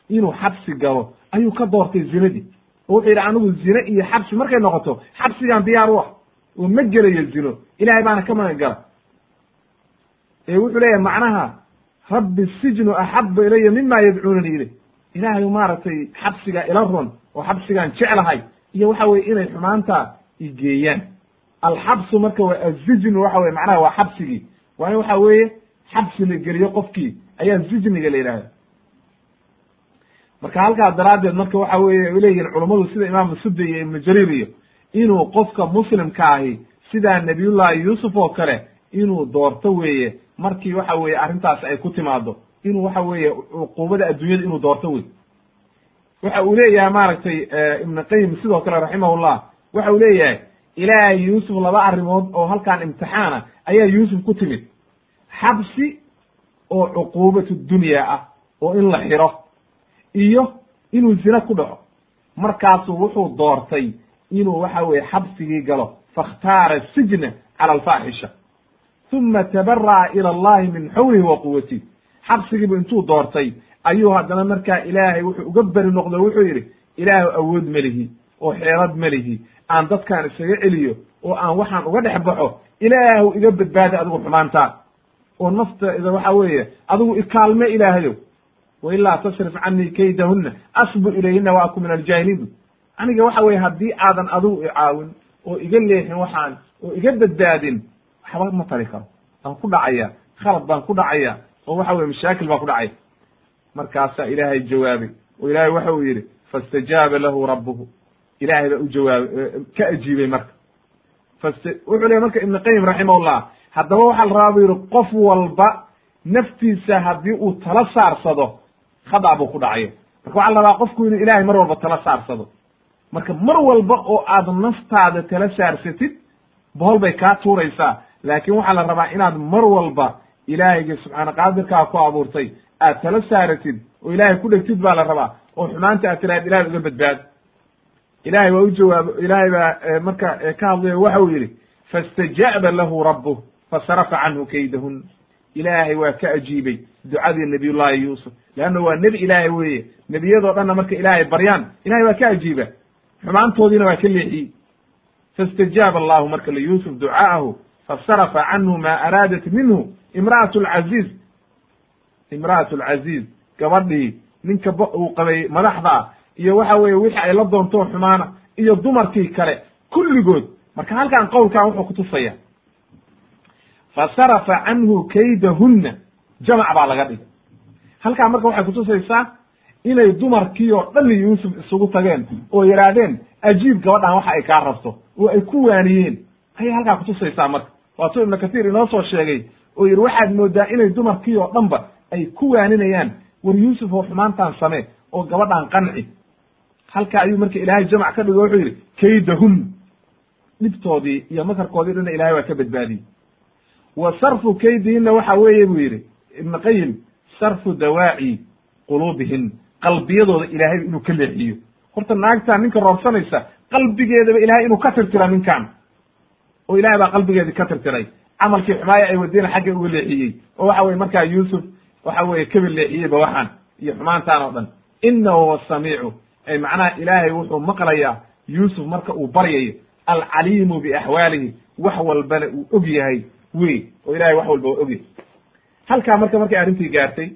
A: inuu xabsi galo ayuu ka doortay zinadii. Oo wuxuu yidhi anigu zine iyo xabsi markay noqoto xabsigaan diyaar u ah. Oo ma gelayo zino. Ilahay baana ka magan ee wuxuu leeyahay macnaha rabbi sijnu axabu ilaya mima yadcuunani ilay ilaahay maaragtay xabsigaa ila ron oo xabsigaan jeclahay. Iyo waxa weye inay xumaanta igeeyaan alxabsu marka waa azijnu waxa weye macnaha waa xabsigii waa in waxa weeye xabsi la geliyo qofkii ayaa zijniga la yidhahda marka halkaas daraaddeed marka waxa weye ay leeyihiin culummadu sida imaamu suddi iyo ibnu jariir iyo inuu qofka muslimka ahi sidaa nabiyullahi yuusuf oo kale inuu doorto weeye markii waxa weeye arrintaas ay ku timaado inuu waxa weeye cuquubada adduunyada inuu doorto wey waxa uu leeyahay maaragtay ibnu qayim sidoo kale raximahullah waxa uu leeyahay ilaahay yuusuf laba arrimood oo halkaan imtixaana ayaa yuusuf ku timid. Xabsi oo cuquubatu dunya ah oo in la xiro iyo inuu zina ku dhaco. Markaasuu wuxuu doortay inuu waxa weye xabsigii galo. Fakhtaara sijna cala alfaaxisha. Uma tabara'a ila allahi min xawlihi wa quwatih xabsigiibu intuu doortay. Ayuu haddana markaa ilaahay wuxuu uga beri noqdo wuxuu yidhi ilaahu awood melihi oo xeelad melihi aan dadkaan isaga celiyo oo aan waxaan uga dhex baxo ilaahu iga badbaadi adigu xumaantaa oo nafteeda waxa weeye adigu ikaalme ilaahayow. Wailaa tasrif canii kaydahuna asbu ilayhina wa aku min aljaahiliin aniga waxa weye haddii aadan adigu icaawin oo iga leexin waxaan oo iga badbaadin waxba ma tari karo. Waan ku dhacaya khalad baan ku dhacaya oo waxa weye mashaakil baan ku dhacaya markaasaa ilaahay jawaabay oo ilaahay waxa uu yidhi faاstajaaba lahu rabuhu ilahay baa u jawaabay ka ajiibay marka. Wuxuu leey marka ibn qayim raximahullah haddaba waxaa la rabaa bu yidhi qof walba naftiisa haddii uu tala saarsado khada buu ku dhacaya marka waxaa la rabaa qofku inuu ilahay mar walba tala saarsado. Marka mar walba oo aad naftaada tala saarsatid bohol bay kaa tuuraysaa. Laakiin waxaa la rabaa inaad mar walba ilaahayga subxaana qaadirkaa ku abuurtay aad tala saaratid oo ilaahay ku dhegtid baa la rabaa oo xumaanta aad tiraad ilahay uga badbaado ilahay waa u jawaabo ilaahay baa marka ka hadlayo waxa uu yidhi faاstajaaba lahu rabuh fasarafa canhu kaydahun. Ilaahay waa ka ajiibay ducadii nabiyullahi yuusuf. Leanna waa nebi ilaahay weeye. Nebiyadoo dhanna marka ilaahay baryaan ilahay waa ka ajiiba. Xumaantoodiina waa ka leexiyey faاstajaaba allahu marka liyuusuf ducaahu fasarafa canhu ma araadat minhu imra'at lcaziiz imra'at lcaziiz gabadhii ninka uu qabay madaxda ah iyo waxa weeye wixii ay la doonto xumaana iyo dumarkii kale kulligood. Marka halkan qowlkan wuxuu kutusaya fasarafa canhu kaydahunna jamac baa laga dhigay. Halkaa marka waxay kutusaysaa inay dumarkii oo dhan yuusuf isugu tageen oo yidhaahdeen ajiib gabadhan waxa ay kaa rabto oo ay ku waaniyeen. Ayay halkaa kutusaysaa marka. Waatuu ibnu kathiir inoo soo sheegay oo yidhi waxaad moodaa inay dumarkii oo dhanba ay ku waaninayaan war yuusuf oo xumaantaan samee oo gabadhan qanci halka ayuu marka ilaahay jamac ka dhigo wuxuu yidhi kaydahun dhibtoodii iyo makarkoodii dhanna ilahay waa ka badbaadiyey. Wa sarfu kaydihinna waxa weeye buu yidhi ibnu qayim sarfu dawaaci quluubihin qalbiyadooda ilaahay inuu ka leexiyo. Horta naagtaa ninka roorsanaysa qalbigeedaba ilahay inuu ka tirtira ninkan oo ilahay baa qalbigeedii ka tirtiray. Camalkii xumaaya ay wadina xagga uga leexiyey. Oo waxa weye markaa yuusuf waxa weye kaba leexiyeyba waxaan iyo xumaantaan oo dhan. Inahu huwa samiicu macnaha ilaahay wuxuu maqlayaa yuusuf marka uu baryayo alcaliimu biaxwaalihi wax walbana uu og yahay wey oo ilahay wax walba waa og yahay halkaa marka markay arrintii gaartay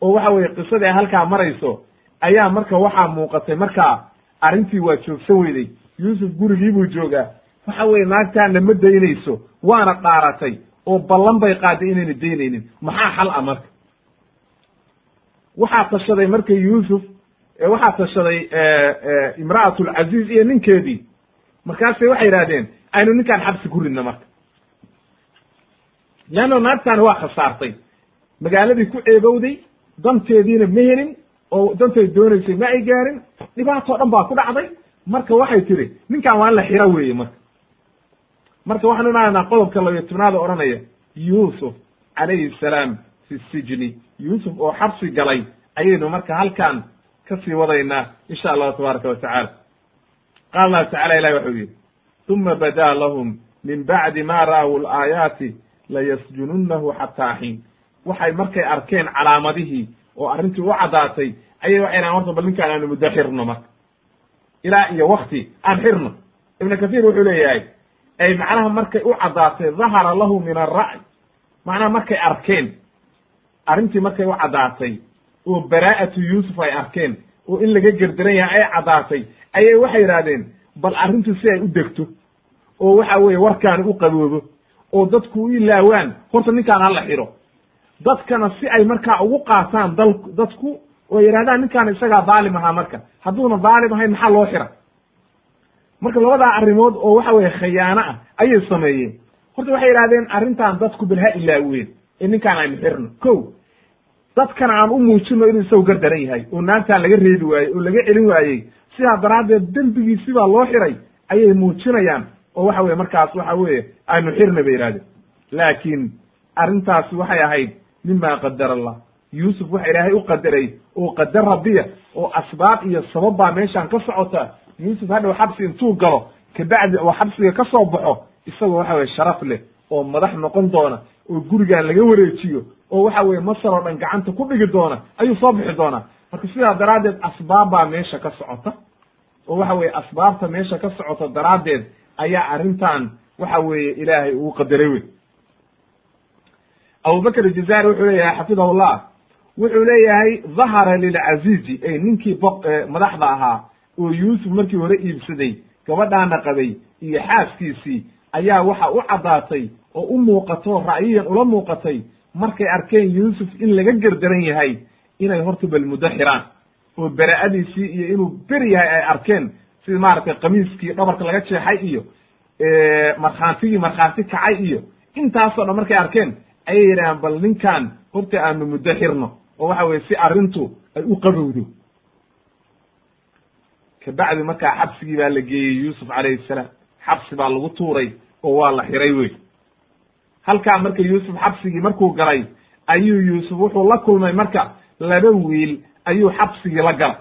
A: oo waxa weye qisadii halkaa marayso ayaa marka waxaa muuqatay markaa arrintii waa joogsan weyday. Yuusuf gurigii buu joogaa. Waxa weye naagtaana ma daynayso waana dhaaratay oo ballan bay qaaday inayna daynaynin. Maxaa xal ah marka? Waxaa tashaday marka yuusuf waxaa tashaday imra'at lcaziiz iyo ninkeedii. Markaasay waxay yidhahdeen aynu ninkaan xabsi ku ridno marka. Leanno naagtaani waa khasaartay. Magaaladii ku ceebowday danteediina ma helin oo dantay doonaysay ma ay gaarin dhibaatoo dhan baa ku dhacday. Marka waxay tiri ninkan waa in la xiro weeye marka. Marka waxaanu imaanaynaa qodobka labiyo tobnaada odhanaya yuusuf calayhi salaam fi sijni. Yuusuf oo xabsi galay ayaynu marka halkan ka sii wadaynaa insha allahu tabaaraka wa tacala qaala allahu tacala ilahi waxau yihi uma badaa lahum min bacdi ma ra'w laayaati layasjununahu xataa xiin. Waxay markay arkeen calaamadihii oo arrintii u caddaatay ayay waxay dhahan horta bal ninkaan aanu muddo xirno marka. Ilaa iyo wakti aan xirno. Ibnu kathiir wuxuu leeyahay ay macnaha markay u caddaatay dahara lahu min ara'y macnaha markay arkeen arrintii markay u caddaatay oo baraa'atu yuusuf ay arkeen oo in laga gerdaran yahay ay caddaatay ayay waxay yidhahdeen bal arrintu si ay u degto oo waxa weeye warkaani u qaboobo oo dadku u ilaawaan horta ninkaan hala xiro. Dadkana si ay markaa ugu qaataan dal dadku oo yidhahdaan ninkaan isagaa daalim ahaa marka. Hadduuna daalim ahayn maxaa loo xira? Marka labadaa arrimood oo waxa weye khayaano ah ayay sameeyeen. Horta waxay yidhahdeen arrintan dadku bal ha ilaaween ee ninkaan aynu xirno. Ko dadkana aan u muujino inuu isagu gardaran yahay oo naagtaan laga reebi waayey oo laga celin waayey sidaa daraaddeed dembigiisi baa loo xiray ayay muujinayaan oo waxa weye markaas waxa weeye aynu xirna bay yihahdeen laakiin arrintaasi waxay ahayd mima qadar allah. Yuusuf waxa ilaahay u qadaray oo qadar rabbiya oo asbaab iyo sabab baa meeshaan ka socota. Yuusuf hadhow xabsi intuu galo kabacdi oo xabsiga ka soo baxo isagoo waxa weye sharaf leh oo madax noqon doona oo gurigaan laga wareejiyo oo waxa weye masar oo dhan gacanta ku dhigi doona ayuu soo bixi doonaa. Marka sidaa daraaddeed asbaab baa meesha ka socota. Oo waxa weye asbaabta meesha ka socota daraaddeed ayaa arrintan waxa weeye ilaahay uu qadaray wey abubakr jazaari wuxuu leeyahay xafidahullah wuxuu leeyahay dhahara lilcazizi ay ninkii bo madaxda ahaa oo yuusuf markii hore iibsaday gabadhaana qabay iyo xaaskiisii ayaa waxa u caddaatay oo u muuqato ra'yiyan ula muuqatay markay arkeen yuusuf in laga gerdaran yahay inay horta bal muddo xiraan. Oo beraa'adiisii iyo inuu beri yahay ay arkeen sida maaragtay kamiiskii dhabarka laga jeexay iyo markhaantigii markhaanti kacay iyo. Intaasoo dhan markay arkeen ayay yidhahaan bal ninkan horta aanu muddo xirno. Oo waxa weye si arrintu ay u qabowdo. Kabacdi markaa xabsigii baa la geeyey yuusuf calayhi salaam. Xabsi baa lagu tuuray oo waa la xiray wey halkaa marka yuusuf xabsigii markuu galay ayuu yuusuf wuxuu la kulmay marka laba wiil ayuu xabsigii la galay.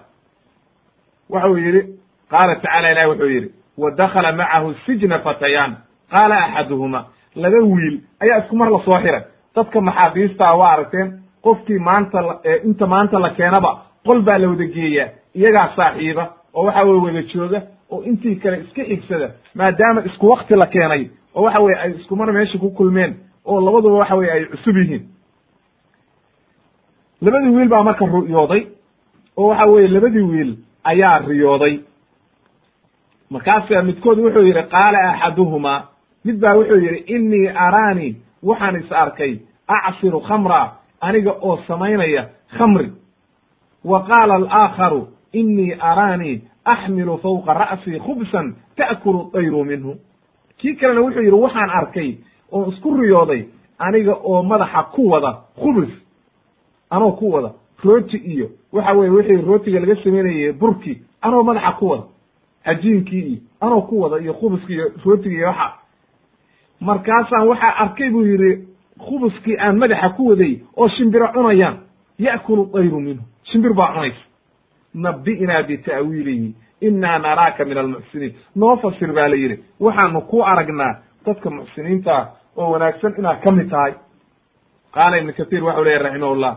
A: Wuxuu yidhi qaala tacala ilahi wuxuu yidhi wa dakala macahu sijna fatayaan qaala axaduhuma laba wiil ayaa isku mar la soo xiray. Dadka maxaabiistaa waa aragteen qofkii maanta inta maanta la keenaba qol baa la wada geeyaa iyagaa saaxiiba oo waxa weye wada jooga oo intii kale iska xigsada maadaama isku wakti la keenay oo waxa weye ay iskumar meesha ku kulmeen oo labaduba waxa weye ay cusub yihiin. Labadii wiil baa marka riyooday oo waxa weye labadii wiil ayaa riyooday. Markaasa midkood wuxuu yidhi qaala axaduhumaa. Mid baa wuxuu yidhi innii araanii waxaan is arkay acsiru khamra aniga oo samaynaya khamri. Wa qaala alaakharu innii araanii axmilu fawqa ra'sii khubsan ta'kulu dayru minhu kii kalena wuxuu yidhi waxaan arkay oo isku riyooday aniga oo madaxa ku wada khubus anoo ku wada rooti iyo waxa weye wixii rootiga laga samaynayay burki anoo madaxa ku wada cajiinkii iyo anoo ku wada iyo khubuskii iyo rootiga iyo waxa. Markaasaan waxaa arkay buu yidhi khubuskii aan madaxa ku waday oo shimbiro cunayaan ya'kulu dayru minhu. Shimbir baa cunaysa. Nabi'naa bita'wiilihi innaa naraaka min almuxsiniin noo fasir baa la yidhi waxaanu ku aragnaa dadka muxsiniinta oo wanaagsan inaad ka mid tahay. Qaala ibnu katiir waxau leeyahy raximahullah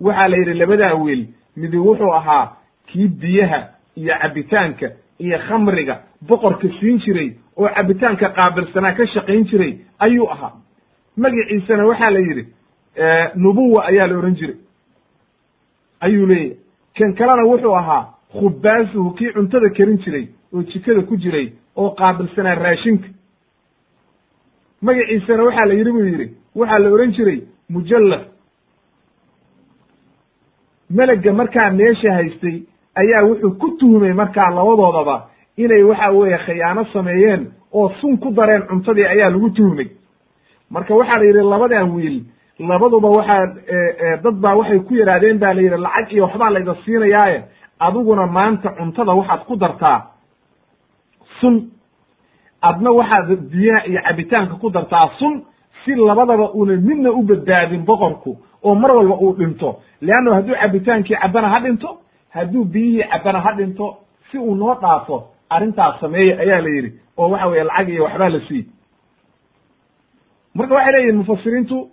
A: waxaa la yidhi labadaa wiil midi wuxuu ahaa kii biyaha iyo cabbitaanka iyo khamriga boqorka siin jiray oo cabbitaanka qaabilsanaa ka shaqayn jiray ayuu ahaa. Magiciisana waxaa la yidhi nubuwa ayaa la ohan jiray. Ayuu leeyahy kan kalena wuxuu ahaa khubaasuhu kii cuntada karin jiray oo jikada ku jiray oo qaabilsanaa raashinka. Magaciisana waxaa la yidhi buu yidhi waxaa la ohan jiray mujallaf. Melegga markaa meesha haystay ayaa wuxuu ku tuhmay markaa labadoodaba inay waxa weeye khiyaano sameeyeen oo sun ku dareen cuntadii ayaa lagu tuhmay. Marka waxaa la yidhi labadan wiil labaduba waxaa dad baa waxay ku yidhaahdeen ba la yidhi lacag iyo waxbaa layda siinayaaye adiguna maanta cuntada waxaad ku dartaa sun adna waxaad biyaha iyo cabitaanka ku dartaa sun si labadaba una midna u badbaadin boqorku oo mar walba uu dhinto. Leanno hadduu cabitaankii cabbana ha dhinto hadduu biyihii cabbana ha dhinto si uu noo dhaafo arrintaas sameeya ayaa la yidhi oo waxa weeye lacag iyo waxbaa la siiy marka waxay leeyihiin mufasiriintu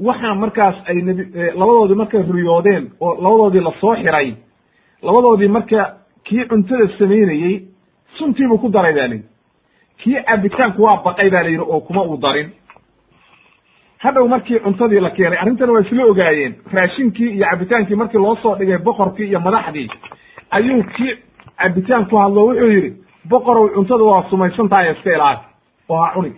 A: waxaa markaas ay nebi labadoodii markay riyoodeen oo labadoodii la soo xiray labadoodii marka kii cuntada samaynayey suntiibuu ku daray ba la yidhi kii cabitaanku waa baqay ba la yidhi oo kuma uu darin. Hadhow markii cuntadii la keenay arrintana waa isla ogaayeen raashinkii iyo cabitaankii markii loo soo dhigay boqorkii iyo madaxdii ayuu kii cabitaan ku hadlo wuxuu yidhi boqorow cuntada waa sumaysan tahay iska ilaali. Oo ha cuni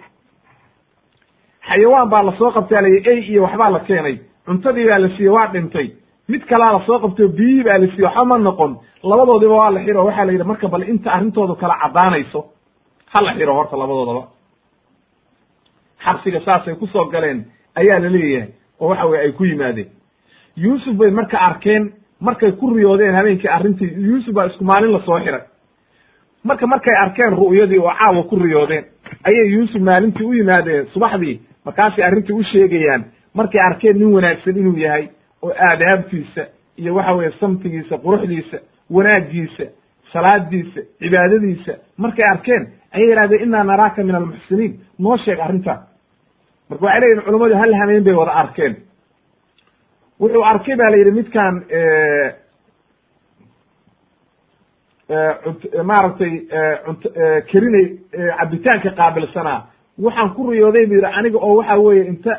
A: xayawaan baa la soo qabtaa layi ey iyo waxbaa la keenay. Cuntadii baa la siiyey waa dhintay. Mid kalaa la soo qabtay biyihii baa la siiyey waxba ma noqon. Labadoodiba waa la xiro waxaa la yidhi marka bal inta arrintoodu kala caddaanayso ha la xiro horta labadoodaba. Xabsiga saasay ku soo galeen ayaa la leeyahay oo waxa weye ay ku yimaadeen. Yuusuf bay marka arkeen markay ku riyoodeen habeenkii arrintii yuusuf baa isku maalin la soo xiray. Marka markay arkeen ru'yadii oo caawa ku riyoodeen ayay yuusuf maalintii u yimaadeen subaxdii markaasay arrintii u sheegayaan markay arkeen nin wanaagsan inuu yahay oo aadaabtiisa iyo waxa weeye samtigiisa quruxdiisa wanaagiisa salaadiisa cibaadadiisa markay arkeen ayay yidhahdeen innaa naraaka min almuxsiniin. Noo sheeg arrintaa marka waxay leyihin culammadu hal hameen bay wada arkeen. Wuxuu arkay ba la yidhi midkaan maaragtay unt kerinay cabitaanka qaabilsanaa waxaan ku riyooday bu yidhi aniga oo waxa weeye inta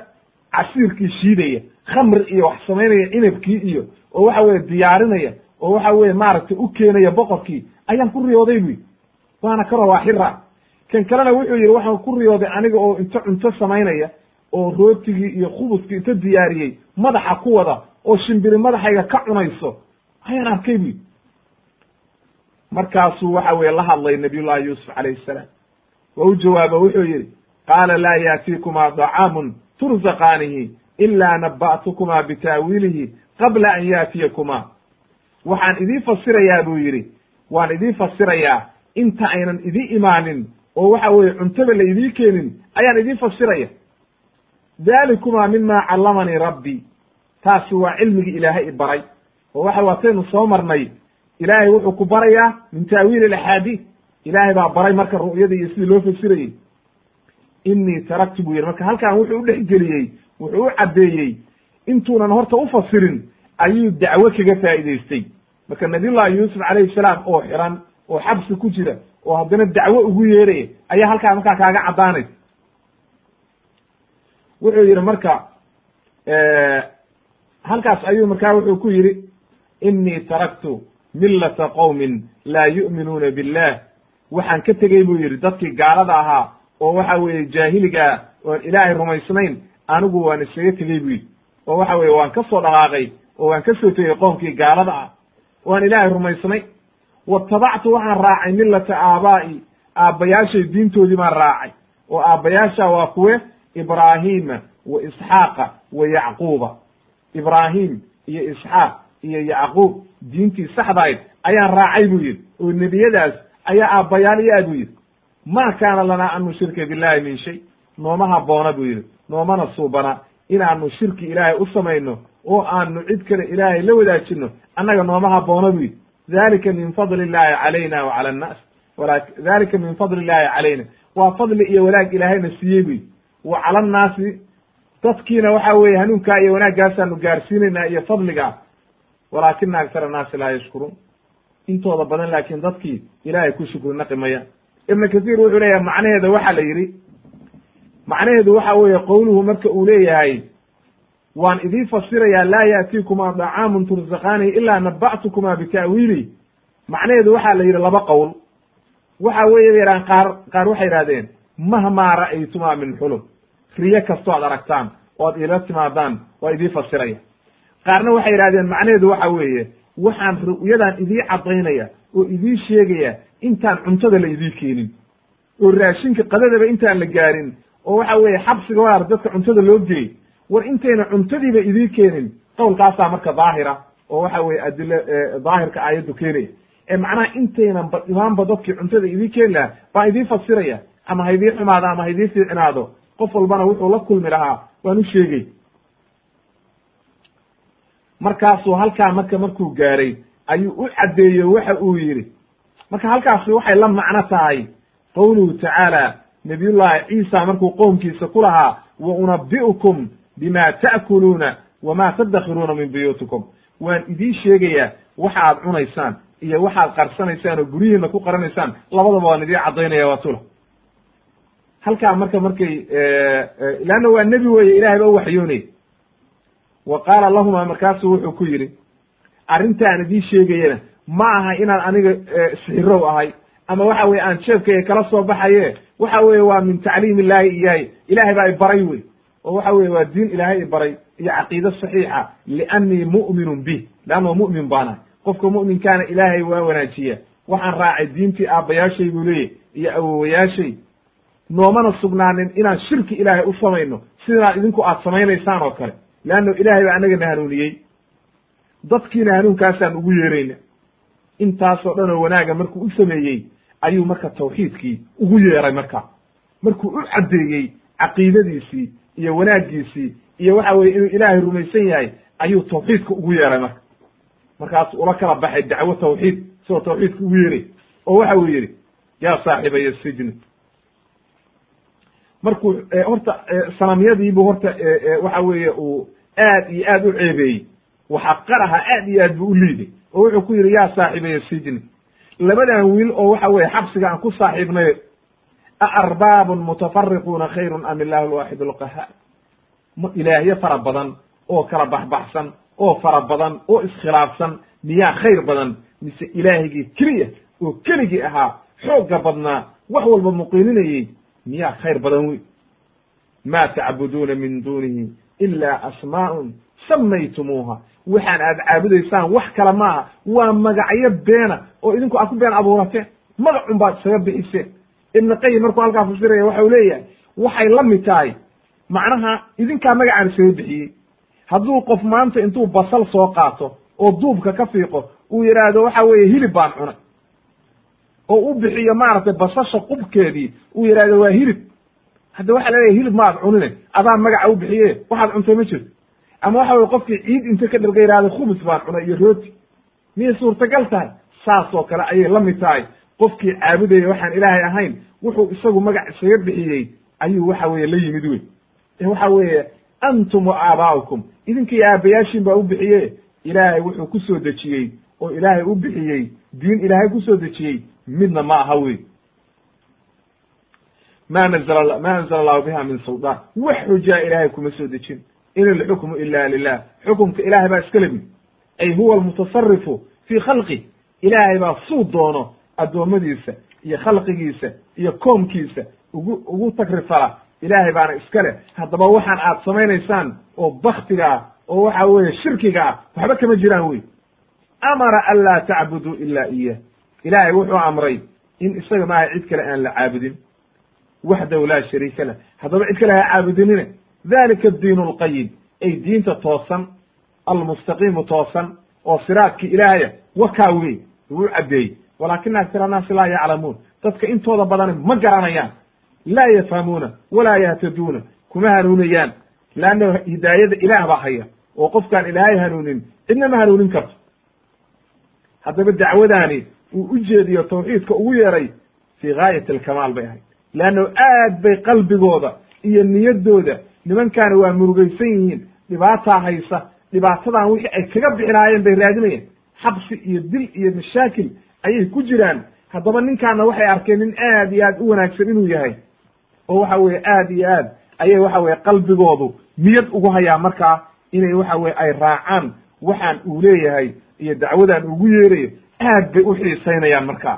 A: casiirkii shiidaya khamri iyo wax samaynaya cinabkii iyo oo waxa weye diyaarinaya oo waxa weye maaragtay u keenaya boqorkii ayaan ku riyooday bu yidhi. Waana ka rabaa xira kan kalena wuxuu yidhi waxaan ku riyooday aniga oo inta cunto samaynaya oo rootigii iyo khubuskii inta diyaariyey madaxa ku wada oo shimbiri madaxayga ka cunayso. Ayaan arkay bu yidhi. Markaasuu waxa weye la hadlay nabiyullahi yuusuf calayhi salaam. Waa u jawaabo wuxuu yidhi qaala laa yaatiikumaa dacaamun turzaqaanihi ilaa naba'tukumaa bitaawiilihi qabla an yaatiyakumaa waxaan idiin fasirayaa buu yidhi waan idiin fasirayaa inta aynan idin imaanin oo waxa weeye cuntaba la idiin keenin ayaan idiin fasiraya dalikumaa mima callamanii rabbii taasi waa cilmigii ilaahay i baray oo waxa waataynu soo marnay ilaahay wuxuu ku barayaa min taawiili axaadiis ilaahay baa baray marka ru'yadii iyo sidii loo fasirayey inii taraktu buu yidhi. Marka halkan wuxuu u dhex geliyey wuxuu u caddeeyey intuunan horta u fasirin ayuu dacwo kaga faa'idaystay marka nabiyullahi yuusuf calayhi salaam oo xiran oo xabsi ku jira oo haddana dacwo ugu yeeraya ayaa halkaa markaa kaaga caddaanaysa wuxuu yidhi marka halkaas ayuu markaa wuxuu ku yidhi inii taraktu millata qowmin laa yu'minuuna billah waxaan ka tegey buu yidhi dadkii gaalada ahaa oo waxa weeye jaahiligaa oon ilaahay rumaysnayn anigu waan isaga tegey buu yidhi oo waxa weye waan ka soo dhaqaaqay oo waan ka soo tegey qoomkii gaalada ah. waan ilaahay rumaysnay. watabactu waxaan raacay millata aabaa'i aabbayaashay diintoodii baan raacay. oo aabbayaasha waa kuwe ibraahiima wa isxaaqa wa yacquuba ibraahim iyo isxaaq iyo yacquub diintii saxdahayd ayaan raacay buu yidhi oo nebiyadaas ayaa aabbayaal iyo aad buu yidhi ma kaana lanaa an nushrika billahi min shay nooma haboona buu yidhi noomana suubana inaanu shirki ilaahay u samayno oo aanu cid kale ilaahay la wadaajino annaga nooma haboona buu yidhi dalika min fadli illahi calayna wa cala annaas dalika min fadli illahi calayna waa fadli iyo wanaag ilaahayna siiyey yidhi wa cala annaasi dadkiina waxa weeye hanuunkaa iyo wanaagaasaanu gaarsiinaynaa iyo fadligaa walaakina aktara annaasi laa yashkuruun intooda badan laakiin dadkii ilaahay ku shukri naqi ibnu kathiir wuxuu leeyahay macnaheeda waxa la yidhi macnaheedu waxa weeye qowluhu marka uu leeyahay waan idiin fasirayaa laa yaatiikumaa dacaamun tursaqaanihi ilaa naba'tukumaa bita'wiili. Macnaheedu waxaa la yidhi laba qowl. Waxa weeye bay yidhahan qaar qaar waxay yidhahdeen mahmaa ra'aytumaa min xulum riyo kastoo ad aragtaan oo ad iila timaadaan waa idiin fasiraya. Qaarna waxay yidhahdeen macnaheedu waxa weeye waxaan ru'yadan idii caddaynaya oo idiin sheegaya intaan cuntada la idii keenin oo raashinka qadadaba intaan la gaarin oo waxa weeye xabsiga waar dadka cuntada loo geeyey war intayna cuntadiiba idii keenin qowlkaasaa marka daahira oo waxa weye adilo daahirka aayaddu keenaya. Ee macnaha intaynan ba imaanba dadkii cuntada idii keeni lahaa baan idii fasiraya ama ha idii xumaado ama ha idii fiicinaado qof walbana wuxuu la kulmi lahaa waan u sheegay. Markaasuu halkaa marka markuu gaaray ayuu u caddeeyey waxa uu yidhi marka halkaasi waxay la macno tahay qowluhu tacaala nabiyullahi ciisa markuu qoomkiisa ku lahaa wa unabi'ukum bima ta'kuluuna wama tadakhiruuna min buyuutikum. Waan idiin sheegayaa waxa aad cunaysaan iyo waxaad qarsanaysaan oo guryihiina ku qaranaysaan labadaba waan idiin caddaynaya waa tula halkaa marka markay leanna waa nebi weeye ilahay ba u waxyoonay wa qaala lahuma markaasuu wuxuu ku yidhi arrintaan idiin sheegayana ma aha inaan aniga sixirow ahay. Ama waxa weye aan jeebkayga kala soo baxaye waxa weye waa min tacliim illaahi iyahay ilahay baa ibaray wey. Oo waxa weye waa diin ilaahay ibaray iyo caqiide saxiixa. Liannii mu'minun bih leanno mu'min baanahay qofka mu'minkaana ilaahay waa wanaajiya. Waxaan raacay diintii aabbayaashay buu leeyahy iyo awowayaashay noomana sugnaanin inaan shirki ilaahay u samayno sidaa idinku aad samaynaysaan oo kale. Leanno ilaahay baa annaga na hanuuniyey dadkiina hanuunkaasaan ugu yeerayna intaasoo dhan oo wanaaga markuu u sameeyey ayuu marka tawxiidkii ugu yeeray marka. Markuu u caddeeyey caqiidadiisii iyo wanaaggiisii iyo waxa weye inuu ilaahay rumaysan yahay ayuu tawxiidka ugu yeeray marka. Markaas ula kala baxay dacwo tawxiid isagoo tawxiidka ugu yeeray. Oo waxa uu yidhi yaa saaxibaya sijni markuu horta sanamyadiibuu horta waxa weeye uu aad iyo aad u ceebeeyey. Waxaqaraha aad iyo aad buu u liiday oo wuxuu ku yidhi yaa saaxibaya sijni labadan wiil oo waxa weye xabsiga aan ku saaxiibnay a arbaabun mutafariquuna khayrun am illahu alwaaxid alqahaar. Ilaahyo fara badan oo kala baxbaxsan oo fara badan oo iskhilaafsan miyaa khayr badan mise ilaahigii keliya oo keligii ahaa xoogga badnaa wax walba muqiininayey miyaa khayr badan wey ma tacbuduuna min dunihi ila asmaa'un samaytumuuha waxaan aad caabudaysaan wax kale maaha waa magacyo beena oo idinku aad ku been abuurateen magacun baad isaga bixiseen ibn qayim markuu halkaa fasiraya waxa uu leeyahay waxay la mid tahay. Macnaha idinkaa magacaan isaga bixiyey. Hadduu qof maanta intuu basal soo qaato oo duubka ka fiiqo uu yidhaahdo waxa weeye hilib baan cunay. Oo u bixiyo maaragtay basasha qubkeedii uu yidhahdo waa hilib. Hadda waxa laleeyahy hilib maad cunine. Adaa magaca u bixiye waxaad cuntay ma jirto ama waxa weye qofkii ciid inta ka dharga yihahdo khubus baan cunay iyo rooti. Miyay suurtagal tahay? Saas oo kale ayay la mid tahay. Qofkii caabudaya waxaan ilaahay ahayn wuxuu isagu magac isaga bixiyey ayuu waxa weye la yimid wey waxa weeye antum wa aabaa'ukum idinkii aabbayaashiin baa u bixiye ilaahay wuxuu ku soo dejiyey. Oo ilaahay u bixiyey diin ilaahay ku soo dejiyey midna ma aha wey ma nazla ma anzala allahu biha min suldaan wax xujaa ilaahay kuma soo dejin in alxukmu ila lilah xukumka ilaahay baa iska lebi ay huwa almutasarifu fii khalqi. Ilaahay baa suu doono addoommadiisa iyo khalqigiisa iyo koomkiisa ugu ugu tagrifala ilaahay baana iska leh. Haddaba waxaan aad samaynaysaan oo baktiga ah oo waxa weeye shirkiga ah waxba kama jiraan wey amara an laa tacbuduu ila iyah ilaahay wuxuu amray in isaga maaha cid kale aan la caabudin. Waxdahu laa shariika lah. Haddaba cid kale ha caabudinine dalika addiinu alqayim ay diinta toosan almustaqiimu toosan oo siraadki ilaahaya wakaa wey wuu caddeeyey walaakina aksar annaasi laa yaclamuun dadka intooda badani ma garanayaan laa yafhamuuna walaa yahtaduuna kuma hanuunayaan leanna hidaayada ilaah baa haya oo qofkaan ilaahay hanuunin cidna ma hanuunin karto haddaba dacwadaani uu u jeediyo tawxiidka ugu yeeray fii gaayati alkamaal bay ahayd leanno aad bay qalbigooda iyo niyaddooda nimankaani waa murugaysan yihiin dhibaataa haysa dhibaatadan wixii ay kaga bixi lahaayeen bay raadinayeen. Xabsi iyo dil iyo mashaakil ayay ku jiraan. Haddaba ninkaana waxay arkeen nin aad iyo aad u wanaagsan inuu yahay. Oo waxa weye aad iyo aad ayay waxa weye qalbigoodu niyad ugu hayaa markaa inay waxa weye ay raacaan waxaan uu leeyahay iyo dacwadan ugu yeerayo aad bay u xiisaynayaan markaa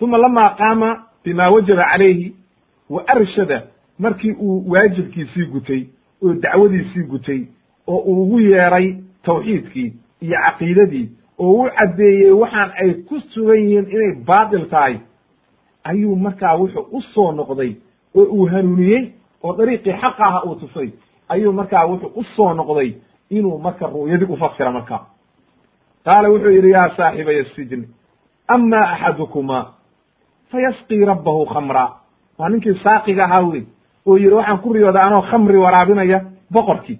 A: uma lama qaama bima wajaba calayhi wa arshada markii uu waajibkiisii gutay oo dacwadiisii gutay oo uu ugu yeeray tawxiidkii iyo caqiidadii oo u caddeeyey waxaan ay ku sugan yihiin inay baatil tahay ayuu markaa wuxuu u soo noqday oo uu hanuuniyey oo dariiqii xaqa aha uu tusay ayuu markaa wuxuu u soo noqday inuu marka ru'yadii ufasira marka. Qaala wuxuu yidhi yaa saaxibay asijni ama axadukuma fayasqii rabbahu khamra. Waa ninkii saaqiga ahaa wey oo yidhi waxaan ku riyooda anoo khamri waraabinaya boqorkii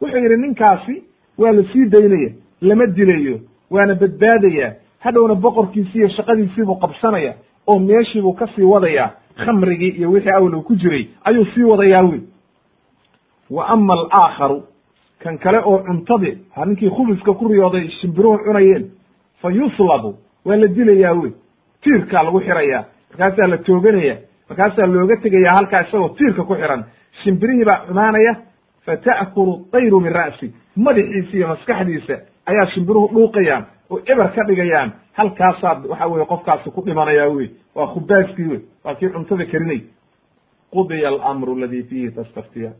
A: wuxuu yidhi ninkaasi waa la sii daynaya lama dilayo waana badbaadaya. Hadhowna boqorkiisii iyo shaqadiisiibuu qabsanaya oo meeshiibuu ka sii wadaya khamrigii iyo wixii awlow ku jiray. Ayuu sii wadayaa wey wa ama alaakharu kan kale oo cuntadi ha ninkii khubiska ku riyooday shimbiruhu cunayeen fa yuslabu waa la dilayaa wey tiirkaa lagu xiraya markaasaa la tooganaya markaasaa looga tegaya halkaa isagoo tiirka ku xiran shimbirihii baa cunaanaya fata'kulu tayru min ra'si. Madaxiisa iyo maskaxdiisa ayaa shimbiruhu dhuuqayaan oo eber ka dhigayaan halkaasaad waxa weye qofkaasi ku dhimanaya wey waa khubaaskii wey waa kii cuntada karinay qudiya alamru aladi fiihi tastaftiya.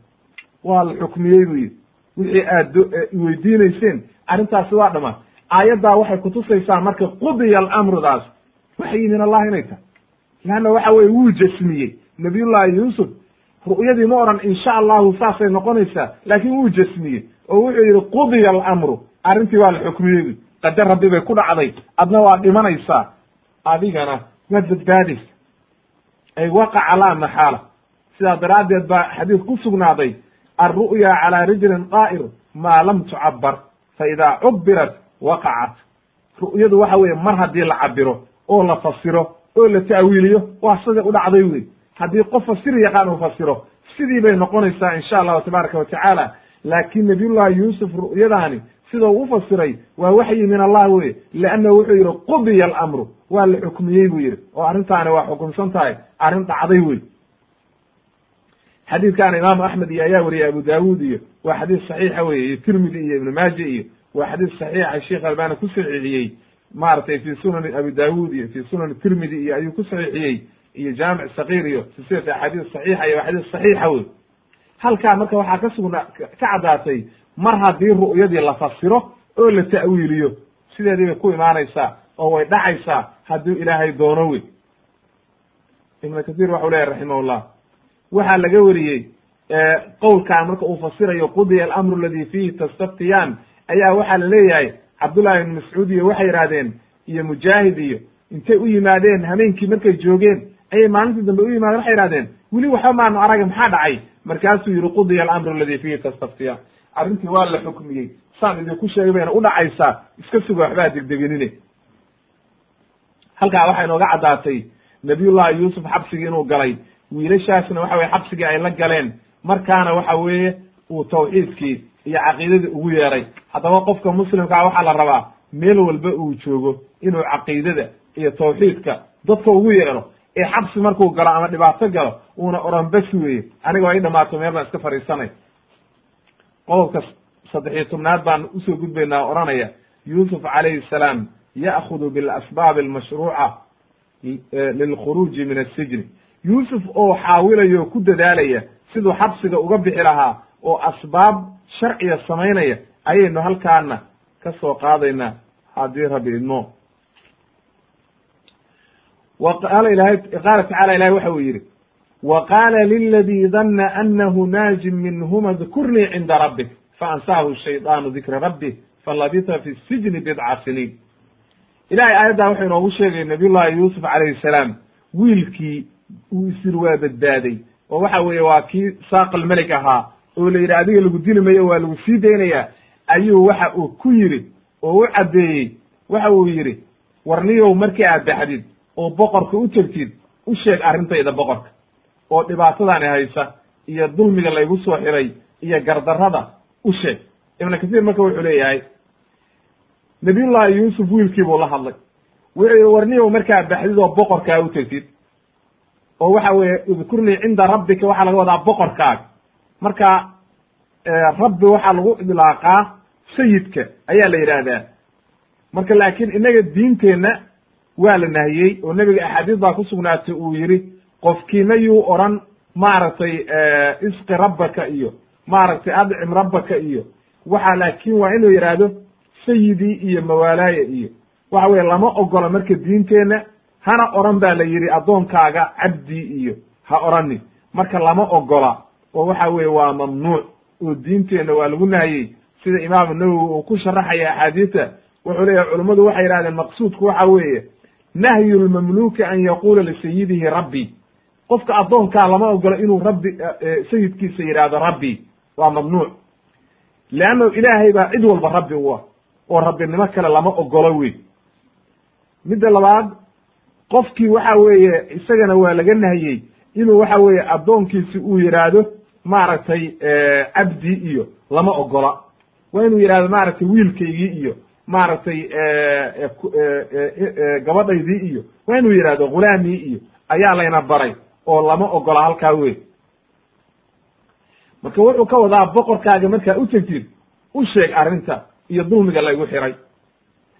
A: Waa la xukmiyey bu yidhi wixii aad weydiinayseen arrintaasi waa dhama aayaddaa waxay kutusaysaa marka qudiya alamrudaas waxyi min allah inay tahay leanna waxa weye wuu jasmiyey. nabiyullahi yuusuf ru'yadii ma oran insha allahu saasay noqonaysaa laakin wuu jasmiyey oo wuxuu yidhi qudiya alamru. Arrintii waa la xukmiyey qadar rabbi bay ku dhacday. Adna waa dhimanaysaa. Adigana waad badbaadaysa ay waqaca laa maxaala sidaa daraaddeed baa xadiis ku sugnaaday alru'ya calaa rijlin daa'ir maa lam tucabbar. Fa idaa cubbirat waqacat ru'yadu waxa weeye mar haddii la cabiro oo la fasiro oo la ta'wiiliyo waa sida u dhacday wey haddii qof fasir yaqaan uu fasiro sidii bay noqonaysaa insha allahu tabaaraka wa tacaala. Laakiin nabiyullahi yuusuf ru'yadaani sida uu ufasiray waa waxyi min allah weye leannahu wuxuu yidhi qudiya alamru waa la xukmiyey buu yidhi. Oo arrintaani waa xukumsan tahay arrin dhacday wey xadiidkaana imaamu axmed iyo ayaa wariyay abu daawud iyo waa xadiis saxiixa weye iyo tirmidi iyo ibnu maaje iyo waa xadiis saxiixa sheekh albani ku saxiixiyey maaragtay fi sunani abi daawud iyo fi sunani tirmidi iyo ayuu ku saxiixiyey iyo jaamic sakiir iyo silsilat axaadiis saxiixa iyo waa xadiis saxiixa wey halkaa marka waxaa ka sugna ka caddaatay mar haddii ru'yadii la fasiro oo la ta'wiiliyo sideedii bay ku imaanaysaa oo way dhacaysaa hadduu ilaahay doono wey ibnu kathiir waxau leyahy raximahullah waxaa laga wariyey qowlkan marka uu fasirayo qudiya alamru aladi fiihi tastaftiyaan ayaa waxaa la leeyahay cabdullahi ibn mascuud iyo waxay yidhahdeen iyo mujaahid iyo intay u yimaadeen hameenkii markay joogeen ayay maalintii dambe u yimaadeen waxay yihahdeen weli waxba maanu aragin maxaa dhacay? Markaasuu yihi qudiya alamru aladi fiihi tastaftiyaan arrintii waa la xukmiyey. Saan idinku sheegay bayna u dhacaysaa iska suga waxbaa degdegenine halkaa waxay inooga caddaatay nabiyullahi yuusuf xabsigii inuu galay. Wiilashaasna waxa weye xabsigii ay la galeen. Markaana waxa weeye uu tawxiidkii iyo caqiidadii ugu yeeray haddaba qofka muslimkaa waxaa la rabaa meel walba uu joogo inuu caqiidada iyo tawxiidka dadka ugu yeero ee xabsi markuu galo ama dhibaato galo uuna oran bes weeye. Aniga i dhamaato meel baan iska fadhiisanay. Qodobka saddexiyo tobnaad baan u soo gudbaynaa o odhanaya yuusuf calayhi salaam ya'khudu bilasbaab almashruuca lilkhuruuji min asijni yuusuf oo xaawilayo o ku dadaalaya siduu xabsiga uga bixi lahaa oo asbaab sharciya samaynaya ayaynu halkaana ka soo qaadaynaa haddii rabbi idmo. Wa qaala ilahay qaala tacala ilahay waxa uu yidhi wa qaala liladii danna anahu naajin minhuma dkurnii cinda rabbik faansaahu shaydaanu dikra rabbih falabita fi sijni bidca siniin. Ilahay aayaddaa wuxuu inoogu sheegay nabiyullahi yuusuf calayhi salaam wiilkii uu isir waa badbaaday oo waxa weeye waa kii saaqal melik ahaa oo la yidhi adiga lagu dili mayo waa lagu sii daynayaa ayuu waxa uu ku yidhi oo u caddeeyey waxa uu yidhi warniyow markii aad baxdid oo boqorka u tegtid u sheeg arrintayda boqorka oo dhibaatadani haysa iyo dulmiga laygu soo xiray iyo gardarrada u sheeg. Ibnu kathiir marka wuxuu leeyahay nabiyullahi yuusuf wiilkii buu la hadlay. Wuxuu yihi warniyow markaa baxdid oo boqorkaa u tegtid oo waxa weeye udkurnii cinda rabbika waxaa laga wadaa boqorkaaga marka rabbi waxaa lagu idlaaqaa sayidka ayaa la yidhaahdaa. Marka laakiin innaga diinteenna waa la nahiyey oo nebiga axaadiis baa ku sugnaatay uu yidhi qofkiina yuu odhan maaragtay isqi rabbaka iyo maaragtay adcim rabbaka iyo. Waxa laakiin waa inuu yidhaahdo sayidii iyo mawaalaaya iyo. Waxa weye lama ogola marka diinteenna hana oran baa la yidhi addoonkaaga cabdii iyo ha oranin marka lama ogola oo waxa weeye waa mamnuuc oo diinteenna waa lagu nahayey sida imaamu nawowi uu ku sharaxaya axaadiista wuxuu leeyahay culummadu waxay yidhahdeen maqsuudku waxa weeye nahyu lmamluuki an yaquula lisayidihi rabbi. Qofka addoonkaa lama ogolo inuu rabbi sayidkiisa yidhaahdo rabbi waa mamnuuc. Leannahu ilaahay baa cid walba rabbi u ah oo rabbinimo kale lama ogolo wey. Midda labaad qofkii waxa weeye isagana waa laga nahiyey inuu waxa weeye addoonkiisi uu yidhaahdo maaragtay cabdi iyo lama ogola waa inuu yidhahdo maaragtay wiilkaygii iyo maaragtay gabadhaydii iyo waa inuu yidhahdo ghulaamii iyo ayaa layna baray oo lama ogola halkaa wey marka wuxuu ka wadaa boqorkaaga markaa u tegtid u sheeg arrinta iyo dulmiga laygu xiray.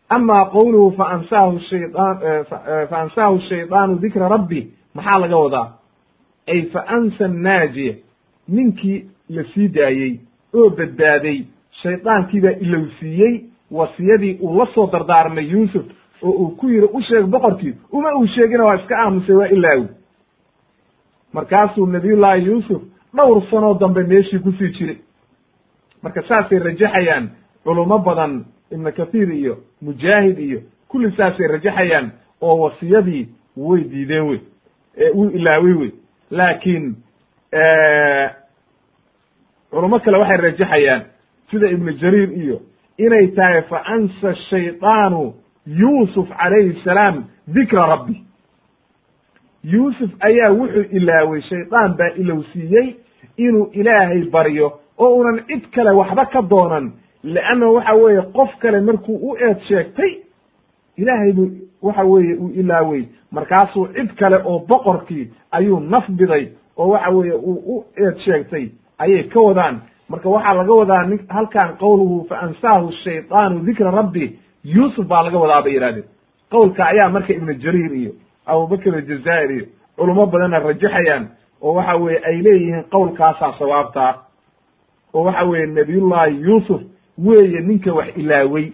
A: Ama qowluhu faansaahu shayaan fa ansaahu dikra rabbi maxaa laga wadaa? Ay fa naajiya ninkii la sii daayey oo badbaaday shaydaankii baa ilowsiiyey wasiyadii uu la soo dardaarmay yuusuf oo uu ku yidhi u sheeg boqorkii uma uu sheegina waa iska aamusay waa ilaawi. Markaasuu nabiyullaahi yuusuf dhowr sanoo dambe meeshii ku sii jiray. Marka saasay rajaxayaan culummo badan ibnu kathiir iyo mujaahid iyo kulli saasay rajaxayaan oo wasiyadii way diideen wey wuu ilaawey wey. Laakiin culummo kale waxay rajaxayaan sida ibnu jariir iyo inay tahay fa ansa shaydaanu yuusuf calayhi salaam dikra rabbi. Yuusuf ayaa wuxuu ilaawey shaydaan baa ilowsiiyey inuu ilaahay baryo oo unan cid kale waxba ka doonan leanna waxa weeye qof kale markuu u eed sheegtay ilaahay buu waxa weeye uu ilaawey markaasuu cid kale oo boqorkii ayuu naf biday oo waxa weeye uu u eed sheegtay ayay ka wadaan marka waxaa laga wadaa nin halkan qowluhu fa ansaahu shaydaanu dikra rabbi yuusuf baa laga wadaa bay yidhahdeen qowlka ayaa marka ibnu jariir iyo abubakr aljazaa'ir iyo culummo badanna rajaxayaan oo waxa weeye ay leeyihiin qowlkaasaa sawaabtaa oo waxa weeye nabiyullahi yuusuf weeye ninka wax ilaawey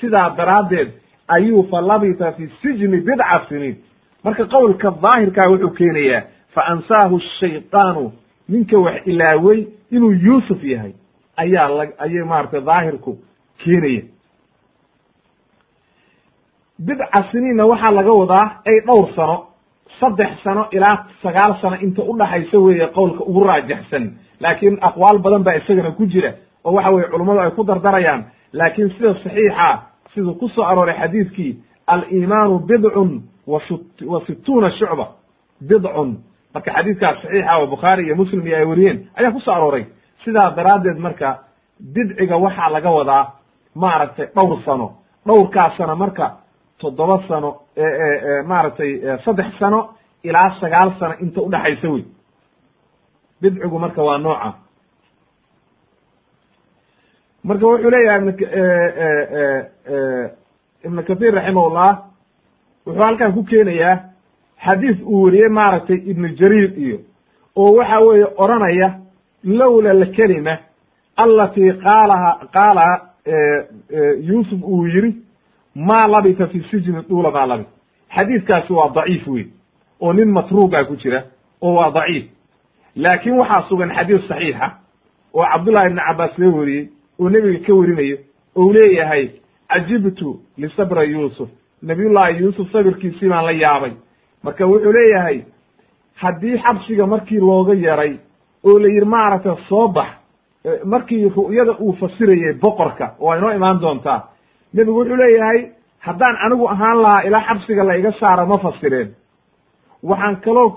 A: sidaa daraaddeed ayuu fa labita fi sijni bidca siniin. Marka qowlka daahirkaa wuxuu keenayaa fa ansaahu shaydaanu ninka wax ilaawey inuu yuusuf yahay ayaa la ayay maaragtay daahirku keenaya. Bidca siniinna waxaa laga wadaa ay dhowr sano saddex sano ilaa sagaal sano inta udhaxaysa weeye qowlka ugu raajaxsan laakiin aqwaal badan baa isagana ku jira oo waxa weye culummadu ay ku dardarayaan. Laakiin sida saxiixa siduu ku soo arooray xadiidkii aliimaanu bidcun wa situuna shucba. Bidcun marka xadiidkaas saxiixa oo bukhaari iyo muslim iyo ay weriyeen ayaa ku soo arooray. Sidaa daraaddeed marka bidciga waxaa laga wadaa maaragtay dhowr sano. Dhowrkaas sano marka toddoba sano maaragtay saddex sano ilaa sagaal sano inta udhaxaysa wey. Bidcigu marka waa nooca marka wuxuu leeyahay ibn kathir raximahullah wuxuu halkan ku keenayaa xadiis uu weriyey maaragtay ibnu jariir iyo oo waxa weeye odranaya lowla alkelima alati qaalaha qaalaha yuusuf uu yiri ma labita fi sijni duula maa labit xadiiskaasi waa daciif wey oo nin matruuga ku jira oo waa daciif. Laakin waxaa sugan xadiis saxiixa oo cabdullahi ibni cabaas laga weriyey oo nebiga ka werinayo ou leeyahay cajibtu lisabra yuusuf. Nabiyullahi yuusuf sabirkiisii baan la yaabay marka wuxuu leeyahay haddii xabsiga markii looga yaray oo la yidhi maaragtay soo bax markii ru'yada uu fasirayay boqorka waa inoo imaan doontaa. Nebigu wuxuu leeyahay haddaan anigu ahaan lahaa ilaa xabsiga la iga saaro ma fasireen. Waxaan kaloo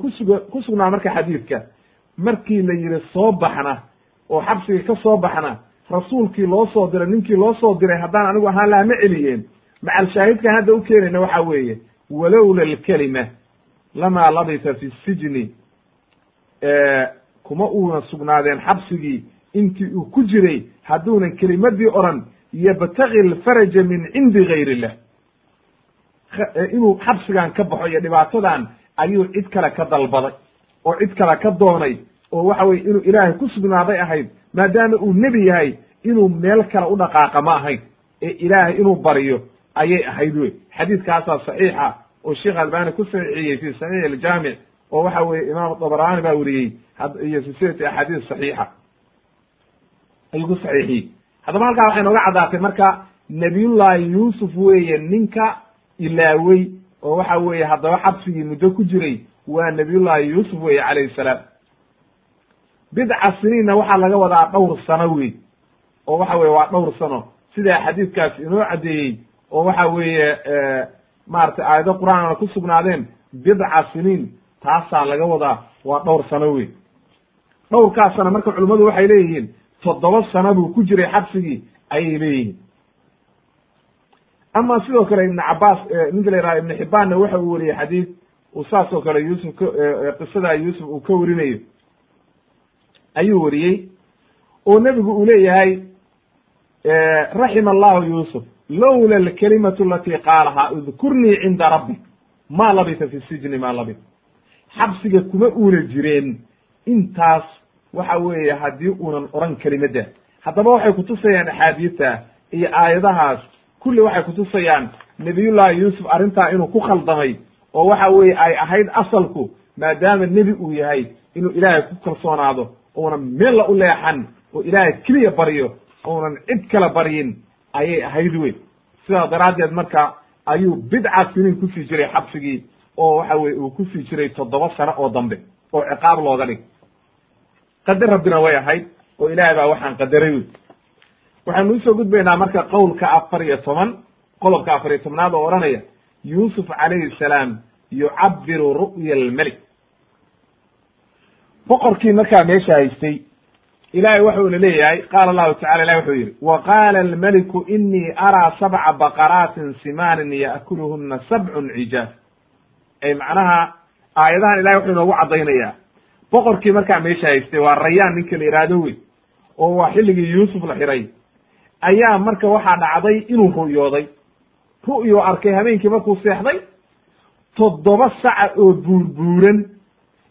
A: kusuga ku sugnaa marka xadiidka. Markii la yidhi soo baxna oo xabsiga ka soo baxna rasuulkii loo soo diray ninkii loo soo diray haddaan anigu ahaan lahaa ma celiyeen. Macal shaahidkan hadda u keenayna waxa weeye walowla alkelima lamaa labita fi sijni kuma uuna sugnaadeen xabsigii intii uu ku jiray hadduunan kelimadii odhan yabtagi alfaraja min cindi gayr illah inuu xabsigan ka baxo iyo dhibaatadan ayuu cid kale ka dalbaday oo cid kale ka doonay oo waxa weye inuu ilaahay ku sugnaaday ahayd maadaama uu nebi yahay inuu meel kale u dhaqaaqa ma ahayn ee ilaahay inuu baryo ayay ahayd wey. Xadiidkaasaa saxiixa oo sheekh albani ku saxiixiyey fi saxiix aljaamic oo waxa weye imaam dabrani baa weriyey iyo silsilati axaadiis saxiixa. Ayuu ku saxiixiyey. Haddaba halkaa waxay nooga caddaatay marka nabiyullahi yuusuf weeye ninka ilaawey oo waxa weeye haddaba xabsigii muddo ku jiray waa nabiyullahi yuusuf weeye calayhi salaam. Bidca siniinna waxaa laga wadaa dhowr sano wey oo waxa weye waa dhowr sano. Sidaa xadiidkaas inoo caddeeyey oo waxa weeye maaragtay aayado qur'aanna ku sugnaadeen bidca siniin taasaa laga wadaa waa dhowr sano wey dhowrkaas marka culimmadu waxay leeyihiin toddoba sano buu ku jiray xabsigii ayay leeyihiin. Ama sidoo kale ibn cabaas ninka la yihahdo ibn xibaanna waxa uu weriyey xadiid uu saas oo kale yuusuf ka qisada yuusuf uu ka werinayo ayuu weriyey oo nebigu uu leeyahay raxima allahu yuusuf lowla alkalimatu alati qaalahaa udkurnii cinda rabbi ma labita fi sijni ma labit xabsiga kuma uuna jireen intaas waxa weeye haddii uunan oran kelimadda haddaba waxay kutusayaan axaadiidta iyo aayadahaas kulli waxay kutusayaan nebiyullahi yuusuf arrintaa inuu ku khaldamay oo waxa weeye ay ahayd asalku maadaama nebi uu yahay inuu ilaahay ku kalsoonaado uunan meella u leexan oo ilaahay keliya baryo uunan cid kala baryin ayay ahayd wey sidaa daraaddeed marka ayuu bidca siniin ku sii jiray xabsigii oo waxa weye uu ku sii jiray toddoba sano oo dambe oo ciqaab looga dhig qadar rabbina way ahayd oo ilaahay baa waxaan qadaray wey waxaynu u soo gudbaynaa marka qowlka afar iyo toban qodobka afar iyo tobnaad oo odhanaya yuusuf calayhi salaam yucabiru ru'ya almelik boqorkii markaa meesha haystay ilahay waxa uuna leeyahay qaala allahu tacala ilahi wuxuu yidhi wa qaala almeliku inii araa sabca baqaraatin simaanin ya'kuluhuna sabcun cijaaf ay macnaha aayadahan ilahay wuxuu inoogu caddaynayaa. Boqorkii markaa meesha haystay waa rayaan ninka la yidhaahdo wey oo waa xilligii yuusuf la xiray. Ayaa marka waxaa dhacday inuu ru'yooday. Ru'yo arkay habeenkii markuu seexday toddoba saca oo buurbuuran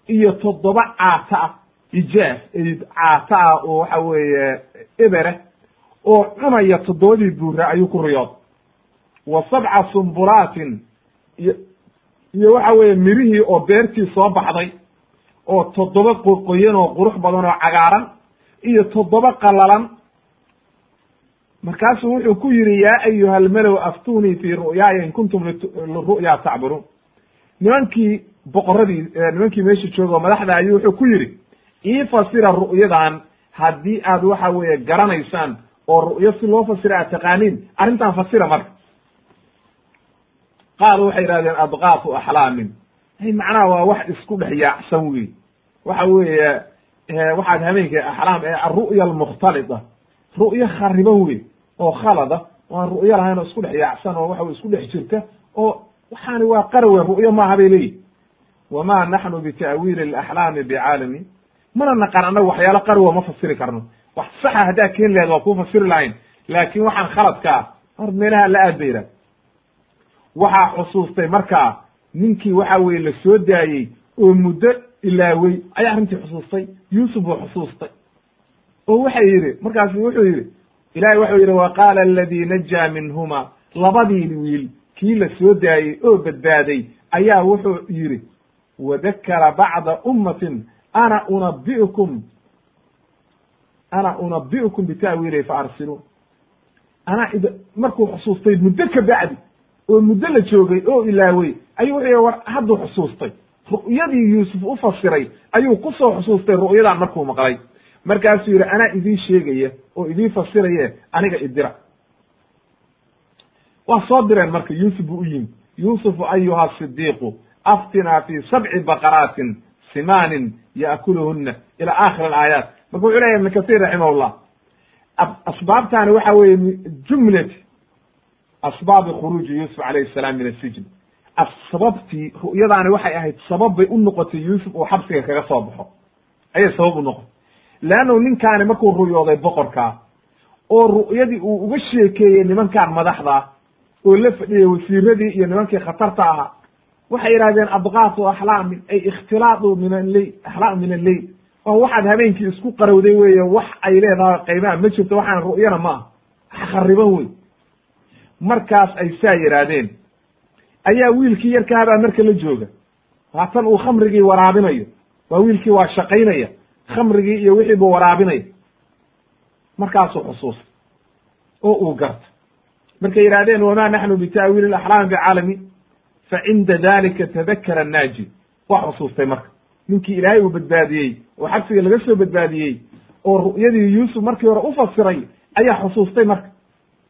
A: iyo toddoba caata ah ijaaf caata ah oo waxa weeye ebere oo cunaya toddobadii buura ayuu ku riyooday wa sabca sumbulaatin iyo iyo waxa weeye mirihii oo beertii soo baxday oo toddoba qoqoyan oo qurux badan oo cagaaran iyo toddoba qalalan markaasuu wuxuu ku yidhi yaa ayuha almalow aftunii fi ru'yaaya in kuntum liru'ya tacburuun nimankii boqoradii nimankii meesha jooga oo madaxda ayuu wuxuu ku yidhi ii fasira ru'yadan haddii aad waxa weeye garanaysaan oo ru'yo si loo fasira aad taqaaniin arrintan fasira marka. Qaalu waxay yidhahdeen adqaafu axlaamin. Macnaha waa wax isku dhex yaacsan wey waxa weeye waxaad habeenka axlaam ee aru'ya almukhtalita ru'yo khariban wey oo khalada waan ru'yo lahayn oo isku dhex yaacsan oo waxa isku dhex jirta oo waxaani waa qarawe ru'yo maaha bay leeyihiin wama naxnu bita'wiili alaxlaami bicaalami mana naqan annaga waxyaalo qarwa ma fasiri karno? Wax saxa haddaa keeni lahayd waa kuu fasiri lahayn. Laakin waxaan khaladka ah hor meelaha la aad ba yidhah waxaa xusuustay markaa ninkii waxa weye la soo daayey oo muddo ilaawey. Ayaa arrintii xusuustay? Yuusuf buu xusuustay. Oo waxay yidhi markaasu wuxuu yidhi ilahay waxau yidhi wa aladii najaa minhuma labadii wiil kii la soo daayey oo badbaaday ayaa wuxuu yidhi wadakara bacda ummatin ana unabiukum ana unabi'ukum bita'wiilihi faarsiluun anaa markuu xusuustay muddo ka bacdi oo muddo la joogay oo ilaawey ayuu wuxuu war hadduu xusuustay ru'yadii yuusuf u fasiray ayuu ku soo xusuustay ru'yadan markuu maqlay markaasuu yidhi anaa idiin sheegaya oo idiin fasiraye aniga idira waa soo direen marka yuusuf buu u yimi yuusufu ayuha sidiiqu aftinaa fi sabci baqaraatin simaanin yaakuluhuna ila aakhir alaayaat. Marka wuxuu leyahy ibn kasiir raximahullah asbaabtaani waxa weeye jumlat asbaabi khuruuji yuusuf calayhi salaam min asijn sababtii ru'yadaani waxay ahayd sabab bay u noqotay yuusuf uu xabsiga kaga soo baxo. Ayay sabab u noqotay. Leannu ninkaani markuu ru'yooday boqorkaa oo ru'yadii uu uga sheekeeyey nimankan madaxda oo la fadhiyey wasiiradii iyo nimankii khatarta ahaa waxay yidhahdeen adqaafu axlaamin ay ikhtilaadu min alleyl axlaam min alleyl oo waxaad habeenkii isku qarowday weeye wax ay leedahay qaybaha ma jirto waxaan ru'yana ma ah wax khariban wey markaas ay saa yidhaahdeen ayaa wiilkii yarkahabaa marka la jooga. Haatan uu khamrigii waraabinayo. Waa wiilkii waa shaqaynaya. Khamrigii iyo wixii buu waraabinaya markaasuu xusuusta. Oo uu garto. Markay yidhahdeen wama naxnu bita'wiili alaxlaami bicaalami fa cinda dalika tadakara annaaji waa xusuustay marka ninkii ilaahay uu badbaadiyey oo xabsiga laga soo badbaadiyey oo ru'yadii yuusuf markii hore u fasiray ayaa xusuustay marka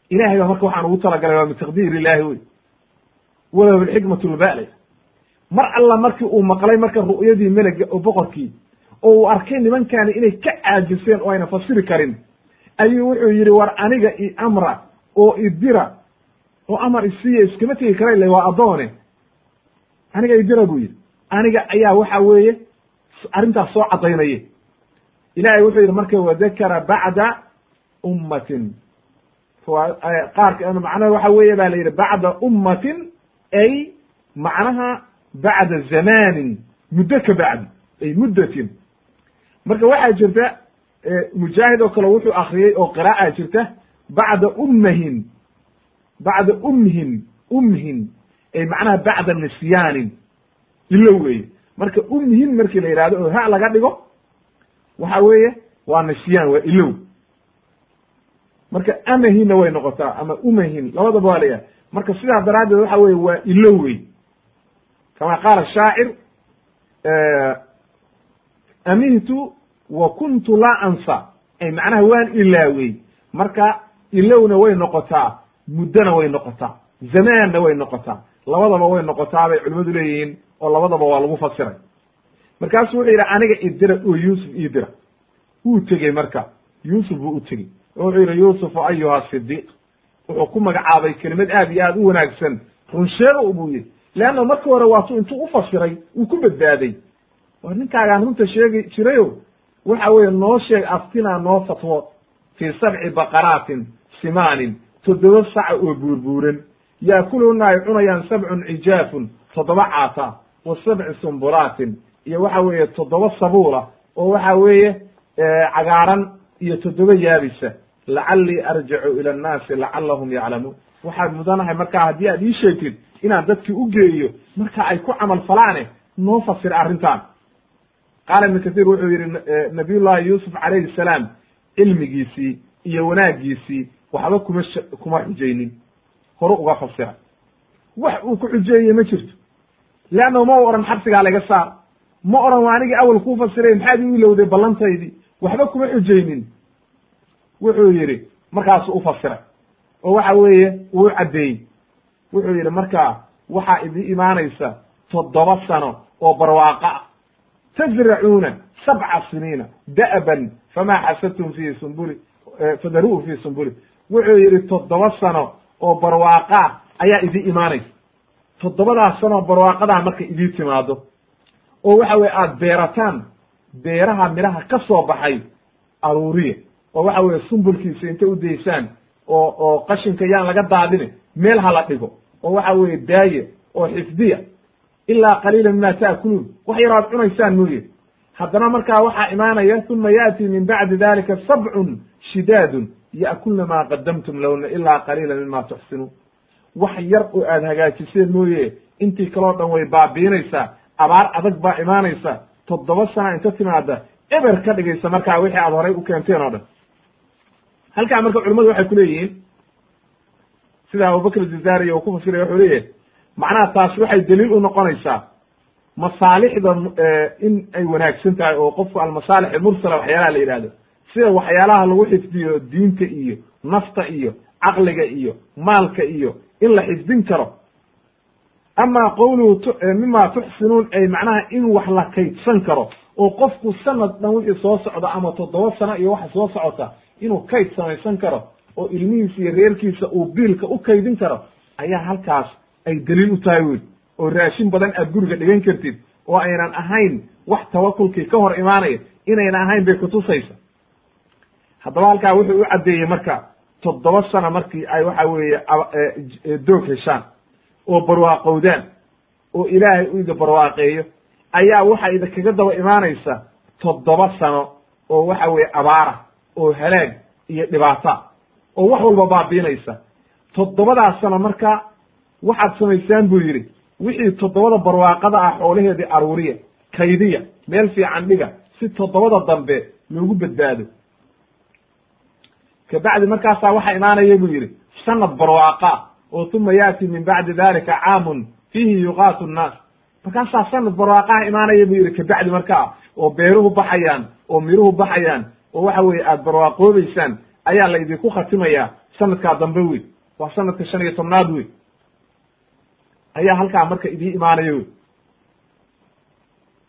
A: ilahay baa marka waxaan ugu talagalay waa min taqdiir illahi wey walahu alxikmatu lba'li mar alla markii uu maqlay marka ru'yadii melega oo boqorkii oo uu arkay nimankaani inay ka caajiseen oo ayna fasiri karin ayuu wuxuu yidhi war aniga i amra oo idira oo amar isiiya iskama tegi kara ila waa addoone aniga idira buu yidhi. Aniga ayaa waxa weeye arrintaas soo caddaynaya ilahay wuxuu yidhi marka wadakara bacda ummatin. Qaarka macnaha waxa weeye ba la yidhi bacda ummatin ay macnaha bacda zamanin muddo ka bacdi ay muddatin. Marka waxaa jirta mujaahid oo kale wuxuu akriyey oo qiraa'a jirta bacda ummahin bacda umhin umhin macnaha bacda nisyaanin ilow weeye. Marka umhin markii la yidhahdo oo ha laga dhigo waxa weeye waa nisyaan waa ilow marka amahinna way noqotaa ama umahin labadaba waa layahay marka sidaa daraaddeed waxa weye waa ilow wey kama qaala shaacir amihtu wa kuntu laa ansa. Ay macnaha waan ilaawey. Marka ilowna way noqotaa muddona way noqotaa zamaanna way noqotaa labadaba way noqotaa bay culimmadu leeyihiin oo labadaba waa lagu fasiray markaasu wuxuu yidhi aniga idira oo yuusuf idira wuu tegey marka. Yuusuf buu u tegey. Oo wuxuu yidhi yuusufu ayuha sidiiq wuxuu ku magacaabay kelimad aad iyo aad u wanaagsan. Runsheego buu yidhi. Leanna marka hore waatuu intuu ufasiray uu ku badbaaday. War ninkaagaan runta sheegi jirayo waxa weeye noo sheeg aftinaa noo fatwo. Fii sabci baqaraatin simaanin toddoba saca oo buurbuuran yaakuluna ay cunayaan sabcun cijaafun toddoba caata wa sabci sumbulaatin iyo waxa weeye toddoba sabuula oo waxa weeye cagaaran iyo toddoba yaabisa. Lacallii arjicu ila annaasi lacallahum yaclamuun. Waxaad mudanahay markaa haddii aad ii sheegtid inaan dadkii u geeyo marka ay ku camal falaane noo fasir arrintan qaala ibnu kasiir wuxuu yidhi nabiyullahi yuusuf calayhi salaam cilmigiisii iyo wanaagiisii waxba kuma kuma xujaynin horu uga fasira wax uu ku xujeeye ma jirto. Leannahu ma oran xabsigaa laga saar. Ma oran waa anigii awal kuu fasiray maxaad iu ilowday ballantaydii? Waxba kuma xujaynin wuxuu yidhi markaasuu u fasiray oo waxa weeye wuu caddeeyey. Wuxuu yidhi markaa waxaa idii imaanaysa toddoba sano oo barwaaqo ah tazracuuna sabca siniina da'ban famaa xasadtum fii sumbuli fadaru'u fii sumbuli wuxuu yidhi toddoba sano oo barwaaqaa ayaa idii imaanaysa toddobadaas sanoo barwaaqadaa marka idii timaado oo waxa weye aada beerataan beeraha midhaha ka soo baxay aruuriya oo waxa weye sumbulkiisa intay u daysaan oo oo qashinka yaan laga daadine meel ha la dhigo. Oo waxa weeye daaye oo xifdiya. Ilaa qaliila mima ta'kuluun. Wax yar aad cunaysaan mooye. Haddana markaa waxaa imaanaya uma yaأti min bacdi dalika sabcun shidaadun ya'kulna maa qadamtum lowna ilaa qaliila mima tuxsinuun wax yar oo aad hagaajiseen mooye intii kaloo dhan way baabiinaysaa abaar adag baa imaanaysa toddoba sana inta timaada eber ka dhigaysa markaa wixii aad horay u keenteen oo dhan halkaa marka culimmadu waxay ku leeyihiin sida abubakr jazariya uu ku fasiraya wuxuu leeyahay macnaha taas waxay daliil u noqonaysaa masaalixda in ay wanaagsan tahay oo qofku almasaalix almursala waxyaalaha la yidhahdo sida waxyaalaha lagu xifdiyo diinta iyo nafta iyo caqliga iyo maalka iyo in la xifdin karo. Ama qowluhu mima tuxsinuun ay macnaha in wax la kaydsan karo oo qofku sanad dhan wixii soo socda ama toddoba sano iyo waxa soo socota inuu kayd samaysan karo oo ilmihiisa iyo reerkiisa uu biilka u kaydin karo ayaa halkaas ay daliil u tahay wey oo raashin badan aad guriga dhigan kartid oo aynan ahayn wax tawakulkii ka hor imaanaya inayna ahayn bay kutusaysa haddaba halkaa wuxuu u caddeeyey marka toddoba sano markii ay waxa weeye doog heshaan oo barwaaqowdaan oo ilaahay u ida barwaaqeeyo ayaa waxa idinkaga daba imaanaysa toddoba sano oo waxa weeye abaara oo halaag iyo dhibaata oo wax walba baabiinaysa. Toddobadaas sano marka waxaad samaysaan buu yidhi wixii toddobada barwaaqada ah xoolaheedii aruuriya kaydiya meel fiican dhiga si toddobada dambe loogu badbaado kabacdi markaasaa waxaa imaanaya buu yidhi sanad barwaaqa oo uma yaati min bacdi dalika caamun fiihi yuqaatu nnaas. Markaasaa sanad barwaaqaha imaanaya buu yidhi kabacdi markaa oo beeruhu baxayaan oo miruhu baxayaan oo waxa weeye aada barwaaqoobeysaan ayaa la idinku khatimayaa sanadkaa dambe wey waa sanadka shan iyo tobnaad wey ayaa halkaa marka idii imaanaya wey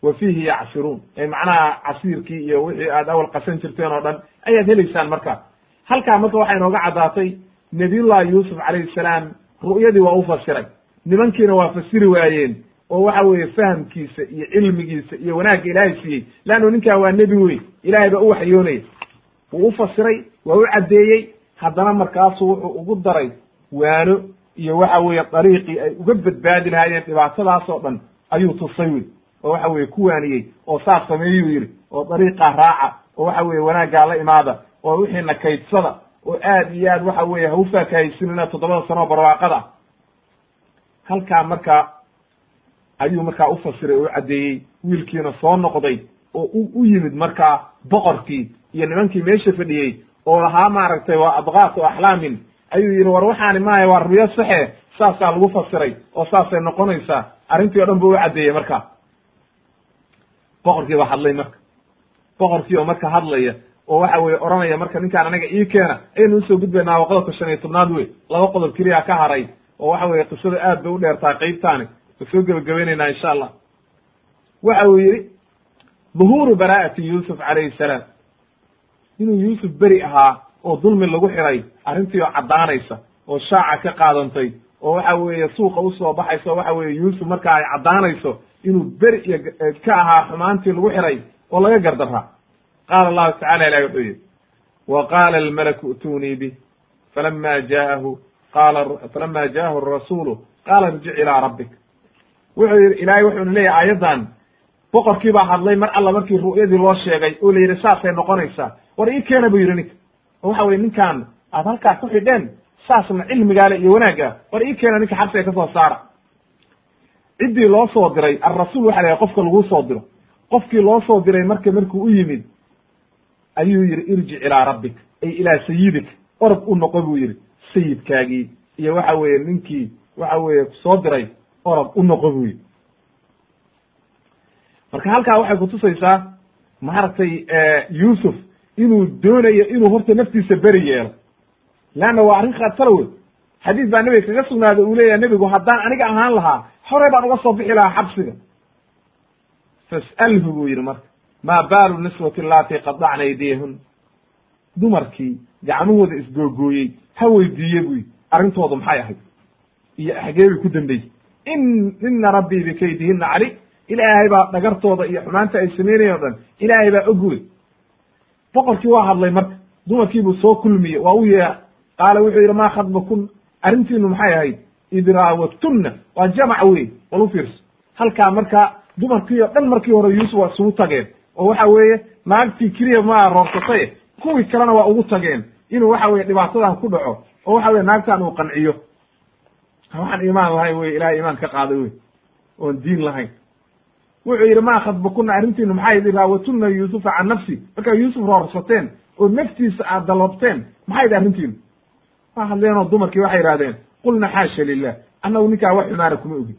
A: wa fiihi yacsiruun. Ee macnaha casiirkii iyo wixii aad awal qasan jirteen oo dhan ayaad helaysaan marka halkaa marka waxay inooga caddaatay nabiyullahi yuusuf calayhi salaam ru'yadii waa u fasiray. Nimankiina waa fasiri waayeen oo waxa weeye fahamkiisa iyo cilmigiisa iyo wanaagga ilaahay siiyey. Leannu ninkaa waa nebi weyn ilaahay baa u waxyoonaya wuu u fasiray waa u caddeeyey. Haddana markaasu wuxuu ugu daray waano iyo waxa weeye dariiqii ay uga badbaadi lahaayeen dhibaatadaas oo dhan ayuu tusay wey oo waxa weye ku waaniyey oo saas sameeyuu yidhi oo dariiqaa raaca oo waxa weye wanaaggaa la imaada oo wixiina kaydsada oo aad iyo aad waxa weye ha u faakahaysinina toddobada sano oo barwaaqada. Halkaa marka ayuu markaa u fasiray oo u caddeeyey wiilkiina soo noqday oo u yimid markaa boqorkii iyo nimankii meesha fadhiyey oo lahaa maaragtay waa adqaatu axlaamin. Ayuu yidhi war waxaani maaha waa riyo saxe saasaa lagu fasiray oo saasay noqonaysaa. Arrintii o dhan buu u caddeeyey marka. Boqorkii baa hadlay marka. Boqorkii oo marka hadlaya oo waxa weye oranaya marka ninkaan anaga ii keena ayaynu u soo gudbaynaa qodobka shan iyo tobnaad wey laba qodob keliya ka haray oo waxa weye qisada aad bay u dheertaa qeybtaani wa soo gebagabaynaynaa insha allah. Waxa uu yidhi dhuhuuru bara'ati yuusuf calayhi salaam. Inuu yuusuf beri ahaa oo dulmi lagu xiray arrintii oo caddaanaysa oo shaaca ka qaadantay oo waxa weeye suuqa u soo baxaysa oo waxa weye yuusuf marka ay caddaanayso inuu beri iyo ka ahaa xumaantii lagu xiray oo laga gardaraa qaala allahu tacala ilahi wuxuu yidhi wa qaala almalaku i'tunii bih falama jaahu qaala falama jaahu arasuulu qaala irjic ilaa rabbik wuxuu yidhi ilaahay wuxuuna leeyahay aayaddan boqorkii baa hadlay mar alla markii ru'yadii loo sheegay oo la yidhi saasay noqonaysaa war ii keena buu yidhi ninka oo waxa weye ninkaan aad halkaa ku xidheen saasna cilmigaale iyo wanaagga war ii keena ninka xabsiga ka soo saara ciddii loo soo diray alrasuul waxa la yahay qofka laguu soo diro qofkii loo soo diray marka markuu u yimid ayuu yidhi irjic ilaa rabbik. Ay ilaa sayidik orod u noqo buu yidhi sayidkaagii iyo waxa weeye ninkii waxa weeye soo diray orod u noqo buu yidhi. Marka halkaa waxay kutusaysaa maaragtay yuusuf inuu doonayo inuu horta naftiisa beri yeelo. Leanna waa arrin khatara wey xadiis baa nebiga kaga sugnaaday uu leeyahay nebigu haddaan aniga ahaan lahaa horey baan uga soo bixi lahaa xabsiga. Fas'alhu buu yidhi marka maa baalu niswati allaati qadacna aydiyahun dumarkii gacmahooda isgoogooyey ha weydiiye yidhi arrintoodu maxay ahayd? Iyo xagee bay ku dambeysay in ina rabbii bikaydihina cali. Ilaahay baa dhagartooda iyo xumaanta ay sameynayeen o dhan ilaahay baa og wey. Boqorkii waa hadlay marka dumarkii buu soo kulmiye waa u yeeha qaala wuxuu yidhi maa khadbakun arrintiinu maxay ahayd? Id raawatunna waa jamac wey wal u fiirso. Halkaa marka dumarkii o dhan markii hore yuusuf waa isugu tageen oo waxa weeye naagtii keliya maa roorsatay kuwii kalena waa ugu tageen inuu waxa weye dhibaatadan ku dhaco oo waxa weye naagtan uu qanciyo. Waxaan iimaan lahayn wey ilahay iimaan ka qaaday wey oon diin lahayn. Wuxuu yidhi maa khadbakuna arrintiinu maxay yidhi raawatuna yuusufa can nafsi. Markaa yuusuf roorsateen oo naftiisa aad dalabteen maxay yidhi arrintiinu waa hadleenoo dumarkii waxay yidhahdeen qulna xaasha lilah annagu ninkaa wax xumaana kuma ogin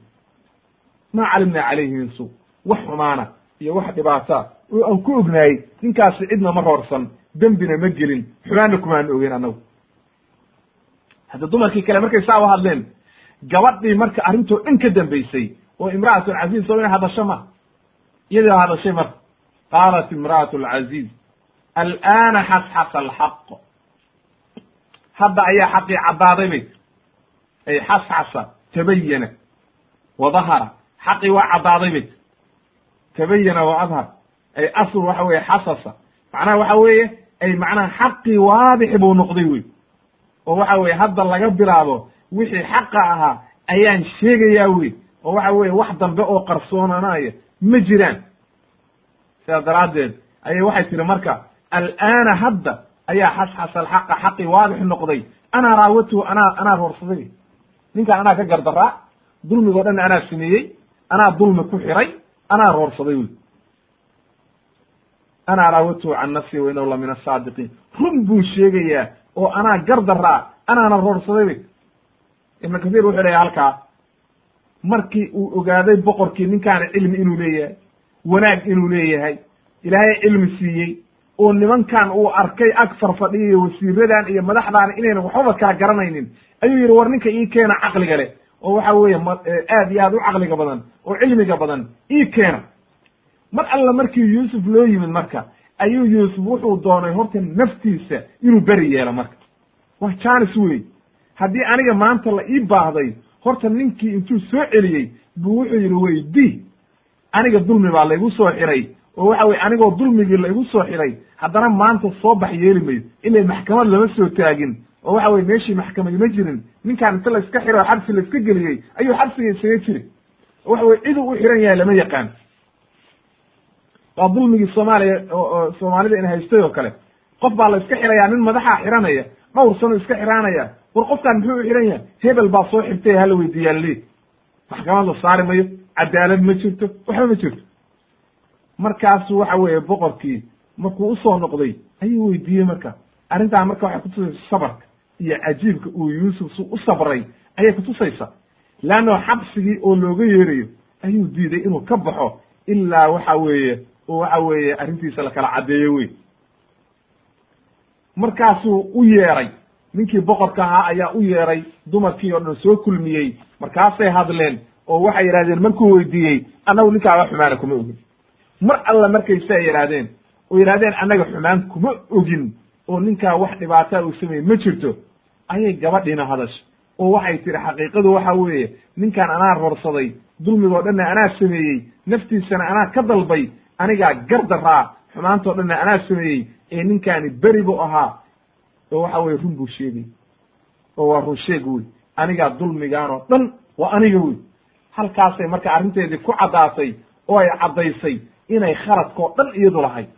A: maa calimna calayhi min suu wax xumaana iyo wax dhibaata. Oo aan ku ognaayey ninkaasi cidna ma roorsan dembina ma gelin xumaanna kumaan ogeyn annagu. Hadda dumarkii kale markay saa u hadleen gabadhii marka arrintoo dhan ka dambaysay oo imra'atu alcaziiz soo inay hadasho ma? Iyadii hadashay marka qaalat imra'atu alcaziiz al'aana xasxasa alxaq. Hadda ayaa xaqii caddaaday bay ay xasxasa tabayana wa dahara xaqii waa caddaaday bay tabayana wa adhar. Ay asl waxa weeye xasasa. Macnaha waxa weeye ay macnaha xaqii waadix buu noqday wey oo waxa weye hadda laga bilaabo wixii xaqa ahaa ayaan sheegayaa wey oo waxa weye wax dambe oo qarsoonanaya ma jiraan. Sidaas daraaddeed ayay waxay tihi marka al'aana hadda ayaa xasxasa alxaqa xaqii waadix noqday. Anaa raawatuhu anaa anaa roorsaday ninkaan anaa ka gardaraa dulmigoo dhan anaa sameeyey. Anaa dulmi ku xiray anaa roorsaday wy anaa raawatuhu can nafsi wa inahu la min asaadiqiin run buu sheegayaa oo anaa gardaraa anaana roorsaday wy ibnu kathiir wuxuu leeyahy halkaa markii uu ogaaday boqorkii ninkaana cilmi inuu leeyahay wanaag inuu leeyahay ilaahay cilmi siiyey oo nimankan uu arkay ag farfadhiya iyo wasiiradan iyo madaxdaana inaynan waxbaba kala garanaynin ayuu yidhi war ninka ii keena caqliga leh oo waxa weeye m aad iyo aad u caqliga badan oo cilmiga badan ii keena. Mar alla markii yuusuf loo yimid marka ayuu yuusuf wuxuu doonay horta naftiisa inuu beri yeelo marka. Waa janis wey haddii aniga maanta la ii baahday horta ninkii intuu soo celiyey buu wuxuu yidhi weydi aniga dulmi baa laygu soo xiray. Oo waxa weye anigoo dulmigii laygu soo xiray haddana maanta soo bax yeeli maydo ila maxkamad lama soo taagin oo waxa weye meeshii maxkamadi ma jirin. Ninkaan inta layska xiray oo xabsi layska geliyey ayuu xabsiga isaga jiri oo waxa weye ciduu u xiran yahay lama yaqaan. Waa dulmigii soomaaliya oo soomaalida in haystay oo kale. Qof baa la iska xirayaa nin madaxaa xiranaya dhowr sano iska xiraanaya. War qofkaan muxuu u xiran yahay? Hebel baa soo xirtay hala weydiiyaa lii. Maxkamad la saari mayo cadaalad ma jirto waxba ma jirto. Markaasu waxa weeye boqorkii markuu u soo noqday ayuu weydiiyey marka. Arrintaa marka waxay kutusaysa sabarka iyo cajiibka uu yuusuf su u sabray ayay kutusaysa leanno xabsigii oo looga yeerayo ayuu diiday inuu ka baxo ilaa waxa weeye oo waxa weeye arrintiisa lakala caddeeyo wey markaasuu u yeeray ninkii boqorka ahaa ayaa u yeeray dumarkii oo dhan soo kulmiyey markaasay hadleen oo waxay yidhahdeen markuu weydiiyey annagu ninkaa wax xumaana kuma ogin. Mar alla markay saa yidhaahdeen oo yidhahdeen annaga xumaan kuma ogin oo ninkaa wax dhibaataa uu sameeyey ma jirto ayay gabadhiina hadashay. Oo waxay tihi xaqiiqadu waxa weeye ninkaan anaa roorsaday dulmigoo dhanna anaa sameeyey naftiisana anaa ka dalbay anigaa gardaraa xumaantoo dhanna anaa sameeyey ee ninkaani beri buu ahaa. Oo waxa weye run buu sheegay. Oo waa run sheeg wey. Anigaa dulmigaanoo dhan waa aniga wey. Halkaasay marka arrinteedii ku caddaatay oo ay caddaysay inay khaladkao dhan iyadu lahayd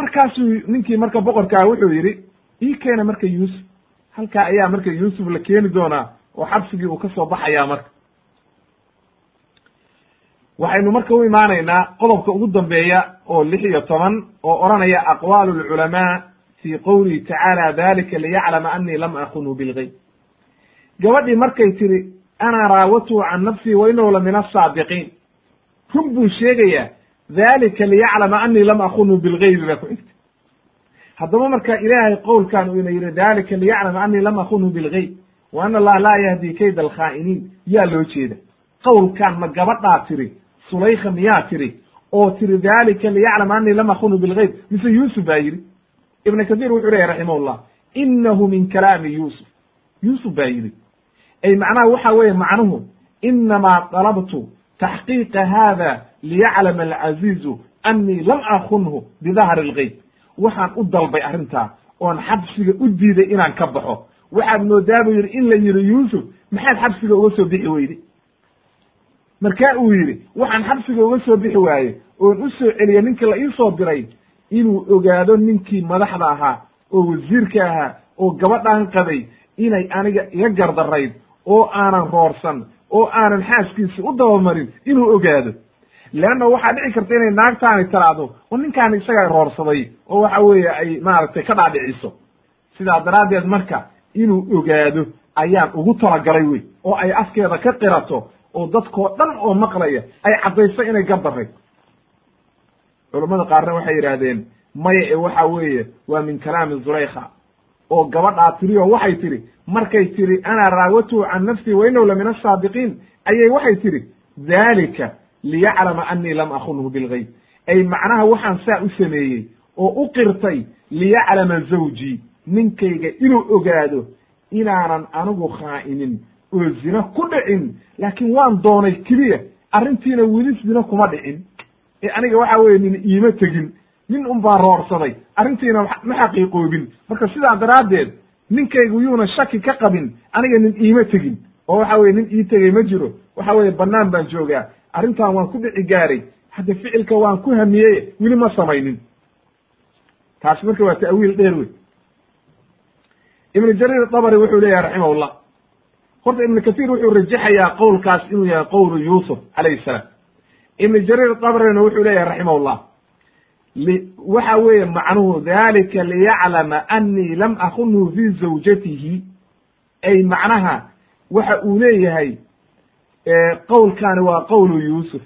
A: markaasuu ninkii marka boqorkaa wuxuu yidhi ii keena marka yuusuf. Halkaa ayaa marka yuusuf la keeni doonaa oo xabsigii uu ka soo baxayaa marka. Waxaynu marka u imaanaynaa qodobka ugu dambeeya oo lix iyo toban oo odhanaya aqwaalu lculamaa fi qowlihi tacaala dalika liyaclama anii lam akunhu bilgeyb gabadhii markay tiri ana raawatuhu can nafsii wa inahu la min asaadiqiin run buu sheegayaa dalika liyaclama anii lam akunhu bilgeybi baa ku xigta haddaba marka ilaahay qowlkan uu ina yidhi dalika liyaclama anii lam akunhu bilgeyb wa ana allaha laa yahdi kayda alkhaa'iniin yaa loo jeeda qowlkan ma gabadhaa tiri sulaykha miyaa tiri oo tiri dalika liyaclama anii lam akunhu bilgeyb mise yuusuf baa yidhi ibn kathir wuxuu leyahy raximahullah inahu min kalaami yuusuf yuusuf baa yidhi ay macnaha waxa weeye macnuhu inamaa dalabtu taxqiiqa hada liyaclama alcaziizu anii lam akunhu bidahri lgeyb waxaan u dalbay arrintaa oon xabsiga u diiday inaan ka baxo waxaad moodaa yidhi in la yidhi yuusuf maxaad xabsiga uga soo bixi weyday markaa uu yidhi waxaan xabsiga uga soo bixi waaye oon u soo celiyey ninkii la ii soo diray inuu ogaado ninkii madaxda ahaa oo wasiirka ahaa oo gabadhaan qabay inay aniga iga gardarayd oo aanan roorsan oo aanan xaaskiisi u dabamarin inuu ogaado leanna waxaa dhici karta inay naagtaani tiraahdo war ninkaani isagaa roorsaday oo waxa weeye ay maaragtay ka dhaadhiciso sidaa daraaddeed marka inuu ogaado ayaan ugu talagalay wey oo ay afkeeda ka qirato oo dadkoo dhan oo maqlaya ay caddayso inay gardaray culammada qaarna waxay yidhaahdeen maya ee waxa weeye waa min kalaami zulaykha oo gabadhaa tiri oo waxay tihi markay tihi ana raawatuhu can nafsii wa inahu la min asaadiqiin ayay waxay tihi dalika liyaclama anii lam akunhu bilgeyb ay macnaha waxaan saa u sameeyey oo u qirtay liyaclama zawjii ninkayga inuu ogaado inaanan anigu khaa'inin oo zina ku dhicin. Laakiin waan doonay keliya arrintiina weli zina kuma dhicin. Ee aniga waxa weye nin iima tegin nin un baa roorsaday arrintiina ma xaqiiqoobin. Marka sidaa daraaddeed ninkaygu yuuna shaki ka qabin aniga nin iima tegin. Oo waxa weye nin ii tegey ma jiro waxa weye bannaan baan joogaa arrintan waan ku dhici gaaray. Hadda ficilka waan ku hamiyey weli ma samaynin. Taasi marka waa ta'wiil dheer wey ibnu jariir dabri wuxuu leeyahay raximahullah. Horta ibnu kathiir wuxuu rajaxayaa qowlkaas inuu yahay qowlu yuusuf calayhi salaam. Ibnu jariir dabrina wuxuu leeyahay raximahullah. Waxa weeye macnuhu dalika liyaclama anii lam akunhu fi zawjatihi. Ay macnaha waxa uu leeyahay qowlkaani waa qowlu yuusuf.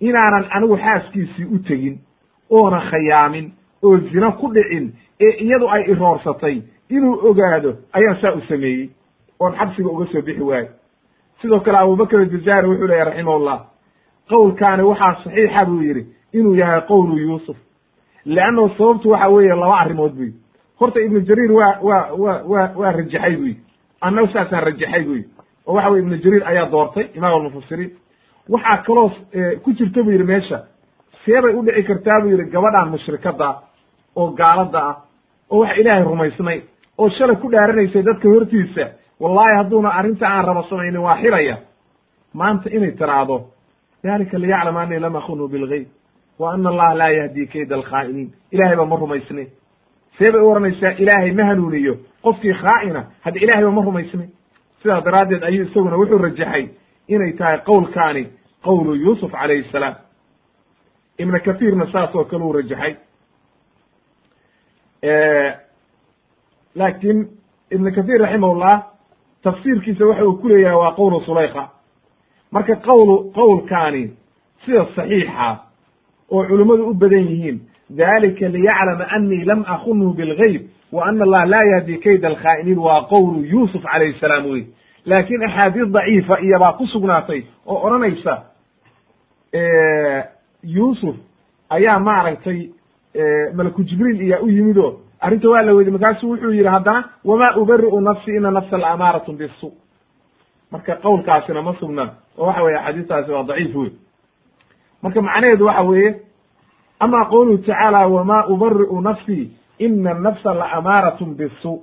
A: Inaanan anigu xaaskiisii u tegin oona khayaamin oo zina ku dhicin ee iyadu ay iroorsatay inuu ogaado ayaan saa u sameeyey. Oon xabsiga uga soo bixi waayo. Sidoo kale abubakr aljazaari wuxuu leeyahy raximahullah qowlkaani waxaa saxiixa buu yidhi inuu yahay qowlu yuusuf. Leannahu sababtu waxa weeye laba arrimood buy horta ibnu jariir waa waa wa wa waa rajaxay buy annagu saasaan rajaxay buy oo waxa weye ibnu jariir ayaa doortay imaam almufasiriin waxaa kaloo ku jirta bu yidhi meesha seebay u dhici kartaa buu yidhi gabadhan mushrikada oo gaalada ah oo wax ilaahay rumaysnay oo shalay ku dhaaranaysay dadka hortiisa. Wallahi hadduuna arrinta aan rabo samaynin waa xiraya. Maanta inay tiraahdo dalika liyaclama anii lam akunhu bilgeyb wa ana allaha laa yahdi kayda alkhaa'iniin. Ilahay ba ma rumaysne see bay u oranaysaa ilaahay ma hanuuniyo. Qofkii khaa'ina hadda ilahay ba ma rumaysne sidaa daraaddeed ayuu isaguna wuxuu rajaxay inay tahay qowlkaani qowlu yuusuf calayhi salaam. Ibna kathiirna saas oo kale uu rajaxay laakiin ibn kathir raximahullah tafsiirkiisa waxa uu ku leeyahay waa qowlu sulayka marka qowlu qowlkaani sida saxiixa oo culimmadu u badan yihiin dalika liyaclama anii lam akunhu bilgayb wa ana allaha laa yahdi kayda alkhaa'iniin waa qowlu yuusuf calayhi salaam wey laakiin axaadiis daciifa iyobaa ku sugnaatay oo odhanaysa yuusuf ayaa maaragtay malaku jibriil iyaa u yimid oo arrinta waa la weydiy markaasu wuxuu yidhi haddana wamaa ubari'u nafsi ina nafsa laamaaratun bisu marka qowlkaasina ma sugna oo waxa weye xadiistaasi waa daciif wey marka macnaheedu waxa weeye ama qowluhu tacaala wamaa ubari'u nafsii ina nafsa laamaaratun bisu.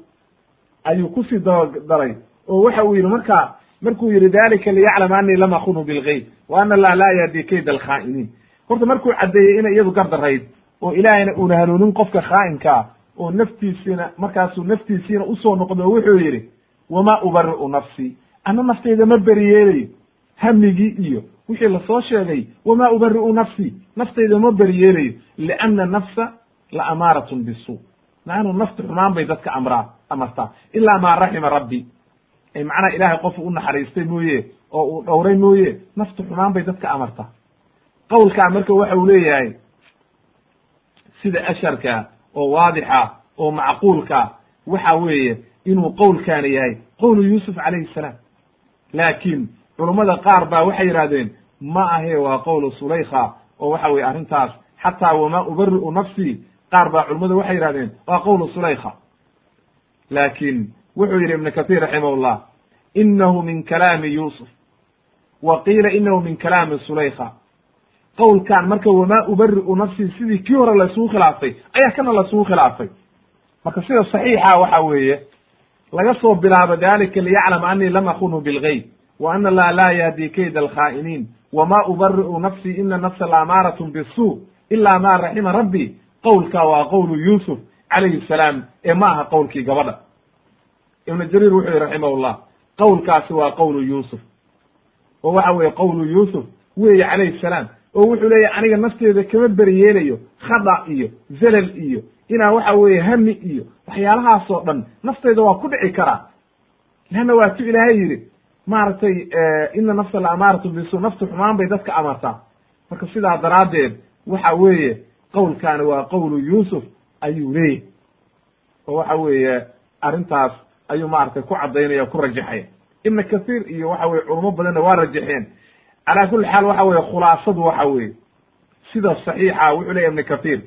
A: Ayuu ku sii dabadaray oo waxa uu yidhi marka markuu yidhi dalika liyaclama anii lam akunhu bilgeyb wa ana allah laa yahdi kayda alkhaa'iniin horta markuu caddeeyey inay iyadu gardarayd oo ilaahayna uuna hanuunin qofka khaa'inkaa oo naftiisiina markaasuu naftiisiina u soo noqdo wuxuu yidhi wamaa ubari'u nafsii ana naftayda ma beriyeelayo hamigii iyo wixii la soo sheegay wamaa ubari'u nafsii naftayda ma beriyeelayo lianna nafsa la amaaratun bisu. Maanu nafti xumaan bay dadka amraa amartaa. Ilaa maa raxima rabbi. Macnaha ilaahay qofu u naxariistay mooye oo uu dhowray mooye nafti xumaan bay dadka amartaa. Qowlkaa marka waxa uu leeyahay sida asharka oo waadixa oo macquulka waxa weeye inuu qowlkaani yahay. Qowlu yuusuf calayhi salaam. Laakiin culummada qaar baa waxay yidhahdeen ma ahe waa qowlu sulaykha oo waxa weye arrintaas xataa wamaa ubari'u nafsii qaar baa culummadu waxay yidhahdeen waa qowlu sulaykha laakiin wuxuu yidhi ibnu kathir raximahullah inahu min kalaami yuusuf. Wa qiila inahu min kalaami sulaykha qowlkan marka wamaa ubari'u nafsii sidii kii hore laysugu khilaafay ayaa kana laysugu khilaafay. Marka sida saxiixa waxa weeye laga soo bilaabo dalika liyaclama anii lam akunhu bilgeyb wa ana allaha laa yahdi kayda alkhaa'iniin wama ubari'u nafsii ina nafsa laamaaratun bisu ila ma raxima rabbi qowlka waa qowlu yuusuf calayhi salaam ee ma aha qowlkii gabadha. Ibnu jariir wuxuu yihi raximahullah qowlkaasi waa qowlu yuusuf. Oo waxa weeye qowlu yuusuf weeye calayhi salaam oo wuxuu leeyahy aniga nafteeda kama beriyeelayo khada iyo zelal iyo inaa waxa weeye hami iyo waxyaalahaasoo dhan nafteyda waa ku dhici karaa. Leanna waa tu ilaahay yidhi maaragtay ina nafsa la amaaratu bisu naftu xumaan bay dadka amartaa. Marka sidaa daraaddeed waxa weeye qowlkaani waa qowlu yuusuf ayuu leeyahy oo waxa weeye arrintaas ayuu maaragtay ku caddaynaya ku rajaxaya. Ibna kathiir iyo waxa weye culamo badanna waa rajaxeen. Calaa kulli xaal waxa weye khulaasadu waxa weeye sida saxiixa wuxuu leyahy ibna kathiir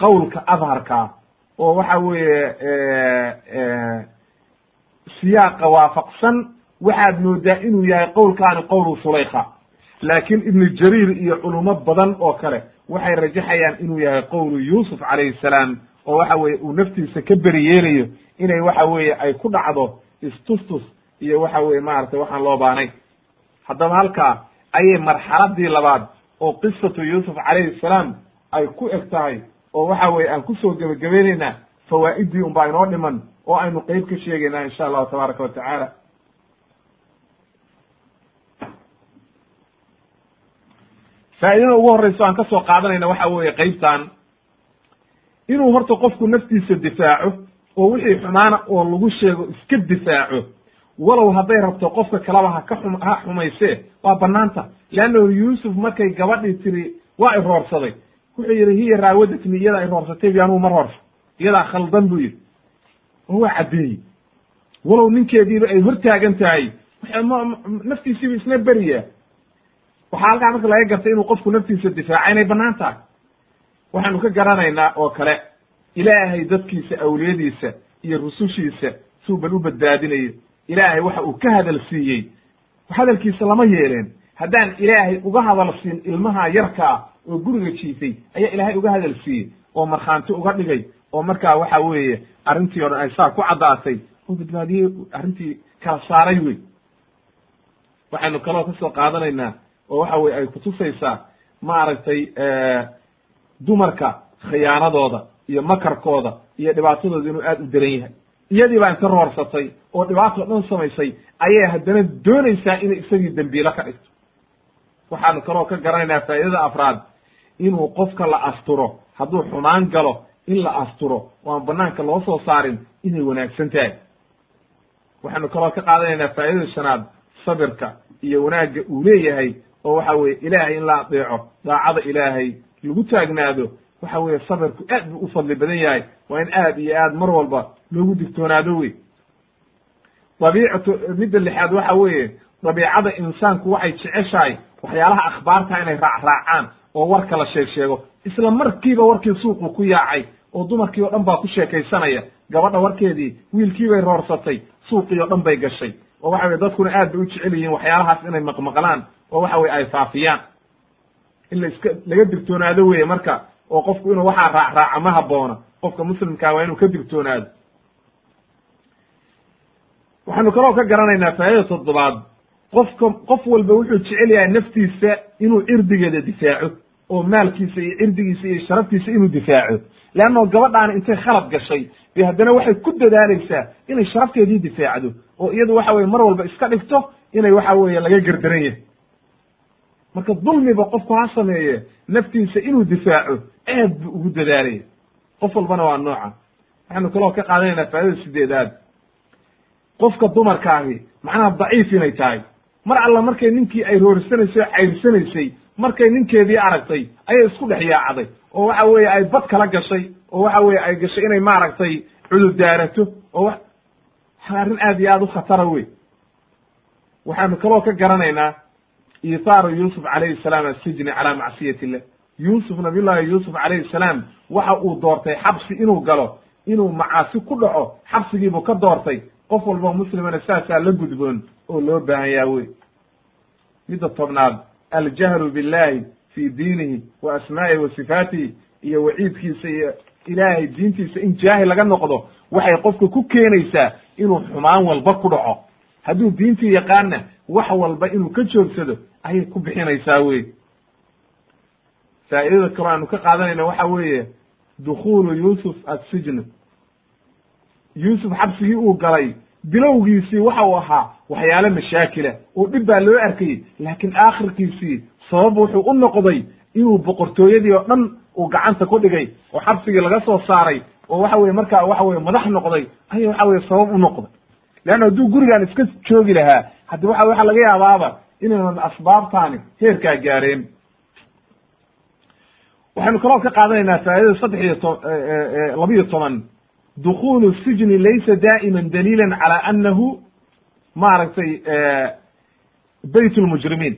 A: qowlka adharkaa oo waxa weeye siyaaqa waafaqsan waxaad moodaa inuu yahay qowlkaani qowlu sulaykha laakiin ibnu jariir iyo culumo badan oo kale waxay rajaxayaan inuu yahay qowlu yuusuf calayhi salaam oo waxa weye uu naftiisa ka beri yeelayo inay waxa weeye ay ku dhacdo istustus iyo waxa weye maaragtay waxaan loo baanay haddaba halkaa ayay marxaladii labaad oo qisatu yuusuf calayhi salaam ay ku eg tahay oo waxa weye aan ku soo gebagabaynaynaa fawaa'idii un baa inoo dhiman oo aynu qeyb ka sheegaynaa insha allahu tabaaraka wa tacaala faa'idada ugu horreyso aan ka soo qaadanayna waxa weeye qeybtan inuu horta qofku naftiisa difaaco oo wixii xumaana oo lagu sheego iska difaaco walow hadday rabto qofka kaleba ha ka xum ha xumaysee waa banaanta leannahu yuusuf markay gabadhii tiri waa iroorsaday wuxuu yidhi hiya raawadatni iyadaa iroorsatay bi anugu mar horsa iyadaa khaldan buu yidhi. Oo waa caddeeyey walow ninkeediiba ay hor taagan tahay naftiisiiba isna beriya waxaa halkaa marka laga gartay inuu qofku naftiisa difaaca inay bannaan tahay. Waxaanu ka garanaynaa oo kale ilaahay dadkiisa awliyadiisa iyo rusushiisa suu bal u badbaadinayo ilaahay waxa uu ka hadal siiyey. Hadalkiisa lama yeeleen. Haddaan ilaahay uga hadal siin ilmaha yarkaa oo guriga jiifay ayaa ilaahay uga hadal siiyey. Oo markhaanti uga dhigay. Oo markaa waxa weeye arrintii o ay saa ku caddaatay. Oo badbaadiyey arrintii kala saaray wey. Waxaynu kaloo ka soo qaadanaynaa oo waxa weye ay kutusaysaa maaragtay dumarka khiyaanadooda iyo makarkooda iyo dhibaatadooda inuu aad u daran yahay. Iyadii baa inta roorsatay oo dhibaato dhan samaysay ayay haddana doonaysaa inay isagii dembiilo ka dhigto. Waxaanu kaloo ka garanaynaa faa'idada afraad inuu qofka la asturo hadduu xumaan galo in la asturo oo aan banaanka loo soo saarin inay wanaagsan tahay. Waxaanu kaloo ka qaadanaynaa faa'idada shanaad sabirka iyo wanaagga uu leeyahay oo waxa weye ilaahay in la adeeco daacada ilaahay lagu taagnaado waxa weeye sabirku aad buu u fadli badan yahay. Waa in aad iyo aad mar walba loogu digtoonaado wey dabiicatu midda lixaad waxa weeye dabiicada insaanku waxay jeceshahay waxyaalaha akhbaarta inay raacraacaan oo warka la sheeg sheego. Isla markiiba warkii suuqu ku yaacay oo dumarkii oo dhan baa ku sheekaysanaya gabadha warkeedii wiilkii bay roorsatay suuqii oo dhan bay gashay. Oo waxa weye dadkuna aad bay u jecel yihiin waxyaalahaas inay maqmaqlaan oo waxa weye ay faafiyaan. In la iska laga digtoonaado weye marka oo qofku inuu waxaa raacraaca ma haboona qofka muslimkaa waa inuu ka digtoonaado waxaanu kaloo ka garanaynaa faa'idada toddobaad. Qofka qof walba wuxuu jecel yahay naftiisa inuu cirdigeeda difaaco oo maalkiisa iyo cirdigiisa iyo sharaftiisa inuu difaaco. Leannao gabadhaani intay khalad gashay bay haddana waxay ku dadaalaysaa inay sharafteedii difaacdo oo iyadu waxa weye mar walba iska dhigto inay waxa weeye laga gerdaran yahay marka dulmiba qofku ha sameeye naftiisa inuu difaaco aad buu ugu dadaalaya qof walbana waa nooca. Waxaanu kaloo ka qaadanaynaa faa'idada sideedaad qofka dumarkaahi macnaha daciif inay tahay. Mar alla markay ninkii ay roorisanaysay oo cayrsanaysay markay ninkeedii aragtay ayay isku dhex yaacday. Oo waxa weeye ay bad kala gashay oo waxa weye ay gashay inay maaragtay cududaarato oo wa arrin aad iyo aad u khatara wey waxaanu kaloo ka garanaynaa ithaaru yuusuf calayhi salaam asijni calaa macsiyati illah yuusuf nabiyullahi yuusuf calayhi salaam waxa uu doortay xabsi inuu galo inuu macaasi ku dhaco xabsigiibuu ka doortay qof walba muslimana saasaa la gudboon oo loo baahan yaa wey. Midda tobnaad aljahlu billahi fi diinihi wa asmaa'ihi wa sifaatihi iyo waciidkiisa iyo ilaahay diintiisa in jaahil laga noqdo waxay qofka ku keenaysaa inuu xumaan walba ku dhaco hadduu diintii yaqaanna wax walba inuu ka joogsado ayay ku bixinaysaa wey faa'idada kaloo aanu ka qaadanayna waxa weeye dukhulu yuusuf assijn. Yuusuf xabsigii uu galay bilowgiisii waxa uu ahaa waxyaalo mashaakila oo dhib baa loo arkayey laakiin aakhirkiisii sabab wuxuu u noqday inuu boqortooyadii oo dhan uu gacanta ku dhigay oo xabsigii laga soo saaray oo waxa weye markaa waxa weye madax noqday aya waxa weye sabab u noqday leanna hadduu gurigaan iska joogi lahaa haddi waxa waxa laga yaabaaba inaynan asbaabtaani heerkaa gaareen waxaynu kaloo ka qaadanaynaa faa'idada saddex iyo to labiyo toban dukulu sijni laysa daa'iman daliilan cala annahu maaragtay bayt lmujrimiin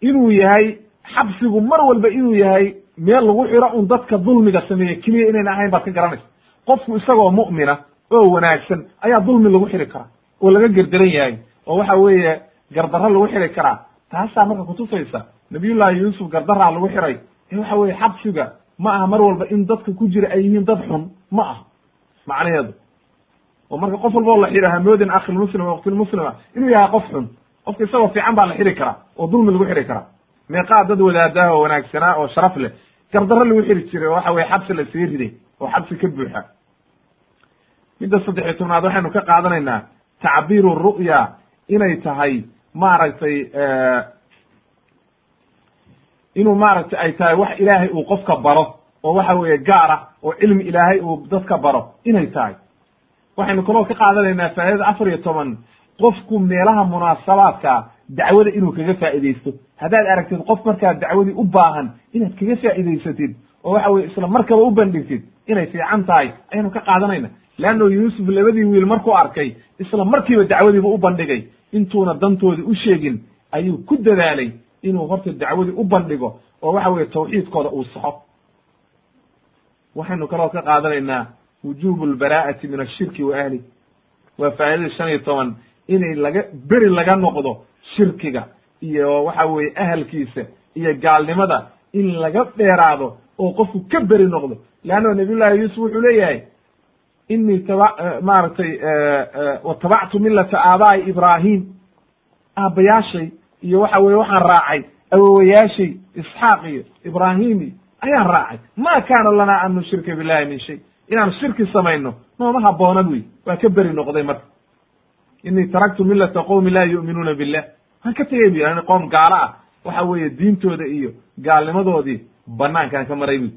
A: inuu yahay xabsigu mar walba inuu yahay meel lagu xiro un dadka dulmiga sameeye keliya inayna ahayn baad ka garanaysa qofku isagoo mu'mina oo wanaagsan ayaa dulmi lagu xiri karaa oo laga gerdaran yahay oo waxa weeye gardarro lagu xiri karaa. Taasaa marka kutusaysa nabiyullahi yuusuf gardaraa lagu xiray ee waxa weye xabsiga ma aha mar walba in dadka ku jira ay yihiin dad xun ma aha. Macnaheedu. Oo marka qof walba oo la xidha hamoodin akhilmuslima waktilmuslima inuu yahay qof xun qofka isagoo fiican baa la xiri karaa oo dulmi lagu xiri karaa. Meeqaa dad wadaadaah oo wanaagsanaa oo sharaf leh gardarro lagu xiri jiray oo waxa weye xabsi la isaga riday oo xabsi ka buuxa midda saddex iyo tobnaad waxaynu ka qaadanaynaa tacbiiru ru'ya inay tahay maaragtay inuu maaragtay ay tahay wax ilaahay uu qofka baro oo waxa weeye gaar ah oo cilmi ilaahay uu dadka baro inay tahay. Waxaynu kaloo ka qaadanaynaa faa'idada afar iyo toban qofku meelaha munaasabaadka dacwada inuu kaga faa'iidaysto. Haddaad aragtid qof markaa dacwadii u baahan inaad kaga faa'iidaysatid oo waxa weye isla markaba u bandhigtid inay fiican tahay ayaynu ka qaadanayna leanno yuusuf labadii wiil markuu arkay isla markiiba dacwadiiba u bandhigay intuuna dantoodii u sheegin ayuu ku dadaalay inuu horta dacwadii u bandhigo oo waxa weye tawxiidkooda uu saxo waxaynu kaloo ka qaadanaynaa wujubu lbaraa'ati min ashirki wa ahli waa faa'idadii shan iyo toban inay laga beri laga noqdo shirkiga iyo waxa weeye ahalkiisa iyo gaalnimada in laga dheeraado oo qofku ka beri noqdo leanna nabiyullahi yuusuf wuxuu leeyahay inii maaragtay watabactu millata aabaa'i ibraahim aabbayaashay iyo waxa weye waxaan raacay awowayaashay isxaaq iyo ibraahim iyo ayaan raacay ma kaana lanaa an nushrika billahi min shay inaan shirki samayno nooma haboona buy waa ka beri noqday marka inii taraktu millata qowmi laa yu'minuuna billah waan ka tegey bu qoom gaalo ah waxa weeye diintooda iyo gaalnimadoodii banaankaan ka maray buy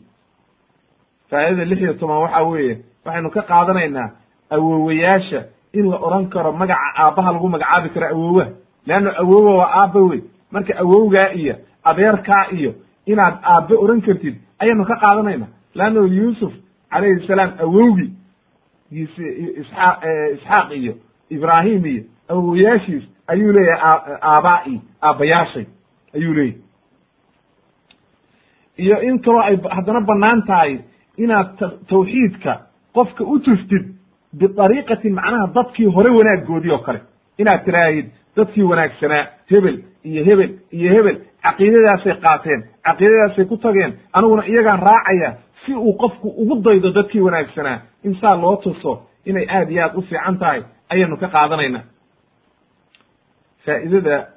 A: faa'idada lix iyo toban waxa weeye waxaynu ka qaadanaynaa awowayaasha in la odhan karo magaca aabbaha lagu magacaabi karo awowaha leanna awowa waa aabba wey marka awowgaa iyo adeerkaa iyo inaad aabbe odhan kartid ayaynu ka qaadanayna leanno yuusuf calayhi salaam awowgii isxaaq isxaaq iyo ibraahim iyo awowayaashiis ayuu leeyahay aabaa'i aabbayaashay ayuu leeyahy iyo in kaloo ay haddana bannaan tahay inaad tawxiidka qofka u tuftid biariiqatin macnaha dadkii hore wanaaggoodii oo kale. Inaad tiraahid dadkii wanaagsanaa hebel iyo hebel iyo hebel caqiidadaasay qaateen caqiidadaasay ku tageen aniguna iyagaan raacaya si uu qofku ugu daydo dadkii wanaagsanaa. In saa loo tuso inay aad iyo aad u fiican tahay ayaynu ka qaadanayna. Faa'idada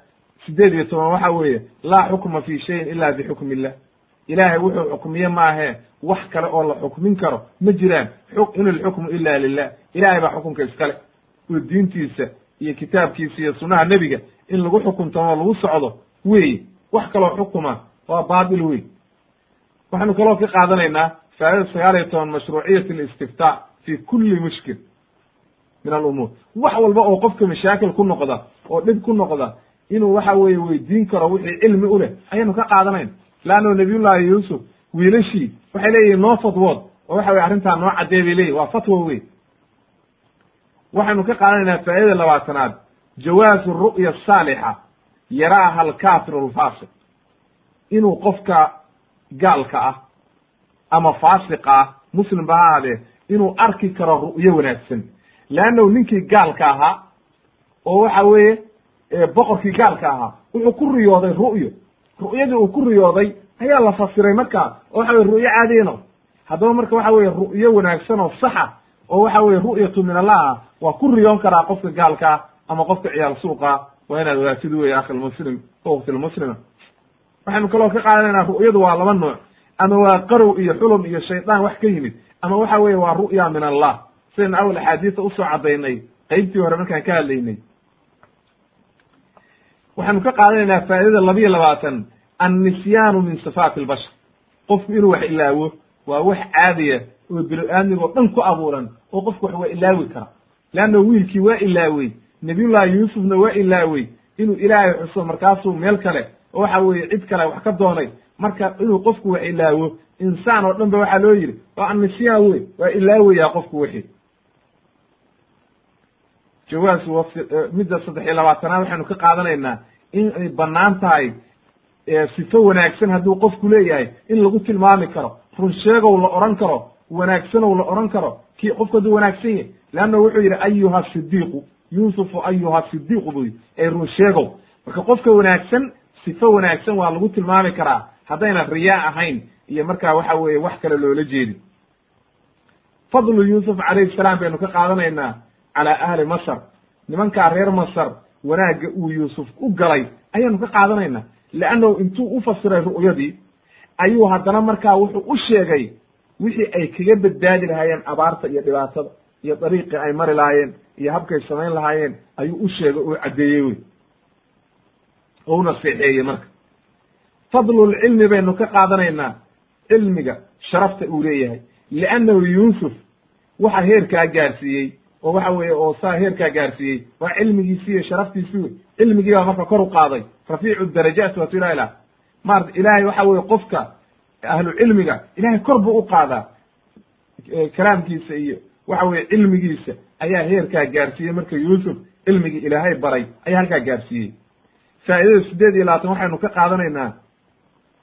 A: sideed iyo toban waxa weeye laa xukma fi shayin ila bixukmi illah ilaahay wuxuu xukmiye maahe. Wax kale oo la xukmin karo ma jiraan. In ilxukmu ila lilah ilahay baa xukunka iskale. Oo diintiisa iyo kitaabkiisa iyo sunaha nebiga in lagu xukuntamo lagu socdo wey wax kaloo xukuma waa baatil wey waxaynu kaloo ka qaadanaynaa faa'idada sagaal iyo toban mashruuciyat listiftaa fi kuli mushkil min alumuur wax walba oo qofka mashaakil ku noqda oo dhib ku noqda inuu waxa weeye weydiin karo wixii cilmi u leh ayaynu ka qaadanayna leanno nabiyullahi yuusuf wiilashii waxay leeyihiin noo fatwood oo waxa weye arrintaa noo caddee bay leyihin waa fatwo wey waxaynu ka qaadanaynaa faa'idada labaatanaad jawaazu ru'ya asaalixa yaraaha alkafir alfaasiq inuu qofka gaalka ah ama faasiqa ah muslimba ha ahaadee inuu arki karo ru'yo wanaagsan. Leannahu ninkii gaalka ahaa oo waxa weeye boqorkii gaalka ahaa wuxuu ku riyooday ru'yo ru'yadii uu ku riyooday ayaa la fasiray markaa oo waxa weye ru'yo caadiyano haddaba marka waxa weye ru'yo wanaagsan oo saxa oo waxa weye ru'yatu min allah ah waa ku riyoon karaa qofka gaalkaa ama qofka ciyaal suuqa. Waa inaad ogaatid wey akhi lmuslim ukti lmuslima waxaynu kaloo ka qaadanaynaa ru'yadu waa laba nooc. Ama waa qarow iyo xulum iyo shaydaan wax ka yimid ama waxa weye waa ru'ya min allah. Sidaynu awal axaadiisa u soo caddaynay qeybtii hore markaan ka hadlaynay waxaynu ka qaadanaynaa faa'idada labiyo labaatan. Annisyaanu min sifaati albashar. Qofku inuu wax ilaawo waa wax caadiya oo bilo-aadmiga oo dhan ku abuuran oo qofku wax waa ilaawi kara. Leanna wiilkii waa ilaawey nabiyullahi yuusufna waa ilaawey inuu ilaahay xuso markaasuu meel kale oo waxa weeye cid kale wax ka doonay. Marka inuu qofku wax ilaawo insaan oo dhan ba waxaa loo yidhi waa annisyaan wey waa ilaawayaa qofku wixii jawaas midda saddex iyo labaatanaad waxaynu ka qaadanaynaa in ay bannaan tahay sifo wanaagsan hadduu qofku leeyahay in lagu tilmaami karo run sheegow la odhan karo wanaagsanow la odhan karo kii qofku hadduu wanaagsan yahy leanna wuxuu yidhi ayuha sidiiqu yuusufu ayuha sidiiqu buu yidhi ee run sheegow. Marka qofka wanaagsan sifo wanaagsan waa lagu tilmaami karaa haddayna riyaa ahayn iyo markaa waxa weeye wax kale loola jeedin fadlu yuusuf calayhi salaam baynu ka qaadanaynaa calaa ahli masr nimankaa reer masr wanaagga uu yuusuf u galay ayaanu ka qaadanaynaa. Leannahu intuu u fasiray ru'yadii ayuu haddana markaa wuxuu u sheegay wixii ay kaga badbaadi lahaayeen abaarta iyo dhibaatada iyo dariiqii ay mari lahaayeen iyo habkay samayn lahaayeen ayuu u sheegay oo caddeeyey wey oo u naseexeeyey marka fadlulcilmi baynu ka qaadanaynaa cilmiga sharafta uu leeyahay. Liannahu yuusuf waxa heerkaa gaarsiiyey oo waxa weeye oo saa heerkaa gaarsiiyey. Waa cilmigiisi iyo sharaftiisi wey cilmigii baa marka kor u qaaday. Rafiicu darajaat waatu ilah ilah maarata ilaahay waxa weye qofka ahlu cilmiga ilahay kor buu u qaadaa kalaamkiisa iyo waxa weye cilmigiisa. Ayaa heerkaa gaarsiiyey marka yuusuf cilmigii ilaahay baray ayaa halkaa gaarsiiyey. Faa'idada sideed iyo labaatan waxaynu ka qaadanaynaa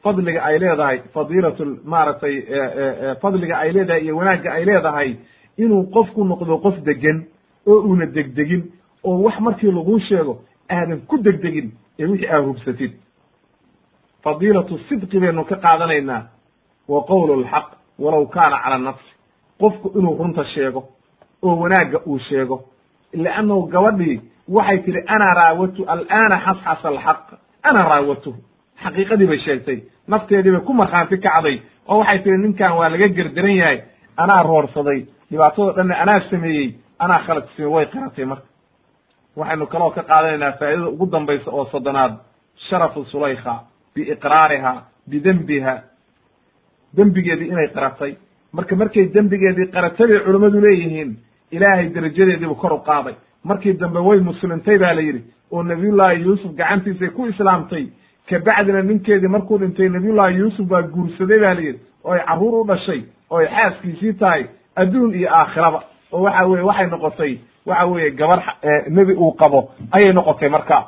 A: fadliga ay leedahay fadiilat maaragtay fadliga ay leedahay iyo wanaagga ay leedahay inuu qofku noqdo qof degan oo uuna degdegin oo wax markii laguu sheego aadan ku degdegin ee wixii aa hubsatid fadiilatu sidqi baynu ka qaadanaynaa wa qowlu lxaq walow kaana cala nafsi. Qofku inuu runta sheego oo wanaagga uu sheego liannahu gabadhii waxay tihi ana raawatu alana xasxasa alxaq ana raawatuhu xaqiiqadii bay sheegtay. Nafteedii bay ku markhaanti kacday oo waxay tihi ninkan waa laga gerderan yahay anaa roorsaday dhibaatado dhanna anaa sameeyey anaa khalad samey way qaratay marka. Waxaynu kaloo ka qaadanaynaa faa'idada ugu dambaysa oo soddonaad sharafu sulaykha biiqraariha bidembiha dembigeedii inay qaratay marka markay dembigeedii qaratay bay culimmadu leeyihiin ilaahay derajadeediibu kor u qaaday. Markii dambe way muslimtay ba la yidhi oo nabiyullaahi yuusuf gacantiisay ku islaamtay. Kabacdina ninkeedii markuu dhintay nabiyullaahi yuusuf baa guursaday ba la yidhi. Oo ay carruur u dhashay oo ay xaaskiisii tahay adduun iyo aakhiraba. Oo waxa weye waxay noqotay waxa weeye gabar nebi uu qabo ayay noqotay marka.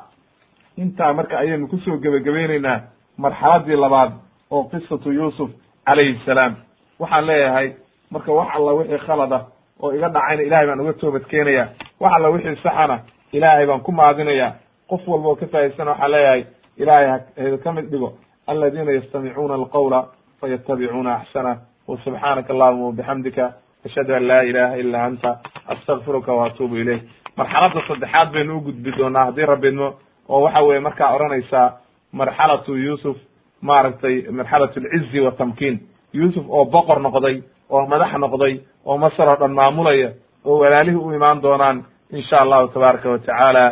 A: Intaa marka ayaynu ku soo gebagabaynaynaa marxaladii labaad oo qisatu yuusuf calayhi salaam. Waxaan leeyahay marka wax alla wixii khalada oo iga dhacayna ilahay baan uga toobad keenaya wax alla wixii saxana ilaahay baan ku maadinaya qof walba oo ka faa'idaysana waxaan leeyahay ilahay ha ka mid dhigo aladiina yastamicuuna alqawla fayatabicuuna axsana wsubxaanaka allahuma wabixamdika ashhadu an laa ilaha ila anta astakfiruka waatuubu ilayk. Marxaladda saddexaad baynu u gudbi doonaa haddii rabidmo oo waxa weye markaa odhanaysaa marxalatu yuusuf maaragtay marxalat alcizi watamkiin yuusuf oo boqor noqday oo madax noqday oo masar oo dhan maamulaya oo walaalihii u imaan doonaan in sha allahu tabaaraka wa tacaala.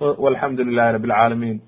A: Walxamdu lilahi rabbi alcaalamiin